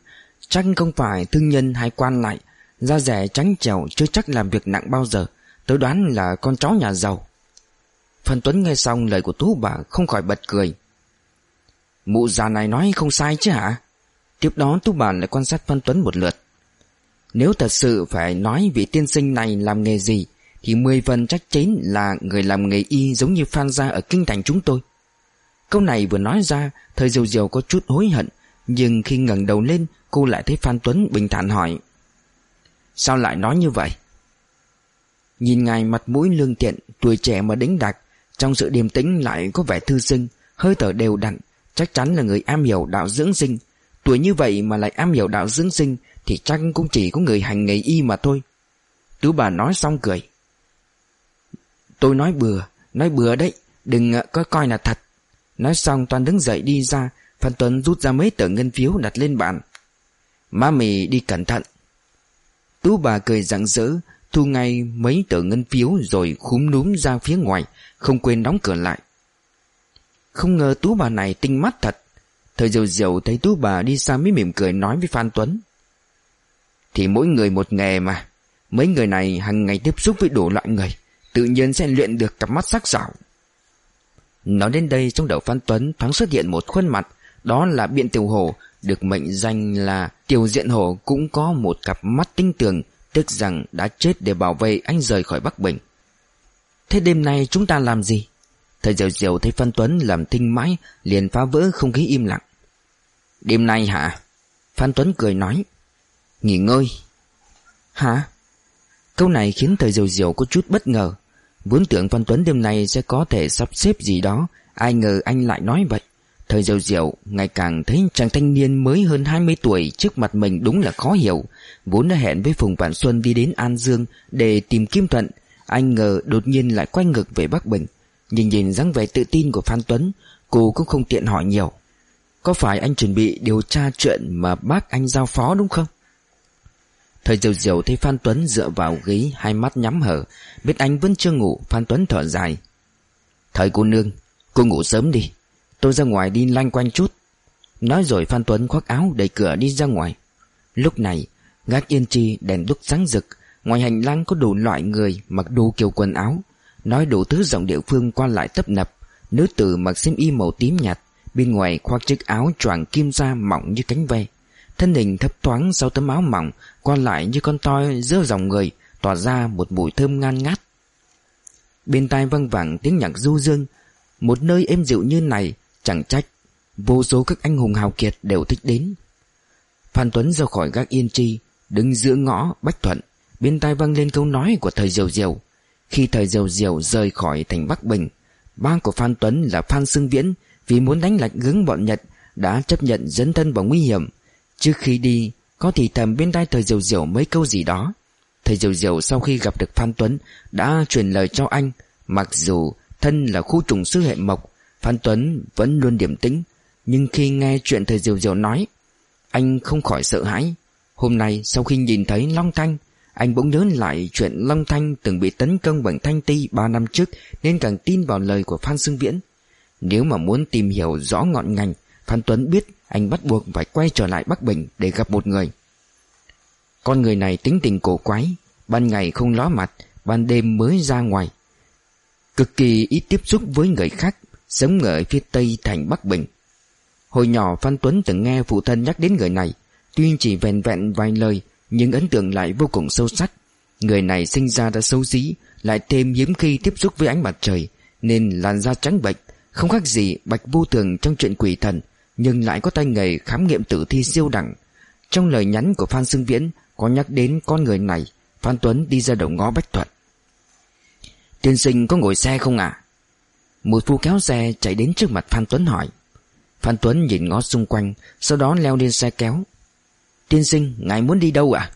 Chắc không phải thương nhân hay quan lại. Da rẻ trắng trèo chưa chắc làm việc nặng bao giờ. Tôi đoán là con chó nhà giàu. Phan Tuấn nghe xong lời của tú bà không khỏi bật cười. Mụ già này nói không sai chứ hả? Tiếp đó tú bà lại quan sát Phan Tuấn một lượt. Nếu thật sự phải nói vị tiên sinh này làm nghề gì, Thì mười phần chắc chắn là người làm nghề y giống như Phan gia ở kinh thành chúng tôi. Câu này vừa nói ra, Thời diều diều có chút hối hận, Nhưng khi ngẩng đầu lên, Cô lại thấy Phan Tuấn bình thản hỏi, Sao lại nói như vậy? Nhìn ngài mặt mũi lương tiện Tuổi trẻ mà đánh đặc trong sự điềm tĩnh lại có vẻ thư sinh, Hơi thở đều đặn, Chắc chắn là người am hiểu đạo dưỡng sinh. Tuổi như vậy mà lại am hiểu đạo dưỡng sinh Thì chắc cũng chỉ có người hành nghề y mà thôi. Tú bà nói xong cười. Tôi nói bừa Nói bừa đấy, Đừng ờ, có coi là thật. Nói xong toàn đứng dậy đi ra, Phan Tuấn rút ra mấy tờ ngân phiếu đặt lên bàn. Má mì đi cẩn thận. Tú bà cười rạng rỡ, Thu ngay mấy tờ ngân phiếu Rồi khúm núm ra phía ngoài không quên đóng cửa lại. Không ngờ tú bà này tinh mắt thật. Thời diều diều thấy tú bà đi xa mới mỉm cười nói với Phan Tuấn. Thì mỗi người một nghề mà. Mấy người này hàng ngày tiếp xúc với đủ loại người, Tự nhiên sẽ luyện được cặp mắt sắc sảo. Nói đến đây, trong đầu Phan Tuấn thoáng xuất hiện một khuôn mặt, Đó là biện tiểu hổ, Được mệnh danh là tiểu diện hổ Cũng có một cặp mắt tinh tường, Tức rằng đã chết để bảo vệ anh rời khỏi Bắc Bình. Thế đêm nay chúng ta làm gì? Thầy Diều Diều thấy Phan Tuấn làm thinh mãi, Liền phá vỡ không khí im lặng. Đêm nay hả? Phan Tuấn cười nói. Nghỉ ngơi. Hả? Câu này khiến thầy Diều Diều có chút bất ngờ. Vốn tưởng Phan Tuấn đêm nay sẽ có thể sắp xếp gì đó. Ai ngờ anh lại nói vậy. Thời diệu diệu ngày càng thấy chàng thanh niên mới hơn 20 tuổi trước mặt mình đúng là khó hiểu. Vốn đã hẹn với Phùng Vạn Xuân đi đến An Dương để tìm Kim Thuận. Anh ngờ đột nhiên lại quay ngược về Bắc Bình. Nhìn nhìn dáng vẻ tự tin của Phan Tuấn, Cô cũng không tiện hỏi nhiều. Có phải anh chuẩn bị điều tra chuyện mà bác anh giao phó đúng không? Thời diều diều thấy Phan Tuấn dựa vào ghế, Hai mắt nhắm hở, Biết anh vẫn chưa ngủ, Phan Tuấn thở dài. Thời cô nương, Cô ngủ sớm đi. Tôi ra ngoài đi lanh quanh chút. Nói rồi Phan Tuấn khoác áo đẩy cửa đi ra ngoài. Lúc này, Gác yên chi, đèn đúc sáng rực Ngoài hành lang có đủ loại người Mặc đủ kiểu quần áo, Nói đủ thứ giọng địa phương qua lại tấp nập. Nữ tử mặc xiêm y màu tím nhạt, Bên ngoài khoác chiếc áo choàng kim da mỏng như cánh ve. Thân hình thấp thoáng sau tấm áo mỏng, Qua lại như con toi giữa dòng người, Tỏa ra một mùi thơm ngan ngát. Bên tai văng vẳng tiếng nhạc du dương, Một nơi êm dịu như này, Chẳng trách Vô số các anh hùng hào kiệt đều thích đến. Phan Tuấn ra khỏi gác yên chi, Đứng giữa ngõ Bách Thuận. Bên tai vang lên câu nói của thời Diều Diều. Khi thời Diều Diều rời khỏi thành Bắc Bình, Ba của Phan Tuấn là Phan Sương Viễn, Vì muốn đánh lạch gứng bọn Nhật, Đã chấp nhận dấn thân vào nguy hiểm. Trước khi đi, Có thì thầm bên tai thời Diều Diều mấy câu gì đó. Thầy Diều Diều sau khi gặp được Phan Tuấn, Đã truyền lời cho anh, Mặc dù thân là khu trùng sư hệ mộc, Phan Tuấn vẫn luôn điểm tĩnh. Nhưng khi nghe chuyện thầy Diều Diều nói, Anh không khỏi sợ hãi. Hôm nay sau khi nhìn thấy Long Thanh anh bỗng nhớ lại chuyện Long Thanh từng bị tấn công bằng thanh ti 3 năm trước, Nên càng tin vào lời của Phan Xương Viễn. Nếu mà muốn tìm hiểu rõ ngọn ngành, Phan Tuấn biết anh bắt buộc phải quay trở lại Bắc Bình để gặp một người. Con người này tính tình cổ quái, Ban ngày không ló mặt, Ban đêm mới ra ngoài. Cực kỳ ít tiếp xúc với người khác, Sống ở phía tây thành Bắc Bình. Hồi nhỏ Phan Tuấn từng nghe phụ thân nhắc đến người này, Tuy chỉ vẹn vẹn vài lời nhưng ấn tượng lại vô cùng sâu sắc. Người này sinh ra đã xấu xí, Lại thêm hiếm khi tiếp xúc với ánh mặt trời, Nên làn da trắng bệnh Không khác gì bạch vô thường trong chuyện quỷ thần, Nhưng lại có tay nghề khám nghiệm tử thi siêu đẳng. Trong lời nhắn của Phan Xương Viễn, Có nhắc đến con người này, Phan Tuấn đi ra đầu ngõ Bách Thuận Tiên sinh có ngồi xe không ạ? Một phu kéo xe chạy đến trước mặt Phan Tuấn hỏi. Phan Tuấn nhìn ngó xung quanh, Sau đó leo lên xe kéo Tiên sinh ngài muốn đi đâu ạ?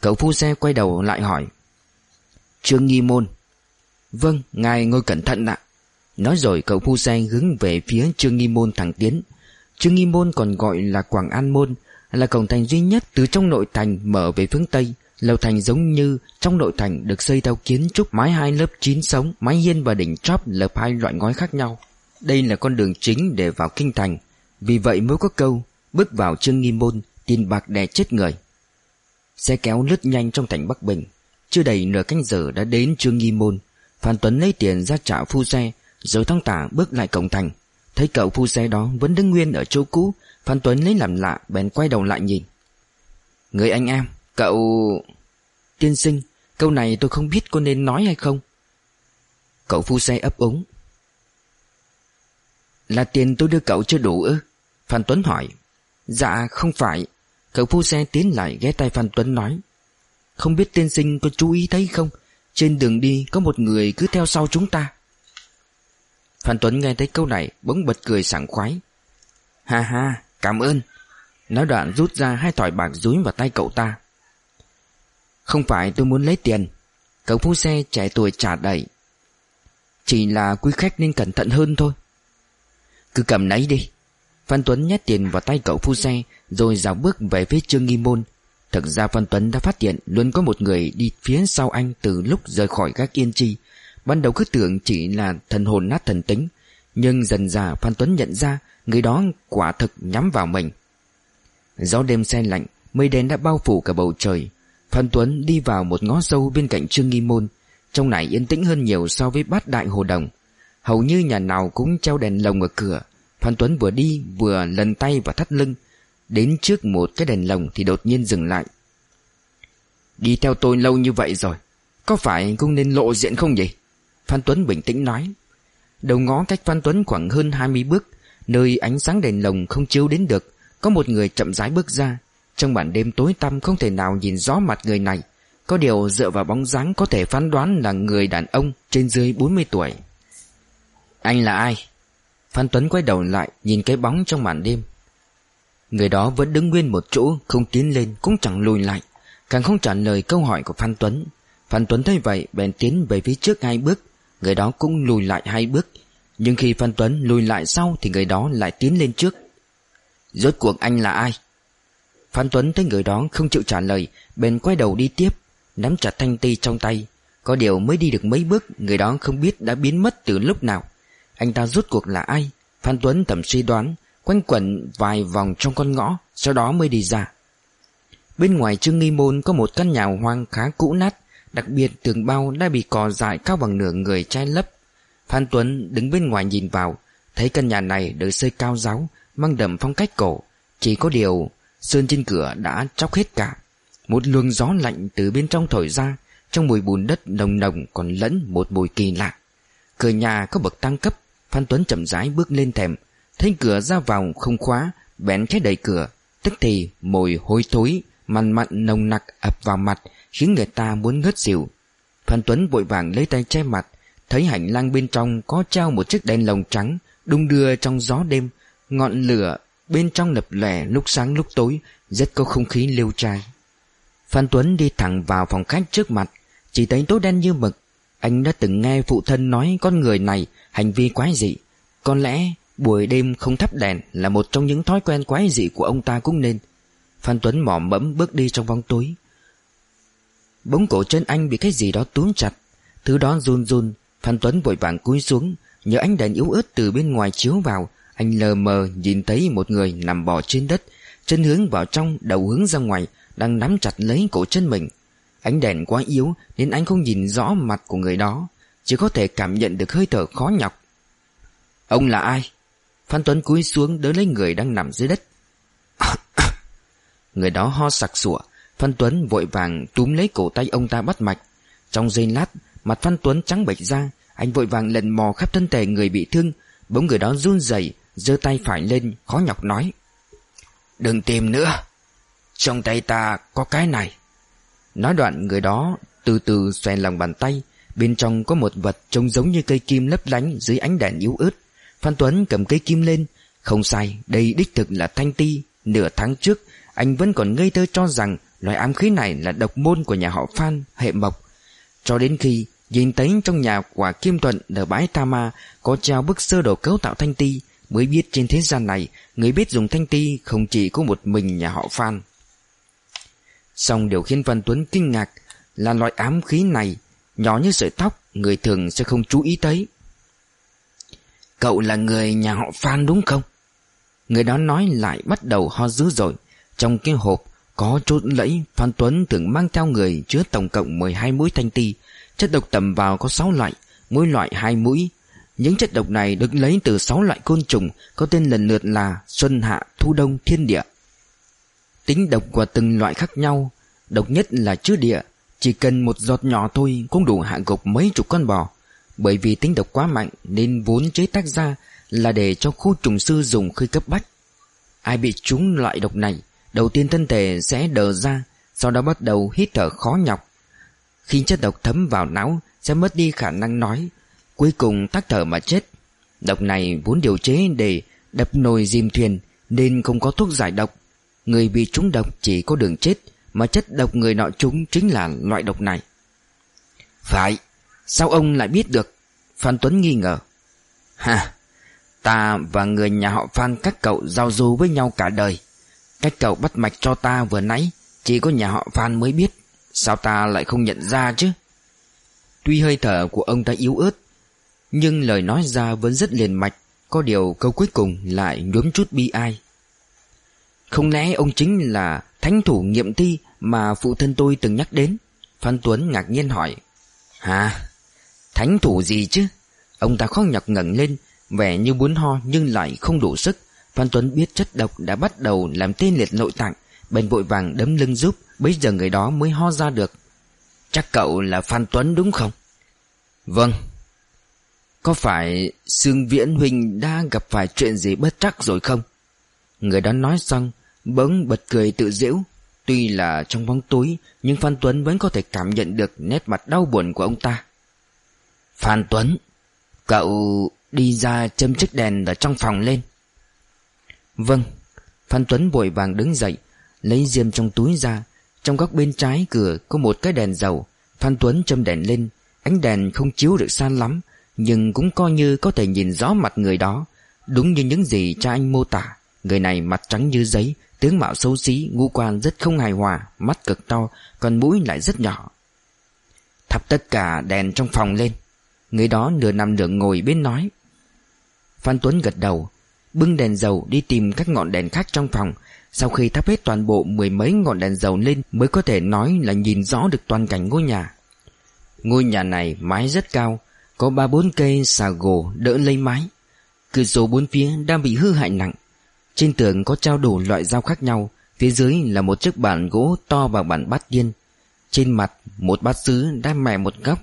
Cậu phu xe quay đầu lại hỏi. Trương Nghi Môn. Vâng ngài ngồi cẩn thận ạ. Nói rồi cậu phu xe hướng về phía Trương Nghi Môn thẳng tiến. Trương Nghi Môn còn gọi là Quảng An Môn Là cổng thành duy nhất từ trong nội thành mở về phương Tây. Lầu thành giống như trong nội thành được xây theo kiến trúc mái hai lớp chín sống, mái hiên và đỉnh chóp lợp hai loại ngói khác nhau. Đây là con đường chính để vào kinh thành, vì vậy mới có câu bước vào Trương Nghi Môn, tiền bạc đè chết người. Xe kéo lướt nhanh trong thành Bắc Bình, chưa đầy nửa canh giờ đã đến Trương Nghi Môn. Phan Tuấn lấy tiền ra trả phu xe, rồi thong tả bước lại cổng thành. Thấy cậu phu xe đó vẫn đứng nguyên ở chỗ cũ, Phan Tuấn lấy làm lạ bèn quay đầu lại nhìn. Người anh em, Cậu... Tiên sinh, câu này tôi không biết có nên nói hay không. Cậu phu xe ấp úng. Là tiền tôi đưa cậu chưa đủ ư? Phan Tuấn hỏi. Dạ, không phải. Cậu phu xe tiến lại ghé tay Phan Tuấn nói. Không biết tiên sinh có chú ý thấy không? Trên đường đi có một người cứ theo sau chúng ta. Phan Tuấn nghe thấy câu này bỗng bật cười sảng khoái. Ha ha, cảm ơn. Nói đoạn rút ra hai thỏi bạc dúi vào tay cậu ta. Không phải tôi muốn lấy tiền Cậu phu xe trẻ tuổi trả đẩy Chỉ là quý khách nên cẩn thận hơn thôi Cứ cầm lấy đi Phan Tuấn nhét tiền vào tay cậu phu xe, Rồi dạo bước về phía Trương Nghi Môn. Thực ra Phan Tuấn đã phát hiện Luôn có một người đi phía sau anh Từ lúc rời khỏi các yên chi. Ban đầu cứ tưởng chỉ là thần hồn nát thần tính, Nhưng dần dà Phan Tuấn nhận ra Người đó quả thực nhắm vào mình. Gió đêm xe lạnh, Mây đen đã bao phủ cả bầu trời. Phan Tuấn đi vào một ngõ sâu bên cạnh Trương Nghi Môn, Trong này yên tĩnh hơn nhiều so với bát đại hồ đồng. Hầu như nhà nào cũng treo đèn lồng ở cửa Phan Tuấn vừa đi, vừa lần tay và thắt lưng. Đến trước một cái đèn lồng thì đột nhiên dừng lại. Đi theo tôi lâu như vậy rồi, Có phải cũng nên lộ diện không nhỉ? Phan Tuấn bình tĩnh nói. Đầu ngó cách Phan Tuấn khoảng hơn 20 bước, Nơi ánh sáng đèn lồng không chiếu đến được, Có một người chậm rãi bước ra. Trong bản đêm tối tăm không thể nào nhìn rõ mặt người này. Có điều dựa vào bóng dáng có thể phán đoán là người đàn ông trên dưới 40 tuổi. Anh là ai? Phan Tuấn quay đầu lại, nhìn cái bóng trong màn đêm. Người đó vẫn đứng nguyên một chỗ, Không tiến lên, cũng chẳng lùi lại. Càng không trả lời câu hỏi của Phan Tuấn. Phan Tuấn thấy vậy, bèn tiến về phía trước hai bước. Người đó cũng lùi lại hai bước. Nhưng khi Phan Tuấn lùi lại sau Thì người đó lại tiến lên trước. Rốt cuộc anh là ai? Phan Tuấn thấy người đó không chịu trả lời, Bèn quay đầu đi tiếp, Nắm chặt thanh ti trong tay. Có điều mới đi được mấy bước, Người đó không biết đã biến mất từ lúc nào. Anh ta rút cuộc là ai? Phan Tuấn thẩm suy đoán, Quanh quẩn vài vòng trong con ngõ, Sau đó mới đi ra. Bên ngoài Trương Nghi Môn có một căn nhà hoang khá cũ nát, Đặc biệt tường bao đã bị cò dại cao bằng nửa người chai lấp. Phan Tuấn đứng bên ngoài nhìn vào, Thấy căn nhà này được xây cao giáo, Mang đậm phong cách cổ. Chỉ có điều, Sơn trên cửa đã chóc hết cả. Một luồng gió lạnh từ bên trong thổi ra, Trong mùi bùn đất nồng nồng Còn lẫn một mùi kỳ lạ. Cửa nhà có bậc tăng cấp Phan Tuấn chậm rãi bước lên thèm Thấy cửa ra vào không khóa Bén khẽ đẩy cửa, Tức thì mùi hôi thối, Mặn mặn nồng nặc ập vào mặt, Khiến người ta muốn ngất xỉu. Phan Tuấn vội vàng lấy tay che mặt, Thấy hành lang bên trong có treo một chiếc đèn lồng trắng Đung đưa trong gió đêm, Ngọn lửa Bên trong lập lẻ lúc sáng lúc tối, Rất có không khí liêu trai. Phan Tuấn đi thẳng vào phòng khách trước mặt, Chỉ thấy tối đen như mực. Anh đã từng nghe phụ thân nói con người này Hành vi quái dị. Có lẽ buổi đêm không thắp đèn Là một trong những thói quen quái dị của ông ta cũng nên. Phan Tuấn mỏ mẫm bước đi trong bóng tối. Bỗng cổ chân anh bị cái gì đó túm chặt. Thứ đó run run, Phan Tuấn vội vàng cúi xuống, Nhờ ánh đèn yếu ớt từ bên ngoài chiếu vào. Anh lờ mờ nhìn thấy một người nằm bò trên đất, Chân hướng vào trong, Đầu hướng ra ngoài, Đang nắm chặt lấy cổ chân mình. Ánh đèn quá yếu Nên anh không nhìn rõ mặt của người đó. Chỉ có thể cảm nhận được hơi thở khó nhọc. Ông là ai? Phan Tuấn cúi xuống đỡ lấy người đang nằm dưới đất. Người đó ho sặc sủa Phan Tuấn vội vàng túm lấy cổ tay ông ta bắt mạch. Trong giây lát, Mặt Phan Tuấn trắng bệch ra, Anh vội vàng lần mò khắp thân thể người bị thương. Bỗng người đó run rẩy, giơ tay phải lên, khó nhọc nói, Đừng tìm nữa. Trong tay ta có cái này. Nói đoạn, người đó từ từ xoay lòng bàn tay Bên trong có một vật trông giống như cây kim lấp lánh dưới ánh đèn yếu ớt. Phan Tuấn cầm cây kim lên. Không sai, đây đích thực là thanh ti. Nửa tháng trước Anh vẫn còn ngây thơ cho rằng Loại ám khí này là độc môn của nhà họ Phan, hệ mộc. Cho đến khi Nhìn thấy trong nhà quả Kim Thuận Ở bãi Tama Có treo bức sơ đồ cấu tạo thanh ti Mới biết trên thế gian này Người biết dùng thanh ti không chỉ có một mình nhà họ Phan. Xong điều khiến Văn Tuấn kinh ngạc Là loại ám khí này Nhỏ như sợi tóc Người thường sẽ không chú ý tới. Cậu là người nhà họ Phan đúng không? Người đó nói lại bắt đầu ho dữ rồi Trong cái hộp có chỗ lẫy Phan Tuấn thường mang theo người chứa tổng cộng 12 mũi thanh ti. Chất độc tầm vào có 6 loại Mỗi loại 2 mũi. Những chất độc này được lấy từ 6 loại côn trùng Có tên lần lượt là Xuân Hạ, Thu Đông, Thiên Địa. Tính độc của từng loại khác nhau Độc nhất là chứa địa chỉ cần một giọt nhỏ thôi Cũng đủ hạ gục mấy chục con bò. Bởi vì tính độc quá mạnh Nên vốn chế tác ra Là để cho khu trùng sư dùng khi cấp bách. Ai bị trúng loại độc này, Đầu tiên thân thể sẽ đờ ra, Sau đó bắt đầu hít thở khó nhọc. Khi chất độc thấm vào não, Sẽ mất đi khả năng nói, Cuối cùng tắc thở mà chết. Độc này vốn điều chế để đập nồi dìm thuyền Nên không có thuốc giải độc. Người bị trúng độc chỉ có đường chết mà chất độc người nọ trúng chính là loại độc này. Phải, Sao ông lại biết được? Phan Tuấn nghi ngờ. Ha, Ta và người nhà họ Phan các cậu giao du với nhau cả đời. Cách cậu bắt mạch cho ta vừa nãy, Chỉ có nhà họ Phan mới biết. Sao ta lại không nhận ra chứ? Tuy hơi thở của ông ta yếu ớt, Nhưng lời nói ra vẫn rất liền mạch. Có điều câu cuối cùng lại nhuốm chút bi ai. Không lẽ ông chính là thánh thủ nghiệm thi Mà phụ thân tôi từng nhắc đến? Phan Tuấn ngạc nhiên hỏi. Hả? Thánh thủ gì chứ? Ông ta khó nhọc ngẩng lên, Vẻ như muốn ho nhưng lại không đủ sức. Phan Tuấn biết chất độc đã bắt đầu làm tê liệt nội tạng, Bèn vội vàng đấm lưng giúp Bây giờ người đó mới ho ra được. Chắc cậu là Phan Tuấn đúng không? Vâng. Có phải Sương Viễn Huynh đã gặp phải chuyện gì bất trắc rồi không? Người đó nói xong Bỗng bật cười tự giễu. Tuy là trong bóng tối Nhưng Phan Tuấn vẫn có thể cảm nhận được Nét mặt đau buồn của ông ta. Phan Tuấn Cậu đi ra châm chiếc đèn ở trong phòng lên. Vâng Phan Tuấn vội vàng đứng dậy Lấy diêm trong túi ra. Trong góc bên trái cửa có một cái đèn dầu. Phan Tuấn châm đèn lên Ánh đèn không chiếu được xa lắm Nhưng cũng coi như có thể nhìn rõ mặt người đó. Đúng như những gì cha anh mô tả Người này mặt trắng như giấy Tướng mạo xấu xí, Ngũ quan rất không hài hòa, Mắt cực to, Còn mũi lại rất nhỏ. Thắp tất cả đèn trong phòng lên. Người đó nửa nằm nửa ngồi bên nói. Phan Tuấn gật đầu, Bưng đèn dầu đi tìm các ngọn đèn khác trong phòng. Sau khi thắp hết toàn bộ mười mấy ngọn đèn dầu lên, Mới có thể nói là nhìn rõ được toàn cảnh ngôi nhà. Ngôi nhà này mái rất cao, Có ba bốn cây xà gồ đỡ lấy mái. Cửa sổ bốn phía đang bị hư hại nặng. Trên tường có trao đủ loại dao khác nhau, Phía dưới là một chiếc bàn gỗ to bằng bàn bát tiên Trên mặt, một bát sứ đang mẹ một góc.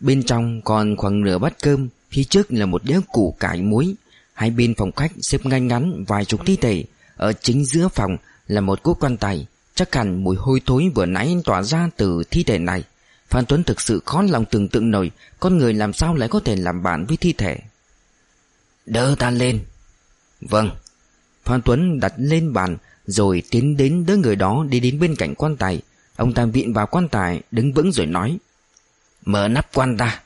Bên trong còn khoảng nửa bát cơm, Phía trước là một đĩa củ cải muối. Hai bên phòng khách xếp ngay ngắn vài chục thi thể. Ở chính giữa phòng là một cốt quan tài, Chắc hẳn mùi hôi thối vừa nãy tỏa ra từ thi thể này. Phan Tuấn thực sự khó lòng tưởng tượng nổi, Con người làm sao lại có thể làm bạn với thi thể. Đỡ ta lên. Vâng. Phan Tuấn đặt lên bàn, Rồi tiến đến đỡ người đó đi đến bên cạnh quan tài. Ông ta viện vào quan tài, Đứng vững rồi nói, Mở nắp quan ta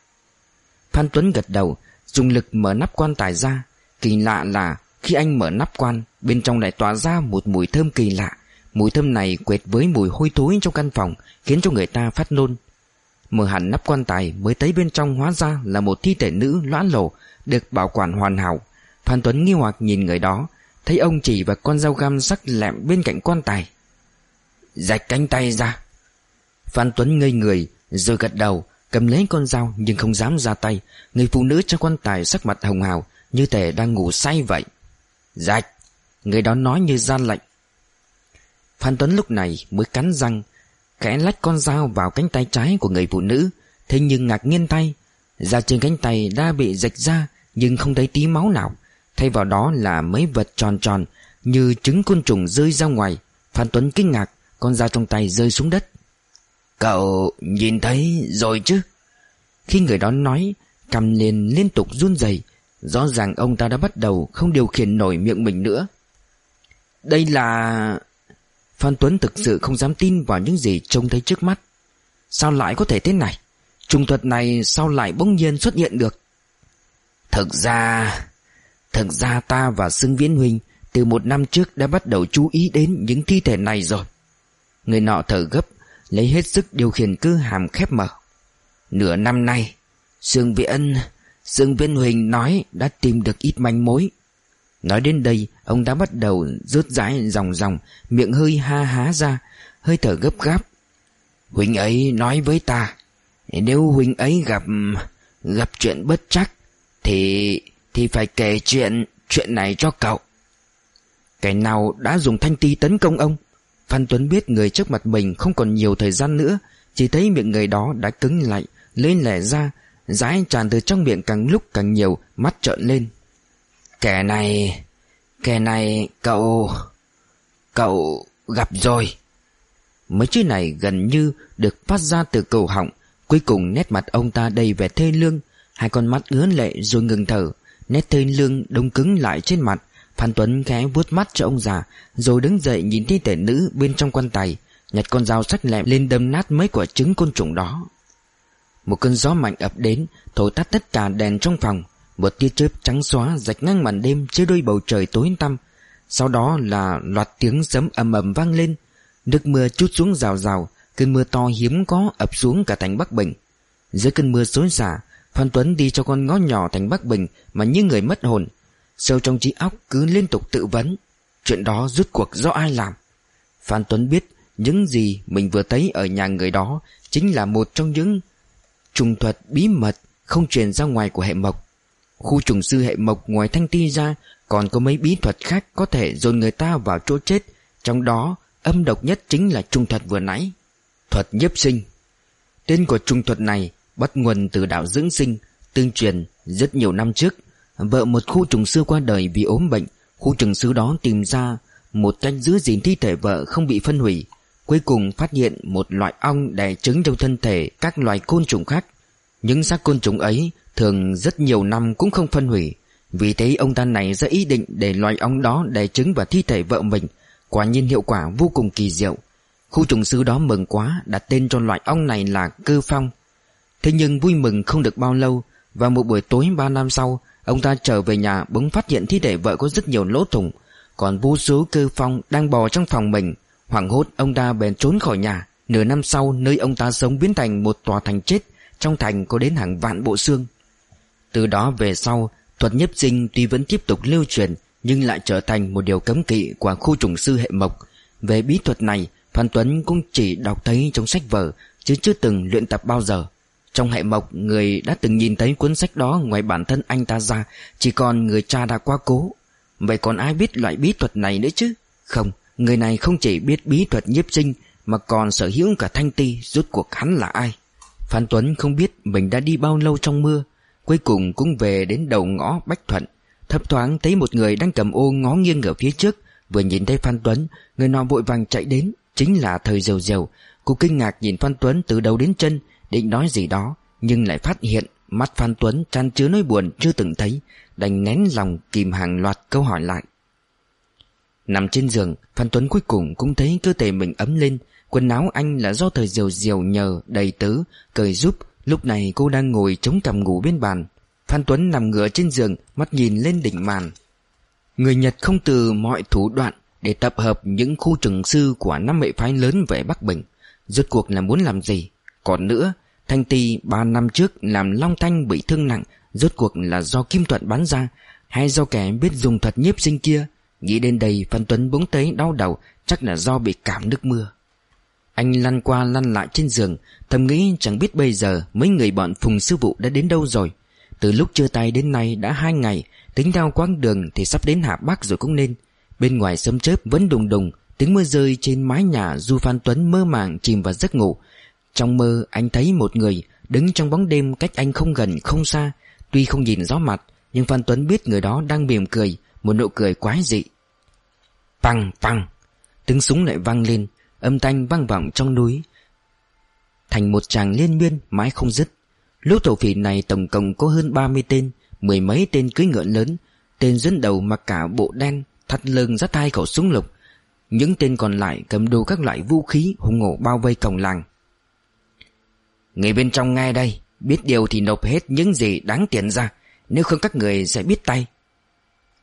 Phan Tuấn gật đầu, Dùng lực mở nắp quan tài ra. Kỳ lạ là khi anh mở nắp quan, Bên trong lại tỏa ra một mùi thơm kỳ lạ. Mùi thơm này quệt với mùi hôi thối trong căn phòng, Khiến cho người ta phát nôn. Mở hẳn nắp quan tài mới thấy bên trong hóa ra là một thi thể nữ lõa lổ Được bảo quản hoàn hảo. Phan Tuấn nghi hoặc nhìn người đó Thấy ông chỉ và con dao găm sắc lẹm bên cạnh quan tài. Rạch cánh tay ra. Phan Tuấn ngây người Rồi gật đầu, Cầm lấy con dao nhưng không dám ra tay. Người phụ nữ trong quan tài sắc mặt hồng hào, Như thể đang ngủ say vậy. Rạch, Người đó nói như gian lệnh. Phan Tuấn lúc này mới cắn răng, Khẽ lách con dao vào cánh tay trái của người phụ nữ, Thế nhưng ngạc nhiên tay. Da trên cánh tay đã bị rạch ra, Nhưng không thấy tí máu nào. Thay vào đó là mấy vật tròn tròn Như trứng côn trùng rơi ra ngoài Phan Tuấn kinh ngạc Con dao trong tay rơi xuống đất. Cậu nhìn thấy rồi chứ? Khi người đó nói Cầm liền liên tục run rẩy Rõ ràng ông ta đã bắt đầu Không điều khiển nổi miệng mình nữa. Đây là Phan Tuấn thực sự không dám tin vào những gì trông thấy trước mắt. Sao lại có thể thế này? Trùng thuật này sao lại bỗng nhiên xuất hiện được? Thực ra Thật ra ta và Sưng Viễn Huynh Từ một năm trước đã bắt đầu chú ý đến những thi thể này rồi. Người nọ thở gấp, Lấy hết sức điều khiển cứ hàm khép mở. Nửa năm nay, Sương Viễn Sương Viễn Huỳnh nói đã tìm được ít manh mối. Nói đến đây, Ông đã bắt đầu rớt rãi dòng dòng Miệng hơi ha há ra, Hơi thở gấp gáp. Huỳnh ấy nói với ta, Nếu Huỳnh ấy gặp Gặp chuyện bất chắc Thì thì phải kể chuyện Chuyện này cho cậu. Kẻ nào đã dùng thanh ti tấn công ông, Phan Tuấn biết người trước mặt mình Không còn nhiều thời gian nữa, Chỉ thấy miệng người đó đã cứng lại, Lên lẻ ra dãi tràn từ trong miệng càng lúc càng nhiều, Mắt trợn lên. Kẻ này Kẻ này cậu Cậu gặp rồi. Mấy chữ này gần như Được phát ra từ cầu họng, Cuối cùng nét mặt ông ta đầy vẻ thê lương, Hai con mắt ướn lệ rồi ngừng thở. Nét thê lương đông cứng lại trên mặt, Phan Tuấn khẽ vuốt mắt cho ông già, Rồi đứng dậy nhìn thi thể nữ bên trong quan tài, Nhặt con dao sắc lẹm lên đâm nát mấy quả trứng côn trùng đó. Một cơn gió mạnh ập đến, Thổi tắt tất cả đèn trong phòng, Một tia chớp trắng xóa rạch ngang màn đêm Trên đôi bầu trời tối tăm. Sau đó là loạt tiếng sấm ầm ầm vang lên, Nước mưa chút xuống rào rào, Cơn mưa to hiếm có ập xuống cả thành Bắc Bình. Dưới cơn mưa xối xả Phan Tuấn đi cho con ngõ nhỏ thành Bắc Bình Mà như người mất hồn Sâu trong trí óc cứ liên tục tự vấn Chuyện đó rút cuộc do ai làm Phan Tuấn biết Những gì mình vừa thấy ở nhà người đó Chính là một trong những trùng thuật bí mật không truyền ra ngoài của hệ mộc. Khu trùng sư hệ mộc ngoài thanh ti ra còn có mấy bí thuật khác có thể dồn người ta vào chỗ chết, trong đó âm độc nhất chính là trùng thuật vừa nãy. Thuật nhiếp sinh. Tên của trùng thuật này bắt nguồn từ đạo dưỡng sinh, tương truyền rất nhiều năm trước. Vợ một khu trùng sư qua đời vì ốm bệnh, khu trùng sư đó tìm ra một cách giữ gìn thi thể vợ không bị phân hủy, Cuối cùng phát hiện một loại ong đẻ trứng trong thân thể các loài côn trùng khác. Những xác côn trùng ấy thường rất nhiều năm cũng không phân hủy. Vì thế ông ta này ra ý định để loài ong đó đẻ trứng vào thi thể vợ mình. Quả nhiên hiệu quả vô cùng kỳ diệu. Khu trùng sư đó mừng quá đặt tên cho loại ong này là cơ phong. Thế nhưng vui mừng không được bao lâu, Và một buổi tối ba năm sau, Ông ta trở về nhà bỗng phát hiện thi thể vợ có rất nhiều lỗ thủng, Còn vô số cơ phong đang bò trong phòng mình. Hoảng hốt, ông ta bèn trốn khỏi nhà. Nửa năm sau, nơi ông ta sống biến thành một tòa thành chết, Trong thành có đến hàng vạn bộ xương. Từ đó về sau, Thuật nhiếp sinh tuy vẫn tiếp tục lưu truyền, Nhưng lại trở thành một điều cấm kỵ Của khu trùng sư hệ mộc. Về bí thuật này, Phan Tuấn cũng chỉ đọc thấy trong sách vở, Chứ chưa từng luyện tập bao giờ. Trong hệ mộc, Người đã từng nhìn thấy cuốn sách đó Ngoài bản thân anh ta ra, Chỉ còn người cha đã quá cố. Vậy còn ai biết loại bí thuật này nữa chứ? Không, Người này không chỉ biết bí thuật nhiếp sinh Mà còn sở hữu cả thanh ti, Rốt cuộc hắn là ai? Phan Tuấn không biết mình đã đi bao lâu trong mưa, Cuối cùng cũng về đến đầu ngõ Bách Thuận. Thấp thoáng thấy một người đang cầm ô ngó nghiêng ở phía trước, Vừa nhìn thấy Phan Tuấn, Người nọ vội vàng chạy đến, Chính là thời dầu dầu. Cô kinh ngạc nhìn Phan Tuấn từ đầu đến chân Định nói gì đó, Nhưng lại phát hiện Mắt Phan Tuấn tràn chứa nỗi buồn chưa từng thấy, Đành nén lòng kìm hàng loạt câu hỏi lại. Nằm trên giường, Phan Tuấn cuối cùng cũng thấy cơ thể mình ấm lên, Quần áo anh là do thời diều diều nhờ đầy tớ, Cởi giúp, Lúc này cô đang ngồi chống cằm ngủ bên bàn. Phan Tuấn nằm ngửa trên giường, Mắt nhìn lên đỉnh màn. Người Nhật không từ mọi thủ đoạn Để tập hợp những khu trường sư của năm hệ phái lớn về Bắc Bình, Rốt cuộc là muốn làm gì? Còn nữa Thanh Ti ba năm trước làm Long Thanh bị thương nặng, Rốt cuộc là do Kim Thuận bắn ra, Hay do kẻ biết dùng thuật nhiếp sinh kia? Nghĩ đến đây Phan Tuấn bỗng thấy đau đầu, Chắc là do bị cảm nước mưa. Anh lăn qua lăn lại trên giường, Thầm nghĩ chẳng biết bây giờ Mấy người bọn Phùng Sư Vụ đã đến đâu rồi. Từ lúc chưa tay đến nay đã hai ngày, Tính theo quãng đường thì sắp đến Hạ Bắc rồi cũng nên. Bên ngoài sấm chớp vẫn đùng đùng, Tiếng mưa rơi trên mái nhà Du Phan Tuấn mơ màng chìm vào giấc ngủ. Trong mơ, anh thấy một người Đứng trong bóng đêm cách anh không gần, không xa. Tuy không nhìn rõ mặt, Nhưng Phan Tuấn biết người đó đang mỉm cười, Một nụ cười quái dị. Păng păng Tiếng súng lại vang lên, Âm thanh vang vọng trong núi. Thành một tràng liên miên, mãi không dứt. Lũ thổ phỉ này tổng cộng có hơn 30 tên, Mười mấy tên cưới ngựa lớn. Tên dẫn đầu mặc cả bộ đen, Thắt lưng dắt hai khẩu súng lục. Những tên còn lại cầm đủ các loại vũ khí, hùng ngổ bao vây cổng làng. Người bên trong ngay đây, Biết điều thì nộp hết những gì đáng tiền ra, Nếu không các người sẽ biết tay.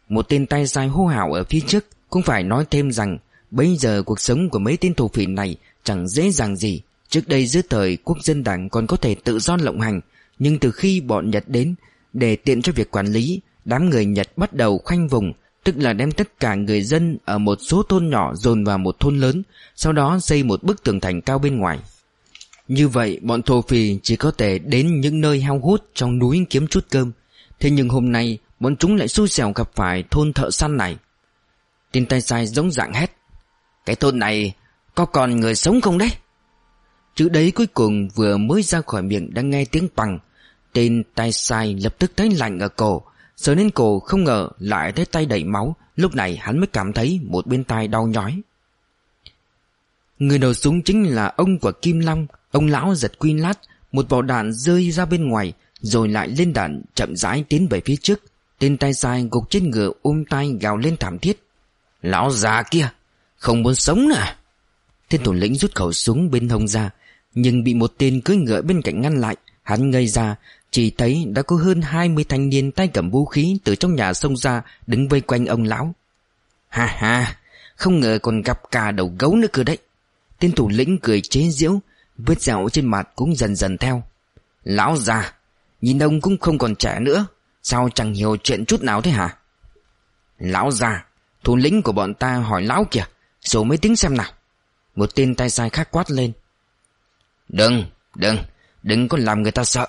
Một tên tay sai hô hào ở phía trước Cũng phải nói thêm rằng, Bây giờ cuộc sống của mấy tên thổ phỉ này Chẳng dễ dàng gì. Trước đây dưới thời quốc dân đảng còn có thể tự do lộng hành, Nhưng từ khi bọn Nhật đến, Để tiện cho việc quản lý, Đám người Nhật bắt đầu khoanh vùng, Tức là đem tất cả người dân Ở một số thôn nhỏ dồn vào một thôn lớn, Sau đó xây một bức tường thành cao bên ngoài. Như vậy, bọn thổ phỉ chỉ có thể đến những nơi heo hút Trong núi kiếm chút cơm. Thế nhưng hôm nay, Bọn chúng lại xui xẻo gặp phải thôn thợ săn này. Tin tay sai giống dạng hét. Cái thôn này, Có còn người sống không đấy? Chữ đấy cuối cùng vừa mới ra khỏi miệng Đang nghe tiếng bằng. Tên tay sai lập tức thấy lạnh ở cổ Sờ lên cổ không ngờ lại thấy tay đầy máu. Lúc này hắn mới cảm thấy một bên tai đau nhói. Người đầu súng chính là ông của Kim Long. Ông lão giật quy lát, Một vỏ đạn rơi ra bên ngoài, Rồi lại lên đạn, chậm rãi tiến về phía trước. Tên tay sai gục trên ngựa ôm tay gào lên thảm thiết. Lão già kia, Không muốn sống nè Tên thủ lĩnh rút khẩu súng bên hông ra, Nhưng bị một tên cưỡi ngựa bên cạnh ngăn lại. Hắn ngây ra, Chỉ thấy đã có hơn 20 thanh niên tay cầm vũ khí Từ trong nhà xông ra, Đứng vây quanh ông lão. Ha ha, Không ngờ còn gặp cả đầu gấu nữa cơ đấy. Tên thủ lĩnh cười chế giễu Vết dẻo trên mặt cũng dần dần theo. Lão già Nhìn ông cũng không còn trẻ nữa. Sao chẳng hiểu chuyện chút nào thế hả? Lão già Thủ lĩnh của bọn ta hỏi lão kìa Số mấy tiếng xem nào. Một tên tay sai khác quát lên. Đừng, đừng, đừng có làm người ta sợ.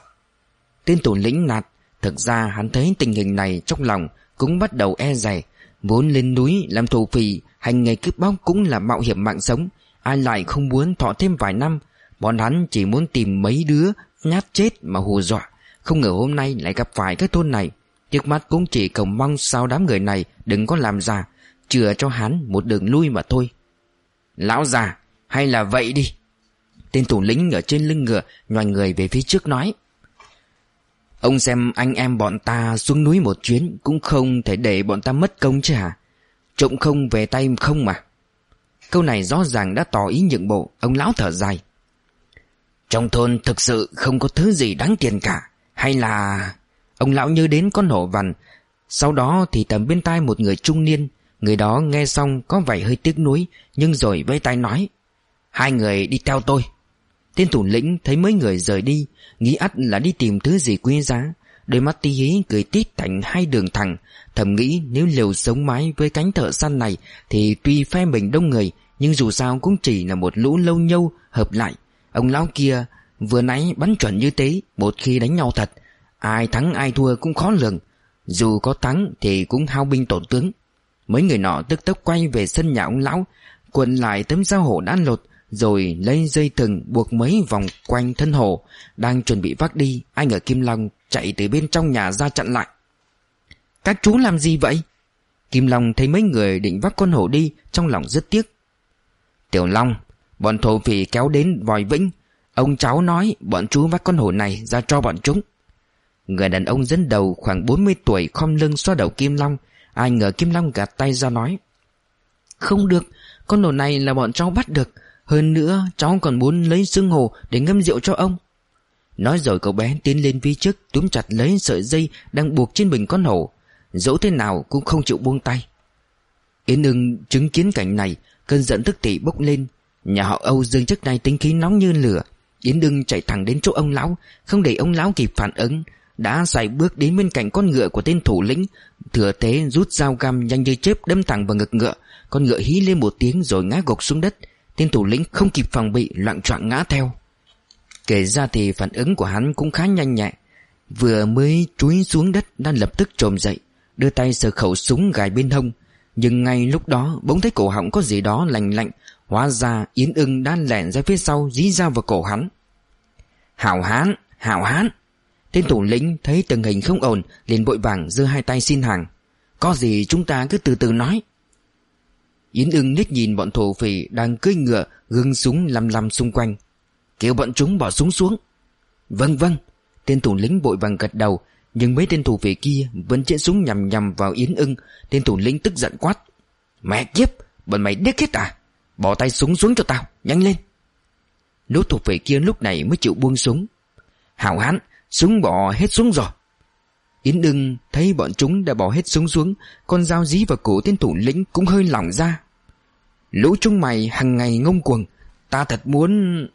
Tên thủ lĩnh nạt Thực ra hắn thấy tình hình này trong lòng Cũng bắt đầu e dè muốn lên núi làm thổ phỉ Hành nghề cướp bóc cũng là mạo hiểm mạng sống Ai lại không muốn thọ thêm vài năm Bọn hắn chỉ muốn tìm mấy đứa Nhát chết mà hù dọa. Không ngờ hôm nay lại gặp phải cái thôn này. Trước mắt cũng chỉ cầu mong sao đám người này Đừng có làm già, Chừa cho hắn một đường lui mà thôi. Lão già, hay là vậy đi. Tên thủ lĩnh ở trên lưng ngựa Nhoành người về phía trước nói. Ông xem anh em bọn ta xuống núi một chuyến Cũng không thể để bọn ta mất công chứ hả? Trộm không về tay không mà. Câu này rõ ràng đã tỏ ý nhượng bộ, Ông lão thở dài. Trong thôn thực sự không có thứ gì đáng tiền cả. Hay là Ông lão nhớ đến con hổ vằn. Sau đó thì tầm bên tai một người trung niên. Người đó nghe xong có vẻ hơi tiếc nuối, Nhưng rồi vây tay nói, Hai người đi theo tôi. Tên thủ lĩnh thấy mấy người rời đi, Nghĩ ắt là đi tìm thứ gì quý giá. Đôi mắt tí hí cười tít thành hai đường thẳng, Thầm nghĩ nếu liều sống mái với cánh thợ săn này Thì tuy phe mình đông người, Nhưng dù sao cũng chỉ là một lũ lâu nhâu hợp lại. Ông lão kia vừa nãy bắn chuẩn như thế, Một khi đánh nhau thật, Ai thắng ai thua cũng khó lường. Dù có thắng thì cũng hao binh tổn tướng. Mấy người nọ tức tốc quay về sân nhà ông lão Quần lại tấm da hổ đã lột, Rồi lấy dây thừng buộc mấy vòng quanh thân hổ Đang chuẩn bị vác đi, Anh ở Kim Long chạy từ bên trong nhà ra chặn lại. Các chú làm gì vậy? Kim Long thấy mấy người định vác con hổ đi, Trong lòng rất tiếc. Tiểu Long Bọn thổ phỉ kéo đến vòi vĩnh. Ông cháu nói, bọn chú vác con hổ này ra cho bọn chúng. Người đàn ông dẫn đầu khoảng 40 tuổi khom lưng xoa đầu Kim Long. Ai ngờ Kim Long gạt tay ra nói, Không được, Con hổ này là bọn cháu bắt được. Hơn nữa, cháu còn muốn lấy xương hồ Để ngâm rượu cho ông. Nói rồi cậu bé tiến lên phía trước, Túm chặt lấy sợi dây đang buộc trên mình con hổ. Dẫu thế nào cũng không chịu buông tay. Yến ưng chứng kiến cảnh này, Cơn giận tức tỷ bốc lên. Nhà họ Âu Dương trước nay tính khí nóng như lửa. Yến đương chạy thẳng đến chỗ ông lão, Không để ông lão kịp phản ứng. Đã xài bước đến bên cạnh con ngựa của tên thủ lĩnh, Thừa thế rút dao găm nhanh như chớp đâm thẳng vào ngực ngựa. Con ngựa hí lên một tiếng rồi ngã gục xuống đất. Tên thủ lĩnh không kịp phòng bị, loạn choạng ngã theo. Kể ra thì phản ứng của hắn cũng khá nhanh nhẹ. Vừa mới chúi xuống đất đã lập tức trồm dậy, Đưa tay sờ khẩu súng gài bên hông. Nhưng ngay lúc đó, bỗng thấy cổ họng có gì đó lạnh lạnh Hóa ra Yến ưng đã lẻn ra phía sau dí dao vào cổ hắn. Hảo hán, hảo hán. Tên thủ lĩnh thấy tình hình không ổn liền vội vàng giơ hai tay xin hàng. Có gì chúng ta cứ từ từ nói. Yến ưng liếc nhìn bọn thổ phỉ đang cưỡi ngựa gương súng lăm lăm xung quanh. Kêu bọn chúng bỏ súng xuống. Vâng vâng. Tên thủ lĩnh vội vàng gật đầu Nhưng mấy tên thủ phỉ kia vẫn chĩa súng nhằm nhằm vào Yến ưng. Tên thủ lĩnh tức giận quát. Mẹ kiếp Bọn mày điếc hết à? Bỏ tay súng xuống cho tao, Nhanh lên. Lũ thuộc về kia lúc này mới chịu buông súng Hảo hán, Súng bỏ hết xuống rồi. Yến ưng thấy bọn chúng đã bỏ hết súng xuống, Con dao dí vào cổ tên thủ lĩnh cũng hơi lỏng ra. Lũ chúng mày hằng ngày ngông cuồng, Ta thật muốn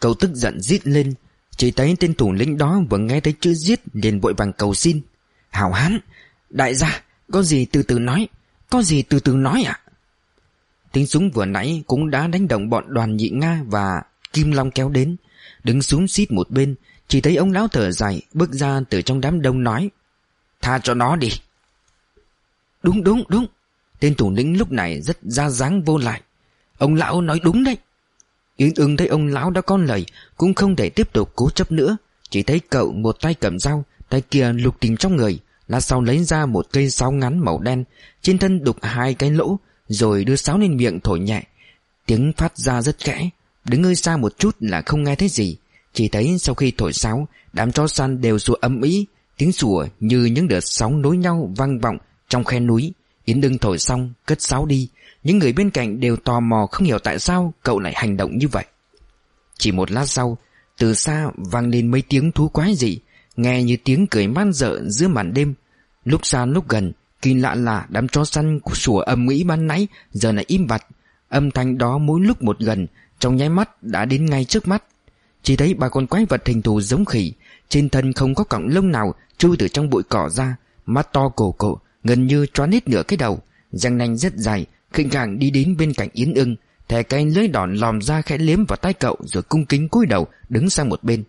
Cậu tức giận rít lên, Chỉ thấy tên thủ lĩnh đó vừa nghe thấy chữ giết liền vội vàng cầu xin. Hảo hán, Đại gia, Có gì từ từ nói, Có gì từ từ nói ạ. Tiếng súng vừa nãy cũng đã đánh động bọn đoàn nhị Nga và Kim Long kéo đến. Đứng xuống xít một bên, Chỉ thấy ông lão thở dài, Bước ra từ trong đám đông nói, Tha cho nó đi. Đúng đúng đúng. Tên thủ lĩnh lúc này rất ra dáng vô lại. Ông lão nói đúng đấy. Yến ưng thấy ông lão đã con lời, Cũng không thể tiếp tục cố chấp nữa, Chỉ thấy cậu một tay cầm dao, Tay kia lục tìm trong người Là sau lấy ra một cây sáo ngắn màu đen, Trên thân đục hai cái lỗ rồi đưa sáo lên miệng thổi nhẹ. Tiếng phát ra rất kẽ, Đứng hơi xa một chút là không nghe thấy gì. Chỉ thấy sau khi thổi sáo, Đám chó săn đều sủa ấm ý, Tiếng sủa như những đợt sóng nối nhau vang vọng Trong khe núi. Yến đương thổi xong, cất sáo đi. Những người bên cạnh đều tò mò không hiểu tại sao Cậu lại hành động như vậy. Chỉ một lát sau, Từ xa vang lên mấy tiếng thú quái dị, Nghe như tiếng cười man dợ giữa màn đêm. Lúc xa lúc gần Kỳ lạ là đám chó săn sủa âm ĩ ban nãy Giờ lại im bặt Âm thanh đó mỗi lúc một gần, Trong nháy mắt đã đến ngay trước mắt. Chỉ thấy ba con quái vật hình thù giống khỉ, Trên thân không có cọng lông nào, Chui từ trong bụi cỏ ra, Mắt to cổ cổ Gần như choán hết nửa cái đầu. Răng nanh rất dài khinh khàng đi đến bên cạnh Yến ưng, thè cái lưới đòn lòm ra khẽ liếm vào tay cậu Rồi cung kính cúi đầu, đứng sang một bên.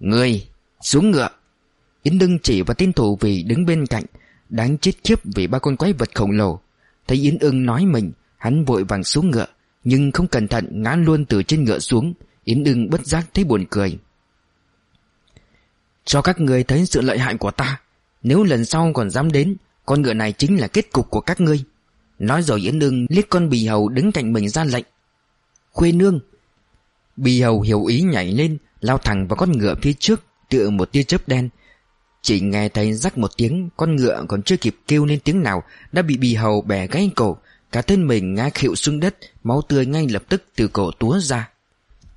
Người xuống ngựa. Yến ưng chỉ vào tên thủ vì đứng bên cạnh Đáng chết khiếp vì ba con quái vật khổng lồ. Thấy Yến ưng nói mình, Hắn vội vàng xuống ngựa, Nhưng không cẩn thận ngã luôn từ trên ngựa xuống. Yến ưng bất giác thấy buồn cười. Cho các người thấy sự lợi hại của ta. Nếu lần sau còn dám đến, Con ngựa này chính là kết cục của các ngươi. Nói rồi Yến ưng liếc con bì hầu đứng cạnh mình ra lệnh. Khuê nương. Bì hầu hiểu ý nhảy lên, Lao thẳng vào con ngựa phía trước, Tựa một tia chớp đen chỉ nghe thấy rắc một tiếng, Con ngựa còn chưa kịp kêu lên tiếng nào, Đã bị bì hầu bẻ gãy cổ. Cả thân mình ngã khịu xuống đất, Máu tươi ngay lập tức từ cổ túa ra.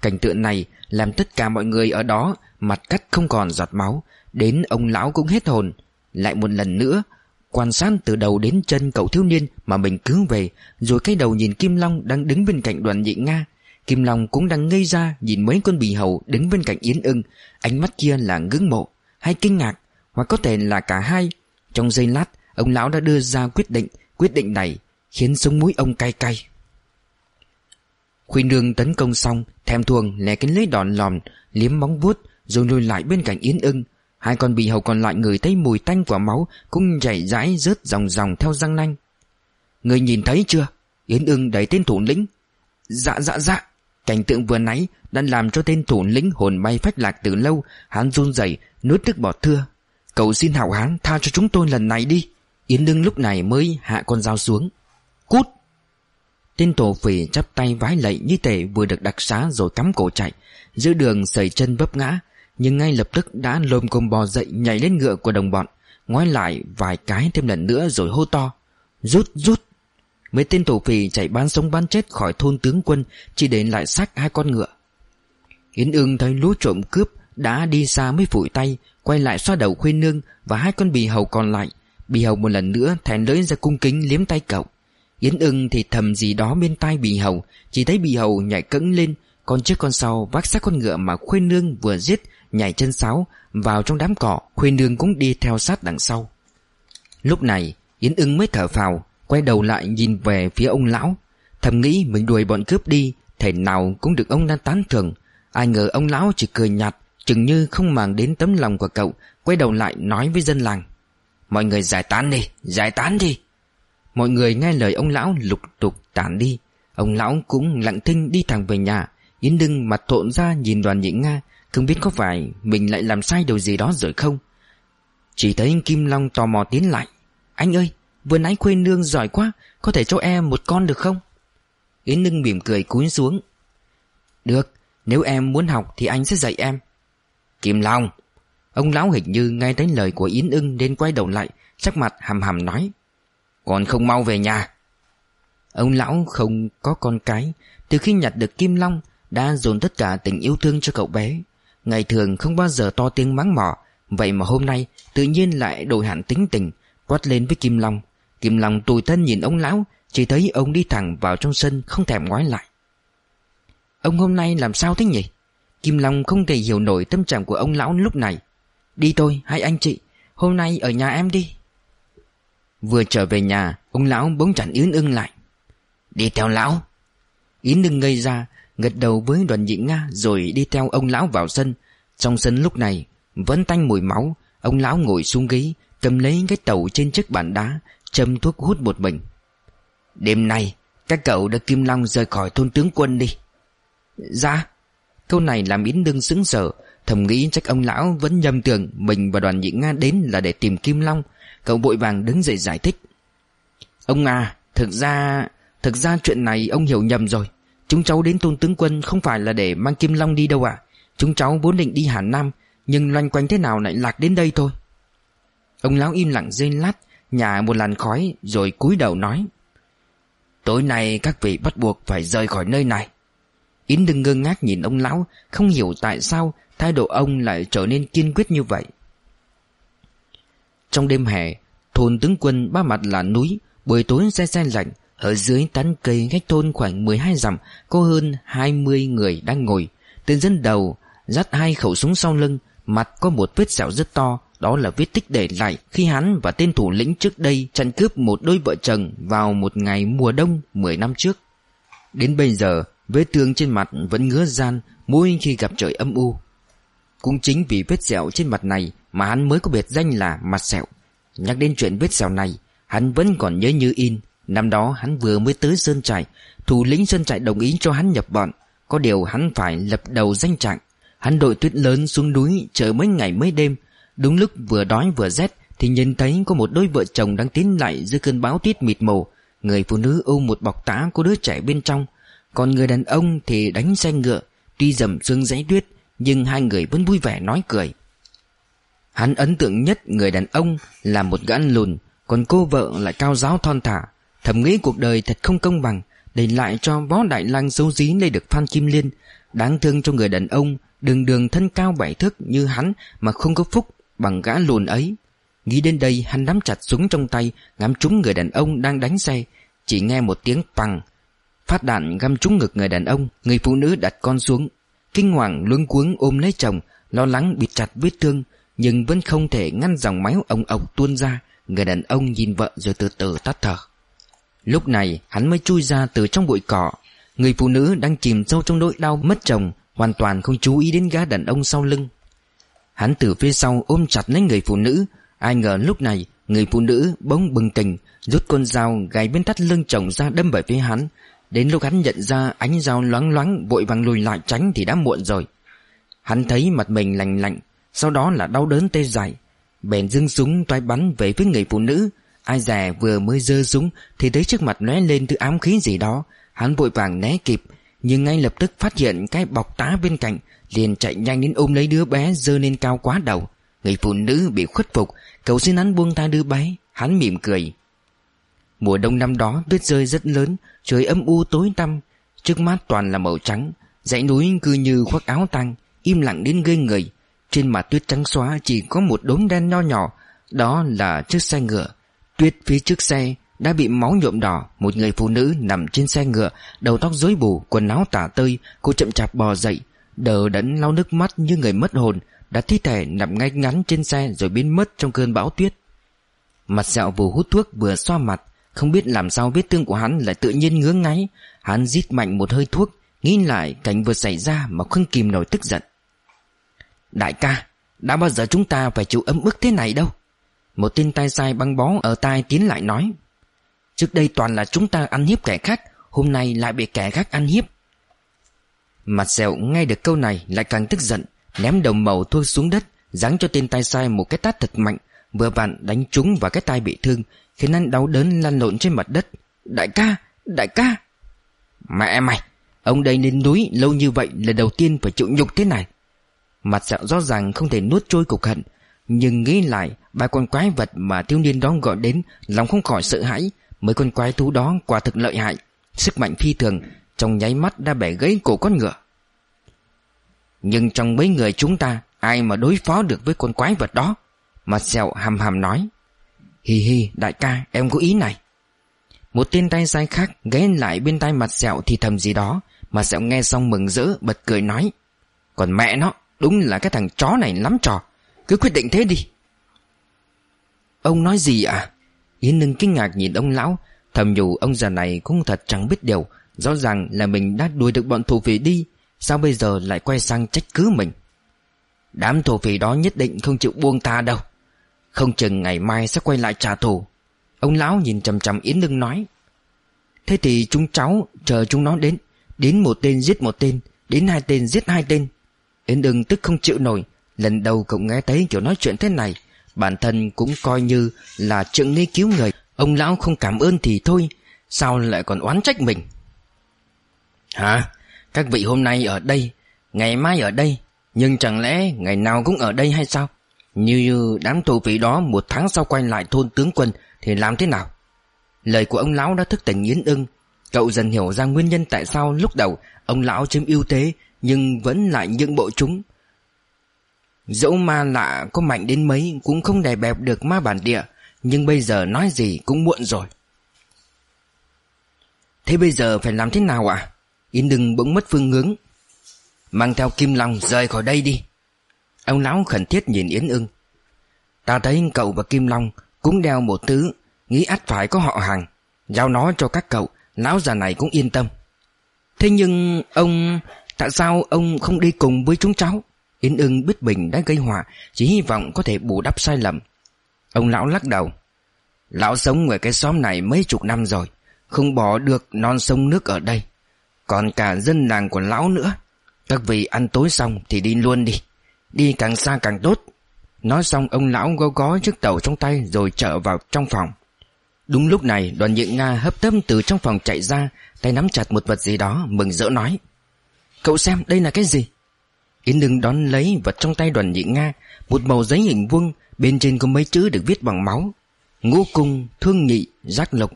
Cảnh tượng này làm tất cả mọi người ở đó Mặt cắt không còn giọt máu. Đến ông lão cũng hết hồn. Lại một lần nữa, Quan sát từ đầu đến chân cậu thiếu niên Mà mình cứu về, Rồi cái đầu nhìn Kim Long đang đứng bên cạnh đoàn nhị Nga. Kim Long cũng đang ngây ra Nhìn mấy con bì hầu đứng bên cạnh Yến ưng. Ánh mắt kia là ngưỡng mộ, Hay kinh ngạc. Hoặc có thể là cả hai. Trong giây lát, Ông lão đã đưa ra quyết định. Quyết định này Khiến sống mũi ông cay cay. Khuyên nương tấn công xong, Thèm thuồng lè cái lấy đòn lòm Liếm móng vuốt, Rồi lùi lại bên cạnh Yến ưng. Hai con bì hầu còn lại người thấy mùi tanh của máu, Cũng chảy rãi rớt dòng dòng theo răng nanh. Người nhìn thấy chưa? Yến ưng đẩy tên thủ lĩnh. Dạ dạ dạ. Cảnh tượng vừa nãy đã làm cho tên thủ lĩnh hồn bay phách lạc từ lâu. Hắn run rẩy, nuốt nước bọt thưa. Cậu xin hảo hán tha cho chúng tôi lần này đi. Yến đương lúc này mới hạ con dao xuống. Cút! Tên tổ phỉ chắp tay vái lạy như thể vừa được đặc xá rồi cắm cổ chạy. Giữa đường sẩy chân vấp ngã, Nhưng ngay lập tức đã lồm cồm bò dậy nhảy lên ngựa của đồng bọn, Ngoái lại vài cái thêm lần nữa rồi hô to. Rút rút! Mấy tên tổ phỉ chạy bán sống bán chết khỏi thôn tướng quân, Chỉ để lại xác hai con ngựa. Yến ưng thấy lũ trộm cướp đã đi xa mới phủi tay, Quay lại xoa đầu khuyên nương Và hai con bì hầu còn lại. Bì hầu một lần nữa thèn lưỡi ra cung kính liếm tay cậu. Yến ưng thì thầm gì đó bên tai bì hầu, Chỉ thấy bì hầu nhảy cẫng lên Con trước con sau, vác xác con ngựa mà Khuê Nương vừa giết, Nhảy chân sáo Vào trong đám cỏ Khuê Nương cũng đi theo sát đằng sau. Lúc này, Yến ưng mới thở phào, Quay đầu lại nhìn về phía ông lão. Thầm nghĩ mình đuổi bọn cướp đi Thể nào cũng được ông đang tán thưởng. Ai ngờ ông lão chỉ cười nhạt Chừng như không màng đến tấm lòng của cậu Quay đầu lại nói với dân làng. Mọi người giải tán đi, giải tán đi. Mọi người nghe lời ông lão lục tục tản đi. Ông lão cũng lặng thinh đi thẳng về nhà. Yến Đưng mặt thộn ra nhìn đoàn nhị Nga Không biết có phải mình lại làm sai điều gì đó rồi không. Chỉ thấy Kim Long tò mò tiến lại. Anh ơi Vừa nãy khuê nương giỏi quá Có thể cho em một con được không? Yến Đưng mỉm cười cúi xuống. Được Nếu em muốn học thì anh sẽ dạy em. Kim Long. Ông lão hình như nghe thấy lời của Yến ưng nên quay đầu lại, Sắc mặt hầm hầm nói Còn không mau về nhà. Ông lão không có con cái. Từ khi nhặt được Kim Long, Đã dồn tất cả tình yêu thương cho cậu bé. Ngày thường không bao giờ to tiếng mắng mỏ. Vậy mà hôm nay, Tự nhiên lại đổi hẳn tính tình, Quát lên với Kim Long. Kim Long tủi thân nhìn ông lão, Chỉ thấy ông đi thẳng vào trong sân, Không thèm ngoái lại. Ông hôm nay làm sao thế nhỉ? Kim Long không thể hiểu nổi tâm trạng của ông lão lúc này. Đi thôi, hai anh chị, Hôm nay ở nhà em đi. Vừa trở về nhà, Ông lão bỗng chặn Yến ưng lại. Đi theo lão. Yến ưng ngây ra, Gật đầu với đoàn nhị Nga Rồi đi theo ông lão vào sân. Trong sân lúc này, Vẫn tanh mùi máu, Ông lão ngồi xuống ghế, Cầm lấy cái tàu trên chiếc bàn đá, Châm thuốc hút một mình. Đêm nay, Các cậu đã Kim Long rời khỏi thôn tướng quân đi. Dạ. Câu này làm Yến Đương sững sờ, Thầm nghĩ chắc ông lão vẫn nhầm tưởng Mình và đoàn nhị Nga đến là để tìm Kim Long. Cậu vội vàng đứng dậy giải thích. Ông à Thực ra Thực ra chuyện này ông hiểu nhầm rồi. Chúng cháu đến tôn tướng quân không phải là để mang Kim Long đi đâu à Chúng cháu vốn định đi Hà Nam, Nhưng loanh quanh thế nào lại lạc đến đây thôi. Ông lão im lặng dây lát, Nhả một làn khói, Rồi cúi đầu nói. Tối nay các vị bắt buộc phải rời khỏi nơi này. Yến đừng ngơ ngác nhìn ông lão, Không hiểu tại sao Thái độ ông lại trở nên kiên quyết như vậy. Trong đêm hè, Thôn tướng quân ba mặt là núi, Buổi tối xe xe lạnh, Ở dưới tán cây cách thôn khoảng 12 dặm, Có hơn 20 người đang ngồi. Tên dân đầu, Dắt hai khẩu súng sau lưng, Mặt có một vết sẹo rất to, Đó là vết tích để lại Khi hắn và tên thủ lĩnh trước đây Chặn cướp một đôi vợ chồng Vào một ngày mùa đông 10 năm trước. Đến bây giờ Vết thương trên mặt vẫn ngứa gian Mỗi khi gặp trời âm u. Cũng chính vì vết sẹo trên mặt này Mà hắn mới có biệt danh là mặt sẹo. Nhắc đến chuyện vết sẹo này, Hắn vẫn còn nhớ như in, Năm đó hắn vừa mới tới Sơn Trại, Thủ lĩnh Sơn Trại đồng ý cho hắn nhập bọn. Có điều hắn phải lập đầu danh trạng. Hắn đội tuyết lớn xuống núi Chờ mấy ngày mấy đêm. Đúng lúc vừa đói vừa rét Thì nhìn thấy có một đôi vợ chồng đang tiến lại Giữa cơn bão tuyết mịt mù. Người phụ nữ ôm một bọc tã có đứa trẻ bên trong còn người đàn ông thì đánh xe ngựa Tuy dầm sương giấy tuyết, nhưng hai người vẫn vui vẻ nói cười. Hắn ấn tượng nhất người đàn ông là một gã lùn, Còn cô vợ lại cao giáo thon thả. Thầm nghĩ cuộc đời thật không công bằng, Để lại cho võ đại lang xấu dí đây được Phan Kim Liên. Đáng thương cho người đàn ông, Đường đường thân cao bảy thước như hắn Mà không có phúc bằng gã lùn ấy. Nghĩ đến đây, hắn nắm chặt súng trong tay, Ngắm trúng người đàn ông đang đánh xe. Chỉ nghe một tiếng bằng Phát đạn găm trúng ngực người đàn ông, Người phụ nữ đặt con xuống. Kinh hoàng luống cuống ôm lấy chồng, Lo lắng bịt chặt vết thương, Nhưng vẫn không thể ngăn dòng máu ông ộc tuôn ra. Người đàn ông nhìn vợ rồi từ từ tắt thở. Lúc này, hắn mới chui ra từ trong bụi cỏ. Người phụ nữ đang chìm sâu trong nỗi đau mất chồng, Hoàn toàn không chú ý đến gã đàn ông sau lưng. Hắn từ phía sau ôm chặt lấy người phụ nữ. Ai ngờ lúc này, Người phụ nữ bỗng bừng tỉnh, Rút con dao gáy bên thắt lưng chồng ra đâm về phía hắn. Đến lúc hắn nhận ra ánh dao loáng loáng Vội vàng lùi lại tránh thì đã muộn rồi. Hắn thấy mặt mình lạnh lạnh, Sau đó là đau đớn tê dại. Bèn dưng súng toái bắn về phía người phụ nữ. Ai dè vừa mới dơ súng Thì thấy trước mặt lóe lên thứ ám khí gì đó. Hắn vội vàng né kịp, Nhưng ngay lập tức phát hiện cái bọc tá bên cạnh Liền chạy nhanh đến ôm lấy đứa bé Dơ lên cao quá đầu. Người phụ nữ bị khuất phục, Cầu xin hắn buông tha đứa bé. Hắn mỉm cười. Mùa đông năm đó, tuyết rơi rất lớn, Trời âm u tối tăm, Trước mắt toàn là màu trắng, Dãy núi cứ như khoác áo tăng Im lặng đến gây người. Trên mặt tuyết trắng xóa chỉ có một đốm đen nho nhỏ, Đó là chiếc xe ngựa. Tuyết phía trước xe Đã bị máu nhuộm đỏ, Một người phụ nữ nằm trên xe ngựa, Đầu tóc rối bù, Quần áo tả tơi, Cô chậm chạp bò dậy, Đờ đẫn lau nước mắt như người mất hồn, Đã thi thể nằm ngay ngắn trên xe Rồi biến mất trong cơn bão tuyết. Mặt sẹo vừa hút thuốc vừa xoa mặt không biết làm sao vết thương của hắn lại tự nhiên ngứa ngáy. Hắn rít mạnh một hơi thuốc, Nghĩ lại cảnh vừa xảy ra mà không kìm nổi tức giận. Đại ca, Đã bao giờ chúng ta phải chịu ấm ức thế này đâu? Một tên tai sai băng bó ở tai tiến lại nói. Trước đây toàn là chúng ta ăn hiếp kẻ khác, Hôm nay lại bị kẻ khác ăn hiếp. Mặt sẹo nghe được câu này lại càng tức giận, Ném đồng màu thuốc xuống đất, Giáng cho tên tai sai một cái tát thật mạnh, Vừa vặn đánh trúng vào cái tai bị thương Khiến anh đau đớn lăn lộn trên mặt đất. Đại ca, đại ca. Mẹ mày, ông đây lên núi lâu như vậy Là đầu tiên phải chịu nhục thế này. Mặt sẹo rõ ràng không thể nuốt trôi cục hận Nhưng nghĩ lại Ba con quái vật mà thiếu niên đó gọi đến Lòng không khỏi sợ hãi. Mấy con quái thú đó quả thực lợi hại Sức mạnh phi thường Trong nháy mắt đã bẻ gãy cổ con ngựa. Nhưng trong mấy người chúng ta Ai mà đối phó được với con quái vật đó? Mặt sẹo hầm hầm nói. Hi hi, đại ca, em có ý này. Một tên tay sai khác ghé lại bên tay mặt sẹo thì thầm gì đó. Mặt sẹo nghe xong mừng rỡ, bật cười nói, Còn mẹ nó, Đúng là cái thằng chó này lắm trò. Cứ quyết định thế đi. Ông nói gì à Yến Nưng kinh ngạc nhìn ông lão. Thầm nhủ, ông già này cũng thật chẳng biết điều. Rõ ràng là mình đã đuổi được bọn thổ phỉ đi. Sao bây giờ lại quay sang trách cứ mình? Đám thổ phỉ đó nhất định không chịu buông ta đâu. Không chừng ngày mai sẽ quay lại trả thù. Ông lão nhìn chầm chầm Yến Nưng nói. Thế thì chúng cháu chờ chúng nó đến. Đến một tên giết một tên. Đến hai tên giết hai tên. Yến Nưng tức không chịu nổi. Lần đầu cậu nghe thấy kiểu nói chuyện thế này, Bản thân cũng coi như là trượng nghĩa cứu người. Ông lão không cảm ơn thì thôi, Sao lại còn oán trách mình? Hả? Các vị hôm nay ở đây, Ngày mai ở đây, Nhưng chẳng lẽ ngày nào cũng ở đây hay sao? Như đám tù vị đó Một tháng sau quay lại thôn tướng quân Thì làm thế nào? Lời của ông lão đã thức tỉnh Yến ưng. Cậu dần hiểu ra nguyên nhân tại sao lúc đầu Ông lão chiếm ưu thế, Nhưng vẫn lại nhượng bộ chúng. Dẫu ma lạ có mạnh đến mấy Cũng không đè bẹp được ma bản địa, Nhưng bây giờ nói gì cũng muộn rồi. Thế bây giờ phải làm thế nào ạ? À? Yến đừng bỗng mất phương hướng. Mang theo Kim Long rời khỏi đây đi. Ông lão khẩn thiết nhìn Yến ưng. Ta thấy cậu và Kim Long Cũng đeo một thứ, Nghĩ ắt phải có họ hàng. Giao nó cho các cậu, Lão già này cũng yên tâm. Thế nhưng ông, Tại sao ông không đi cùng với chúng cháu? Yến ưng biết mình đã gây họa, Chỉ hy vọng có thể bù đắp sai lầm. Ông lão lắc đầu. Lão sống ở cái xóm này mấy chục năm rồi, Không bỏ được non sông nước ở đây. Còn cả dân làng của lão nữa. Các vị ăn tối xong thì đi luôn đi. Đi càng xa càng tốt. Nói xong ông lão gó gó chiếc tàu trong tay Rồi trở vào trong phòng. Đúng lúc này đoàn nhị Nga hấp tấp từ trong phòng chạy ra Tay nắm chặt một vật gì đó Mừng rỡ nói Cậu xem đây là cái gì? Yến đừng đón lấy vật trong tay đoàn nhị Nga Một màu giấy hình vuông Bên trên có mấy chữ được viết bằng máu. Ngũ cung, thương nhị, giác lục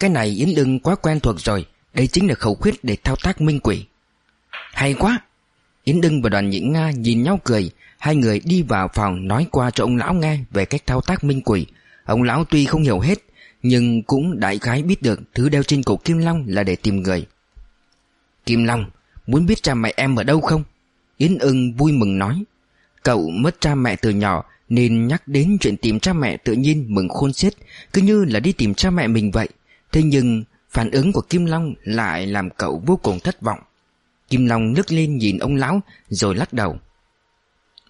Cái này Yến đừng quá quen thuộc rồi Đây chính là khẩu khuyết để thao tác minh quỷ. Hay quá Yến Đưng và đoàn nhị Nga nhìn nhau cười. Hai người đi vào phòng nói qua cho ông lão nghe Về cách thao tác minh quỷ. Ông lão tuy không hiểu hết, Nhưng cũng đại khái biết được Thứ đeo trên cổ Kim Long là để tìm người. Kim Long, Muốn biết cha mẹ em ở đâu không? Yến ưng vui mừng nói. Cậu mất cha mẹ từ nhỏ, Nên nhắc đến chuyện tìm cha mẹ tự nhiên mừng khôn xiết. Cứ như là đi tìm cha mẹ mình vậy. Thế nhưng phản ứng của Kim Long lại làm cậu vô cùng thất vọng. Kim Long nước lên nhìn ông lão, rồi lắc đầu.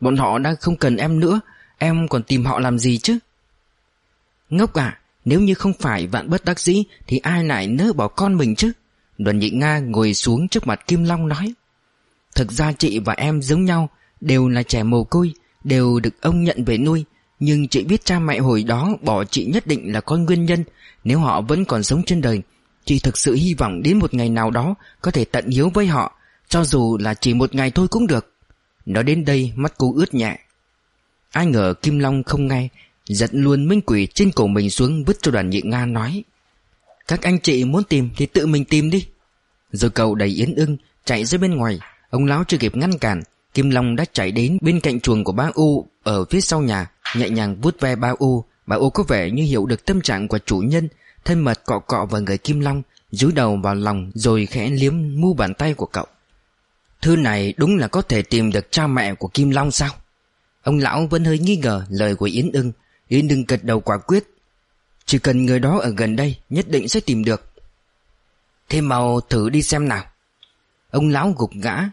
Bọn họ đã không cần em nữa, Em còn tìm họ làm gì chứ? Ngốc à Nếu như không phải vạn bất đắc dĩ, Thì ai lại nỡ bỏ con mình chứ? Đoàn nhị Nga ngồi xuống trước mặt Kim Long nói. Thực ra chị và em giống nhau, Đều là trẻ mồ côi, Đều được ông nhận về nuôi. Nhưng chị biết cha mẹ hồi đó bỏ chị nhất định là có nguyên nhân. Nếu họ vẫn còn sống trên đời, Chị thực sự hy vọng đến một ngày nào đó Có thể tận hiếu với họ. Cho dù là chỉ một ngày thôi cũng được. Nói đến đây, mắt cô ướt nhẹ. Ai ngờ Kim Long không nghe, Giật luôn minh quỷ trên cổ mình xuống Vứt cho đoàn nhị Nga nói. Các anh chị muốn tìm thì tự mình tìm đi. Rồi cậu đầy yến ưng Chạy ra bên ngoài. Ông lão chưa kịp ngăn cản, Kim Long đã chạy đến bên cạnh chuồng của ba U, Ở phía sau nhà, Nhẹ nhàng vuốt ve ba U. Bà U có vẻ như hiểu được tâm trạng của chủ nhân, Thân mật cọ cọ vào người Kim Long Dúi đầu vào lòng rồi khẽ liếm mu bàn tay của cậu. Thư này đúng là có thể tìm được cha mẹ của Kim Long sao? Ông lão vẫn hơi nghi ngờ lời của Yến ưng. Yến ưng gật đầu quả quyết. Chỉ cần người đó ở gần đây Nhất định sẽ tìm được. Thế mau thử đi xem nào. Ông lão gục ngã.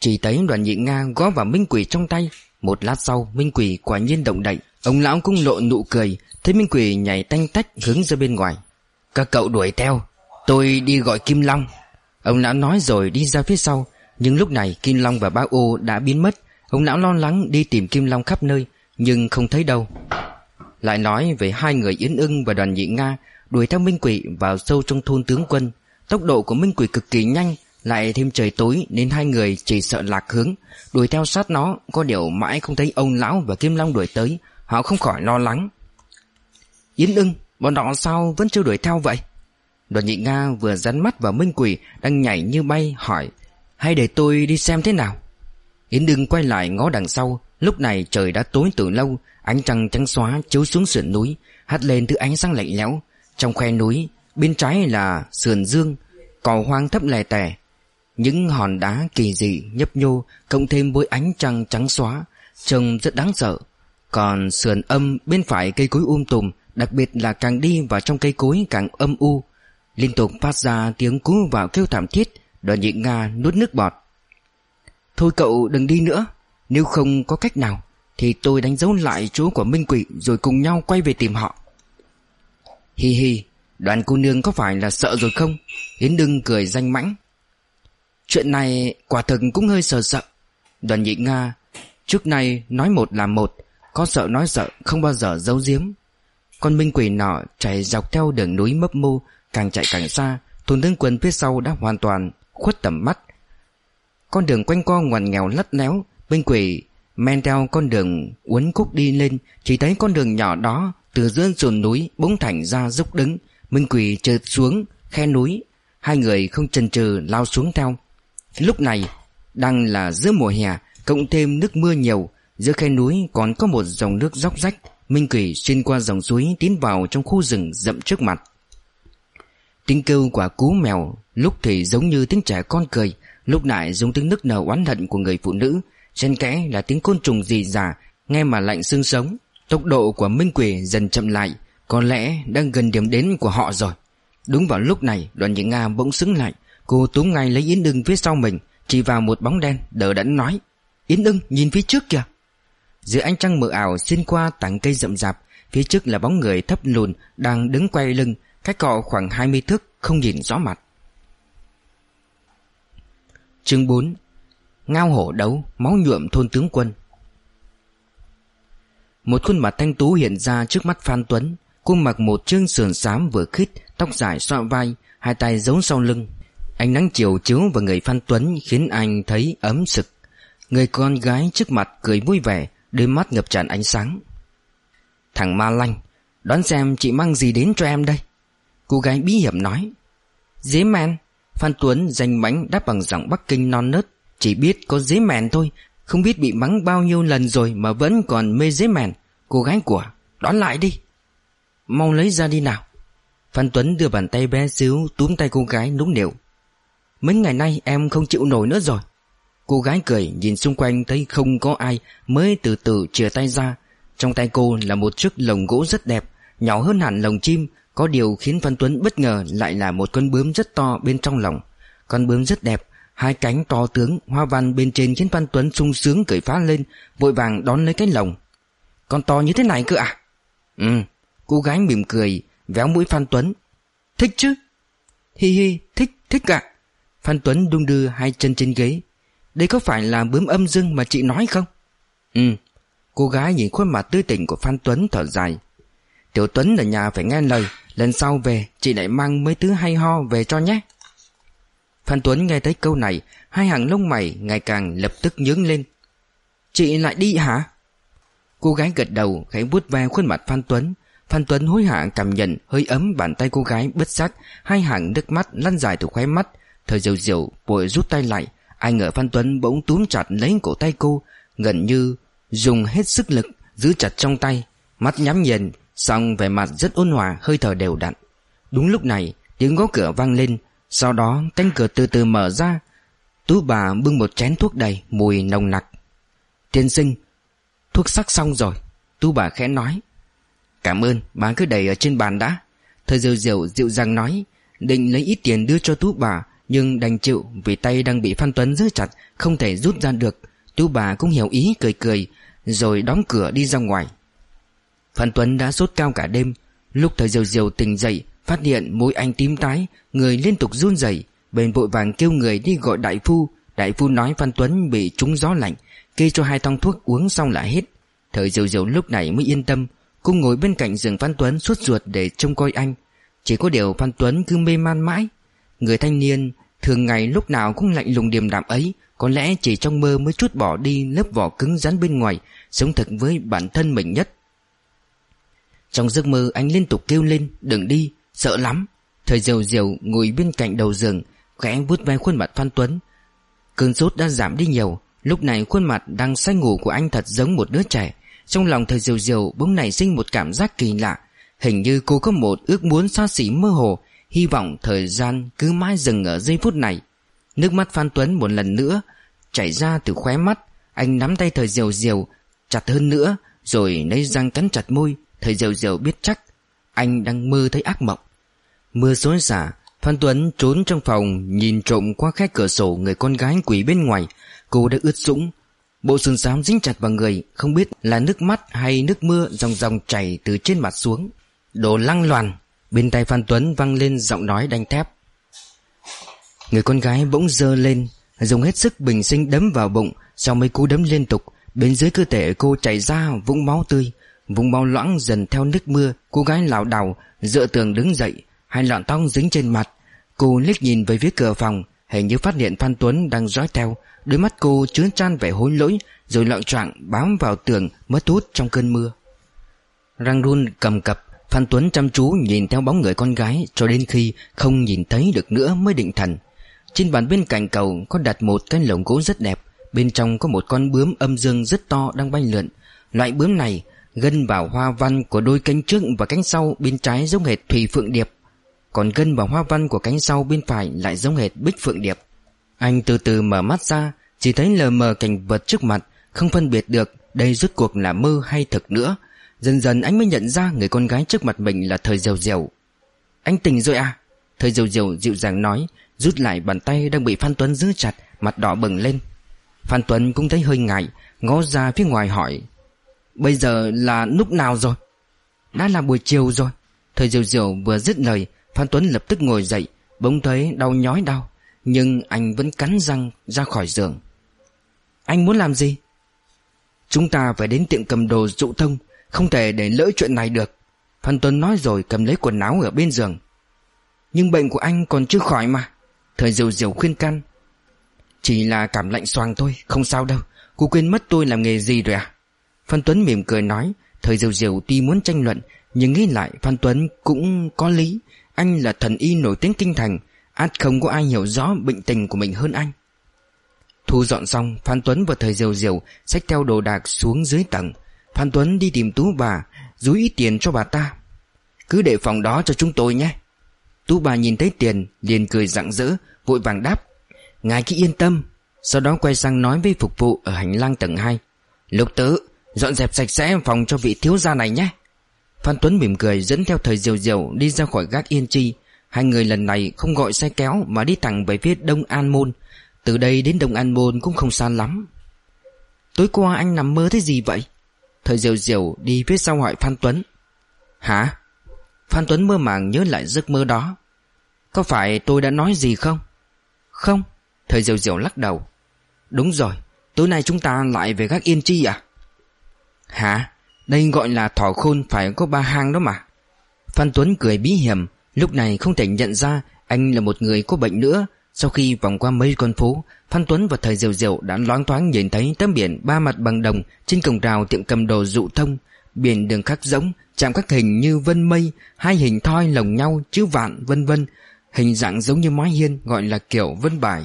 Chỉ thấy đoàn nhị Nga gõ vào Minh Quỷ trong tay. Một lát sau, Minh Quỷ quả nhiên động đậy. Ông lão cũng lộ nụ cười, Thấy Minh Quỷ nhảy tanh tách hướng ra bên ngoài. Các cậu đuổi theo, Tôi đi gọi Kim Long. Ông lão nói rồi đi ra phía sau. Nhưng lúc này Kim Long và bá ô đã biến mất. Ông lão lo lắng đi tìm Kim Long khắp nơi, Nhưng không thấy đâu. Lại nói về hai người Yến ưng và đoàn nhị Nga Đuổi theo Minh Quỷ vào sâu trong thôn tướng quân. Tốc độ của Minh Quỷ cực kỳ nhanh, Lại thêm trời tối nên hai người chỉ sợ lạc hướng. Đuổi theo sát nó, Có điều mãi không thấy ông lão và Kim Long đuổi tới, Họ không khỏi lo lắng. Yến ưng, Bọn họ sao vẫn chưa đuổi theo vậy? Đoàn nhị Nga vừa rắn mắt vào Minh Quỷ Đang nhảy như bay, hỏi hay để tôi đi xem thế nào. Yến Đương quay lại ngó đằng sau. Lúc này trời đã tối từ lâu. Ánh trăng trắng xóa chiếu xuống sườn núi, Hắt lên thứ ánh sáng lạnh lẽo. Trong khe núi, Bên trái là sườn dương, Cỏ hoang thấp lè tè. Những hòn đá kỳ dị, nhấp nhô, Cộng thêm với ánh trăng trắng xóa, Trông rất đáng sợ. Còn sườn âm bên phải cây cối um tùm, Đặc biệt là càng đi vào trong cây cối càng âm u. Liên tục phát ra tiếng cú vào kêu thảm thiết. Đoàn nhị Nga nuốt nước bọt. Thôi cậu đừng đi nữa, Nếu không có cách nào, Thì tôi đánh dấu lại chỗ của Minh Quỷ Rồi cùng nhau quay về tìm họ. Hi hi, Đoàn cô nương có phải là sợ rồi không? Yến đừng cười danh mãnh. Chuyện này quả thực cũng hơi sợ sợ. Đoàn nhị Nga, Trước nay nói một là một, Có sợ nói sợ không bao giờ giấu giếm. Con minh quỷ nọ chạy dọc theo đường núi mấp mô, Càng chạy càng xa, Thôn tướng quân phía sau đã hoàn toàn khuất tầm mắt. Con đường quanh co ngoằn nghèo lắt léo Minh quỷ men theo con đường uốn khúc đi lên, Chỉ thấy con đường nhỏ đó Từ giữa sườn núi bỗng thành ra dốc đứng. Minh quỷ trượt xuống, khe núi, Hai người không chần chừ lao xuống theo. Lúc này, Đang là giữa mùa hè, Cộng thêm nước mưa nhiều, Giữa khe núi còn có một dòng nước róc rách. Minh quỷ xuyên qua dòng suối Tiến vào trong khu rừng rậm trước mặt. Tiếng kêu của cú mèo Lúc thì giống như tiếng trẻ con cười, Lúc lại giống tiếng nức nở oán hận của người phụ nữ. Xen kẽ là tiếng côn trùng gì già Nghe mà lạnh xương sống. Tốc độ của Minh Quỷ dần chậm lại, Có lẽ đang gần điểm đến của họ rồi. Đúng vào lúc này, đoàn nhị Nga bỗng xứng lại. Cô túm ngay lấy Yến đưng phía sau mình, Chỉ vào một bóng đen đỡ đẫn nói, Yến đưng nhìn phía trước kìa. Giữa ánh trăng mờ ảo xuyên qua tảng cây rậm rạp, Phía trước là bóng người thấp lùn Đang đứng quay lưng. Cách cọ khoảng 20 thước, Không nhìn rõ mặt. Chương 4 Ngao hổ đấu, Máu nhuộm thôn tướng quân. Một khuôn mặt thanh tú hiện ra trước mắt Phan Tuấn Cô mặc một chương sườn xám vừa khít, Tóc dài xoa vai, Hai tay giấu sau lưng. Ánh nắng chiều chiếu vào người Phan Tuấn Khiến anh thấy ấm sực. Người con gái trước mặt cười vui vẻ, Đôi mắt ngập tràn ánh sáng. Thằng ma lanh, Đoán xem chị mang gì đến cho em đây? Cô gái bí hiểm nói, Dế mèn Phan Tuấn danh mãnh đáp bằng giọng Bắc Kinh non nớt, Chỉ biết có dế mèn thôi, Không biết bị mắng bao nhiêu lần rồi Mà vẫn còn mê dế mèn Cô gái của Đón lại đi. Mau lấy ra đi nào. Phan Tuấn đưa bàn tay bé xíu túm tay cô gái nũng nịu, Mấy ngày nay em không chịu nổi nữa rồi. Cô gái cười nhìn xung quanh thấy không có ai, Mới từ từ chìa tay ra. Trong tay cô là một chiếc lồng gỗ rất đẹp, Nhỏ hơn hẳn lồng chim có điều khiến Phan Tuấn bất ngờ lại là một con bướm rất to bên trong lồng Con bướm rất đẹp, Hai cánh to tướng, Hoa văn bên trên khiến Phan Tuấn sung sướng cười phá lên, Vội vàng đón lấy cái lồng Con to như thế này cơ à? Ừ. Cô gái mỉm cười, Véo mũi Phan Tuấn. Thích chứ? Hi hi, thích thích ạ. Phan Tuấn đung đưa hai chân trên ghế. Đây có phải là bướm âm dương mà chị nói không? Ừ. Cô gái nhìn khuôn mặt tươi tỉnh của Phan Tuấn thở dài. Tiểu Tuấn ở nhà phải nghe lời Lần sau về, chị lại mang mấy thứ hay ho về cho nhé. Phan Tuấn nghe thấy câu này, Hai hàng lông mày ngày càng lập tức nhướng lên. Chị lại đi hả? Cô gái gật đầu, khẽ vuốt ve khuôn mặt Phan Tuấn. Phan Tuấn hối hả cảm nhận hơi ấm bàn tay cô gái bất giác, Hai hàng nước mắt lăn dài từ khóe mắt. Thời diều diều vội rút tay lại. Ai ngờ Phan Tuấn bỗng túm chặt lấy cổ tay cô, Gần như dùng hết sức lực Giữ chặt trong tay. Mắt nhắm nhìn Xong vẻ mặt rất ôn hòa, hơi thở đều đặn. Đúng lúc này, tiếng gõ cửa vang lên, Sau đó cánh cửa từ từ mở ra. Tú bà bưng một chén thuốc đầy, Mùi nồng nặc. Tiên sinh, Thuốc sắc xong rồi, Tú bà khẽ nói. Cảm ơn, bà cứ đầy ở trên bàn đã. Thời diều diệu dịu dàng nói, Định lấy ít tiền đưa cho tú bà, Nhưng đành chịu vì tay đang bị Phan Tuấn giữ chặt, Không thể rút ra được. Tú bà cũng hiểu ý, cười cười, Rồi đóng cửa đi ra ngoài. Phan Tuấn đã sốt cao cả đêm. Lúc thời diều diều tỉnh dậy, Phát hiện mũi anh tím tái, Người liên tục run rẩy. Bền vội vàng kêu người đi gọi đại phu. Đại phu nói Phan Tuấn bị trúng gió lạnh, Kê cho hai thong thuốc uống xong là hết. Thời diều diều lúc này mới yên tâm Cô ngồi bên cạnh giường Phan Tuấn suốt ruột để trông coi anh. Chỉ có điều Phan Tuấn cứ mê man mãi. Người thanh niên thường ngày lúc nào cũng lạnh lùng điềm đạm ấy, Có lẽ chỉ trong mơ mới chút bỏ đi lớp vỏ cứng rắn bên ngoài, Sống thật với bản thân mình nhất. Trong giấc mơ anh liên tục kêu lên Đừng đi, sợ lắm. Thời diều diều ngồi bên cạnh đầu giường Khẽ vuốt ve khuôn mặt Phan Tuấn. Cơn sốt đã giảm đi nhiều. Lúc này khuôn mặt đang say ngủ của anh thật giống một đứa trẻ. Trong lòng thời diều diều bỗng nảy sinh một cảm giác kỳ lạ. Hình như cô có một ước muốn xa xỉ mơ hồ. Hy vọng thời gian cứ mãi dừng ở giây phút này. Nước mắt Phan Tuấn một lần nữa Chảy ra từ khóe mắt. Anh nắm tay thời diều diều Chặt hơn nữa Rồi lấy răng cắn chặt môi. Thời diều diều biết chắc Anh đang mơ thấy ác mộng. Mưa xối xả, Phan Tuấn trốn trong phòng, Nhìn trộm qua khe cửa sổ người con gái quỷ bên ngoài. Cô đã ướt sũng. Bộ sườn xám dính chặt vào người, Không biết là nước mắt hay nước mưa Dòng dòng chảy từ trên mặt xuống. Đồ lăng loàn. Bên tay Phan Tuấn vang lên giọng nói đanh thép. Người con gái bỗng dơ lên, Dùng hết sức bình sinh đấm vào bụng, Sau mấy cú đấm liên tục, Bên dưới cơ thể cô chảy ra vũng máu tươi. Vùng máu loãng dần theo nước mưa, Cô gái lảo đảo, dựa tường đứng dậy, Hai lọn tóc dính trên mặt. Cô liếc nhìn về phía cửa phòng, Hình như phát hiện Phan Tuấn đang dõi theo. Đôi mắt cô chứa chan vẻ hối lỗi, Rồi loạn choạng bám vào tường Mất hút trong cơn mưa. Răng run cầm cập, Phan Tuấn chăm chú nhìn theo bóng người con gái, Cho đến khi không nhìn thấy được nữa mới định thần. Trên bàn bên cạnh cầu Có đặt một cái lồng gỗ rất đẹp, Bên trong có một con bướm âm dương rất to đang bay lượn. Loại bướm này Gân vào hoa văn của đôi cánh trước và cánh sau bên trái giống hệt thủy phượng điệp. Còn gân vào hoa văn của cánh sau bên phải lại giống hệt bích phượng điệp. Anh từ từ mở mắt ra, Chỉ thấy lờ mờ cảnh vật trước mặt, Không phân biệt được đây rốt cuộc là mơ hay thực nữa. Dần dần anh mới nhận ra người con gái trước mặt mình là thời diều diều. Anh tỉnh rồi à? Thời diều diều dịu dàng nói, Rút lại bàn tay đang bị Phan Tuấn giữ chặt, Mặt đỏ bừng lên. Phan Tuấn cũng thấy hơi ngại, Ngó ra phía ngoài hỏi Bây giờ là lúc nào rồi? Đã là buổi chiều rồi. Thời diều diều vừa dứt lời, Phan Tuấn lập tức ngồi dậy, Bỗng thấy đau nhói đau, Nhưng anh vẫn cắn răng ra khỏi giường. Anh muốn làm gì? Chúng ta phải đến tiệm cầm đồ dụ thông, Không thể để lỡ chuyện này được. Phan Tuấn nói rồi cầm lấy quần áo ở bên giường. Nhưng bệnh của anh còn chưa khỏi mà Thời diều diều khuyên can. Chỉ là cảm lạnh xoàng thôi, Không sao đâu. Cô quên mất tôi làm nghề gì rồi à? Phan Tuấn mỉm cười nói, Thời diều diều tuy muốn tranh luận, Nhưng nghĩ lại Phan Tuấn cũng có lý. Anh là thần y nổi tiếng kinh thành, át không có ai hiểu rõ bệnh tình của mình hơn anh. Thu dọn xong, Phan Tuấn và thời diều diều Xách theo đồ đạc xuống dưới tầng. Phan Tuấn đi tìm Tú bà, Rúi ít tiền cho bà ta. Cứ để phòng đó cho chúng tôi nhé. Tú bà nhìn thấy tiền, liền cười rạng rỡ, Vội vàng đáp, Ngài cứ yên tâm. Sau đó quay sang nói với phục vụ ở hành lang tầng 2 Lục tử Dọn dẹp sạch sẽ phòng cho vị thiếu gia này nhé Phan Tuấn mỉm cười dẫn theo thời diều diều đi ra khỏi gác yên chi Hai người lần này không gọi xe kéo mà đi thẳng về phía Đông An Môn Từ đây đến Đông An Môn cũng không xa lắm Tối qua anh nằm mơ thấy gì vậy? Thời diều diều đi phía sau hỏi Phan Tuấn Hả? Phan Tuấn mơ màng nhớ lại giấc mơ đó Có phải tôi đã nói gì không? Không Thời diều diều lắc đầu Đúng rồi, Tối nay chúng ta lại về gác Yên Chi à? Hả? Đây gọi là thỏ khôn phải có ba hang đó mà. Phan Tuấn cười bí hiểm, Lúc này không thể nhận ra Anh là một người có bệnh nữa. Sau khi vòng qua mấy con phố, Phan Tuấn và thời diều diều đã loáng thoáng nhìn thấy tấm biển ba mặt bằng đồng Trên cổng rào tiệm cầm đồ dụ thông. Biển đường khắc giống, Chạm các hình như vân mây, Hai hình thoi lồng nhau, chữ vạn, vân vân. Hình dạng giống như mái hiên, Gọi là kiểu vân bài.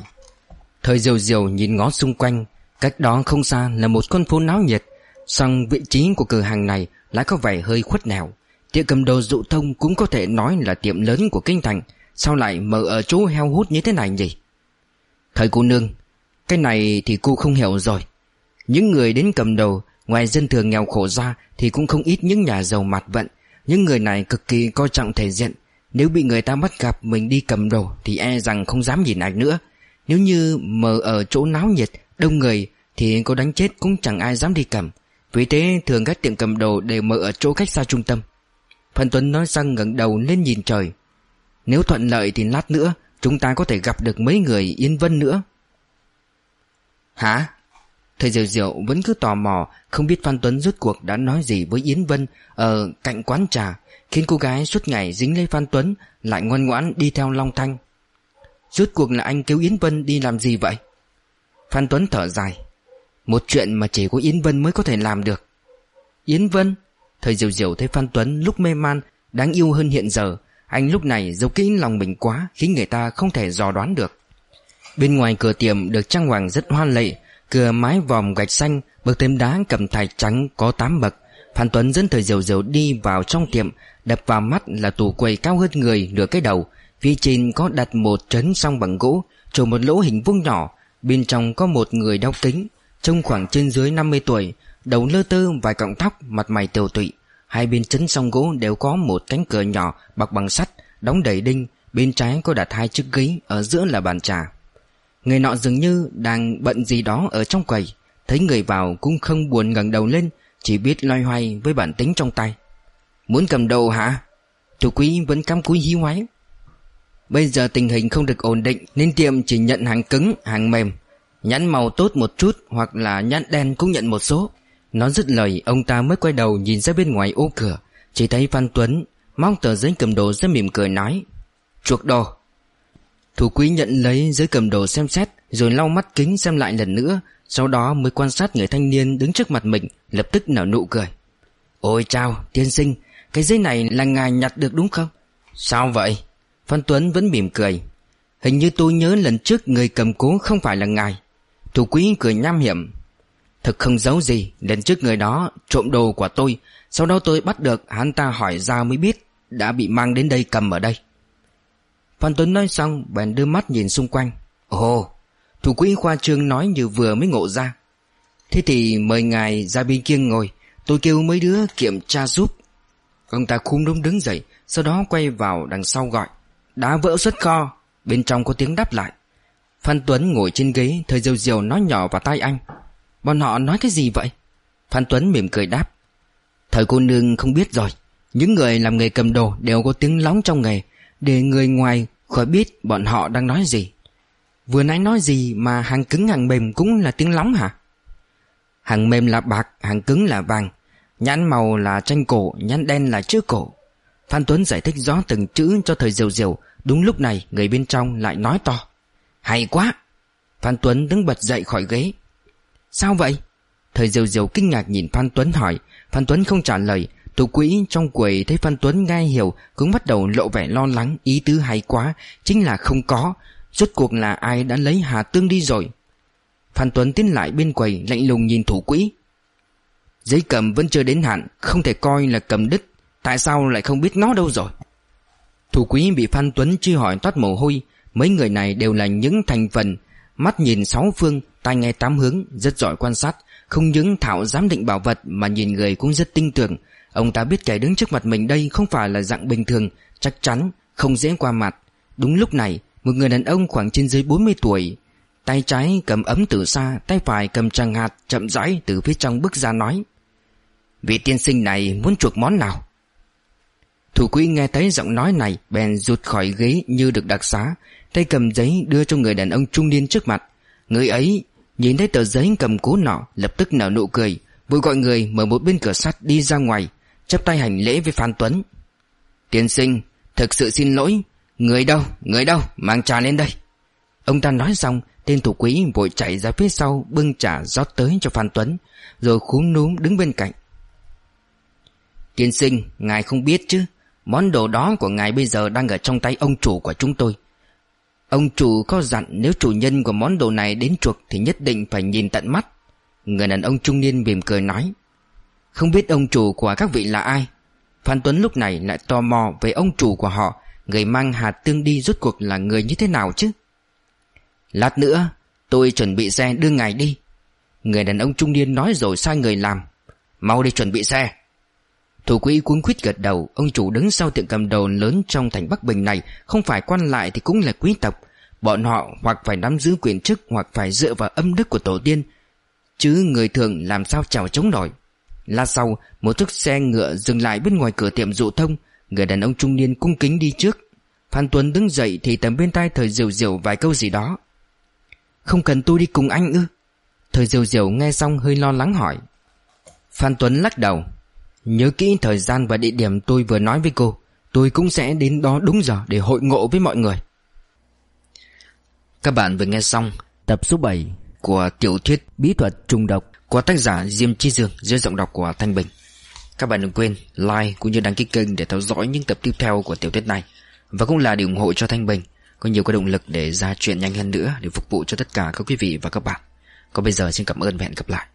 Thời diều diều nhìn ngó xung quanh, Cách đó không xa là một con phố náo nhiệt song vị trí của cửa hàng này lại có vẻ hơi khuất nẻo. Tiệm cầm đồ dụ thông cũng có thể nói là tiệm lớn của kinh thành. Sao lại mở ở chỗ heo hút như thế này nhỉ? Thời cô nương, Cái này thì cô không hiểu rồi. Những người đến cầm đầu Ngoài dân thường nghèo khổ ra Thì cũng không ít những nhà giàu mặt vận. Những người này cực kỳ coi trọng thể diện. Nếu bị người ta bắt gặp mình đi cầm đồ Thì e rằng không dám nhìn ảnh nữa. Nếu như mở ở chỗ náo nhiệt, Đông người Thì có đánh chết cũng chẳng ai dám đi cầm. Vì thế thường các tiệm cầm đồ đều mở ở chỗ cách xa trung tâm. Phan Tuấn nói xong ngẩng đầu lên nhìn trời. Nếu thuận lợi thì lát nữa, Chúng ta có thể gặp được mấy người Yên Vân nữa. Hả? Thầy Diệu Diệu vẫn cứ tò mò, Không biết Phan Tuấn rốt cuộc đã nói gì với Yến Vân Ở cạnh quán trà, Khiến cô gái suốt ngày dính lấy Phan Tuấn, Lại ngoan ngoãn đi theo Long Thanh. Rốt cuộc là anh kêu Yến Vân đi làm gì vậy? Phan Tuấn thở dài. Một chuyện mà chỉ có Yến Vân mới có thể làm được. Yến Vân, Thời Diệu Diệu thấy Phan Tuấn lúc mê man, Đáng yêu hơn hiện giờ. Anh lúc này giấu kỹ lòng mình quá, Khiến người ta không thể dò đoán được. Bên ngoài cửa tiệm được trang hoàng rất hoa lệ, Cửa mái vòm gạch xanh, Bậc thêm đá cầm thạch trắng có 8 bậc. Phan Tuấn dẫn thời diều diều đi vào trong tiệm, Đập vào mắt là tủ quầy cao hơn người nửa cái đầu. Phía trên có đặt một trấn song bằng gỗ, Trổ một lỗ hình vuông nhỏ, Bên trong có một người đeo kính. Trông khoảng trên dưới 50 tuổi Đầu lơ tơ vài cọng tóc Mặt mày tiều tụy. Hai bên chấn song gỗ đều có một cánh cửa nhỏ Bọc bằng sắt Đóng đầy đinh Bên trái có đặt hai chiếc ghế Ở giữa là bàn trà. Người nọ dường như đang bận gì đó ở trong quầy Thấy người vào cũng không buồn ngẩng đầu lên Chỉ biết loay hoay với bản tính trong tay. Muốn cầm đầu hả? Chủ quý vẫn cắm cúi hí hoái. Bây giờ tình hình không được ổn định Nên tiệm chỉ nhận hàng cứng, hàng mềm. Nhãn màu tốt một chút Hoặc là nhãn đen cũng nhận một số. Nó dứt lời, ông ta mới quay đầu nhìn ra bên ngoài ô cửa. Chỉ thấy Phan Tuấn Mong tờ giấy cầm đồ ra mỉm cười nói, Chuộc đồ. Thủ quý nhận lấy giấy cầm đồ xem xét, Rồi lau mắt kính xem lại lần nữa, Sau đó mới quan sát người thanh niên đứng trước mặt mình, Lập tức nở nụ cười. Ôi chào tiên sinh, Cái giấy này là ngài nhặt được đúng không? Sao vậy? Phan Tuấn vẫn mỉm cười. Hình như tôi nhớ lần trước người cầm cố không phải là ngài. Thủ quý cười nham hiểm. Thực không giấu gì đến trước người đó trộm đồ của tôi, Sau đó tôi bắt được, hắn ta hỏi ra mới biết Đã bị mang đến đây cầm ở đây. Phan Tuấn nói xong, bèn đưa mắt nhìn xung quanh. Ồ Thủ quỹ khoa trương nói như vừa mới ngộ ra. Thế thì mời ngài ra bên kia ngồi, Tôi kêu mấy đứa kiểm tra giúp. Ông ta khung đúng đứng dậy, Sau đó quay vào đằng sau gọi. Đá vỡ xuất kho, Bên trong có tiếng đáp lại. Phan Tuấn ngồi trên ghế Thời diều diều nói nhỏ vào tai anh. Bọn họ nói cái gì vậy? Phan Tuấn mỉm cười đáp. Thời cô nương không biết rồi. Những người làm nghề cầm đồ đều có tiếng lóng trong nghề. Để người ngoài khỏi biết bọn họ đang nói gì. Vừa nãy nói gì mà hàng cứng hàng mềm cũng là tiếng lóng hả? Hàng mềm là bạc, hàng cứng là vàng. Nhãn màu là tranh cổ, nhãn đen là chữ cổ. Phan Tuấn giải thích rõ từng chữ cho thời diều diều. Đúng lúc này người bên trong lại nói to. Hay quá. Phan Tuấn đứng bật dậy khỏi ghế. Sao vậy? Thời diều diều kinh ngạc nhìn Phan Tuấn hỏi. Phan Tuấn không trả lời. Thủ quỹ trong quầy thấy Phan Tuấn nghe hiểu, Cũng bắt đầu lộ vẻ lo lắng. Ý tứ hay quá, Chính là không có. Rốt cuộc là ai đã lấy Hà Tương đi rồi? Phan Tuấn tiến lại bên quầy, Lạnh lùng nhìn thủ quỹ. Giấy cầm vẫn chưa đến hạn, Không thể coi là cầm đứt. Tại sao lại không biết nó đâu rồi? Thủ quỹ bị Phan Tuấn truy hỏi toát mồ hôi. Mấy người này đều là những thành phần. Mắt nhìn sáu phương, Tai nghe tám hướng, Rất giỏi quan sát. Không những Thảo giám định bảo vật, Mà nhìn người cũng rất tinh tường Ông ta biết kẻ đứng trước mặt mình đây không phải là dạng bình thường, Chắc chắn, không dễ qua mặt. Đúng lúc này, Một người đàn ông khoảng trên dưới 40 tuổi, Tay trái cầm ấm từ xa, Tay phải cầm tràng hạt chậm rãi từ phía trong bước ra nói, Vị tiên sinh này muốn chuộc món nào? Thủ quỹ nghe thấy giọng nói này, Bèn rụt khỏi ghế như được đặc xá. Tay cầm giấy đưa cho người đàn ông trung niên trước mặt. Người ấy nhìn thấy tờ giấy cầm cố nọ Lập tức nở nụ cười Vội gọi người mở một bên cửa sắt đi ra ngoài chắp tay hành lễ với Phan Tuấn. Tiên sinh Thực sự xin lỗi. Người đâu, người đâu, mang trà lên đây. Ông ta nói xong Tên thủ quỹ vội chạy ra phía sau Bưng trà rót tới cho Phan Tuấn Rồi khúm núm đứng bên cạnh. Tiên sinh, ngài không biết chứ Món đồ đó của ngài bây giờ đang ở trong tay ông chủ của chúng tôi. Ông chủ có dặn nếu chủ nhân của món đồ này đến chuộc Thì nhất định phải nhìn tận mắt. Người đàn ông trung niên mỉm cười nói, không biết ông chủ của các vị là ai? Phan Tuấn lúc này lại tò mò về ông chủ của họ, Người mang hạt tương đi rốt cuộc là người như thế nào chứ? Lát nữa, Tôi chuẩn bị xe đưa ngài đi. Người đàn ông trung niên nói rồi sai người làm, Mau đi chuẩn bị xe. Thủ quỹ cuốn quýt gật đầu, Ông chủ đứng sau tiệm cầm đầu lớn trong thành Bắc Bình này, Không phải quan lại thì cũng là quý tộc. Bọn họ hoặc phải nắm giữ quyền chức Hoặc phải dựa vào âm đức của tổ tiên, Chứ người thường làm sao chào chống nổi. Lát sau, Một chiếc xe ngựa dừng lại bên ngoài cửa tiệm dụ thông, Người đàn ông trung niên cung kính đi trước. Phan Tuấn đứng dậy thì tầm bên tai thời diều diều vài câu gì đó. Không cần tôi đi cùng anh ư? Thời diều diều nghe xong hơi lo lắng hỏi. Phan Tuấn lắc đầu. Nhớ kỹ thời gian và địa điểm tôi vừa nói với cô, Tôi cũng sẽ đến đó đúng giờ để hội ngộ với mọi người. Các bạn vừa nghe xong tập số 7 của tiểu thuyết Bí thuật trùng độc của tác giả Diêm Chi Dương dưới giọng đọc của Thanh Bình. Các bạn đừng quên like cũng như đăng ký kênh để theo dõi những tập tiếp theo của tiểu thuyết này. Và cũng là để ủng hộ cho Thanh Bình, Có nhiều cái động lực để ra chuyện nhanh hơn nữa để phục vụ cho tất cả các quý vị và các bạn. Còn bây giờ, xin cảm ơn và hẹn gặp lại.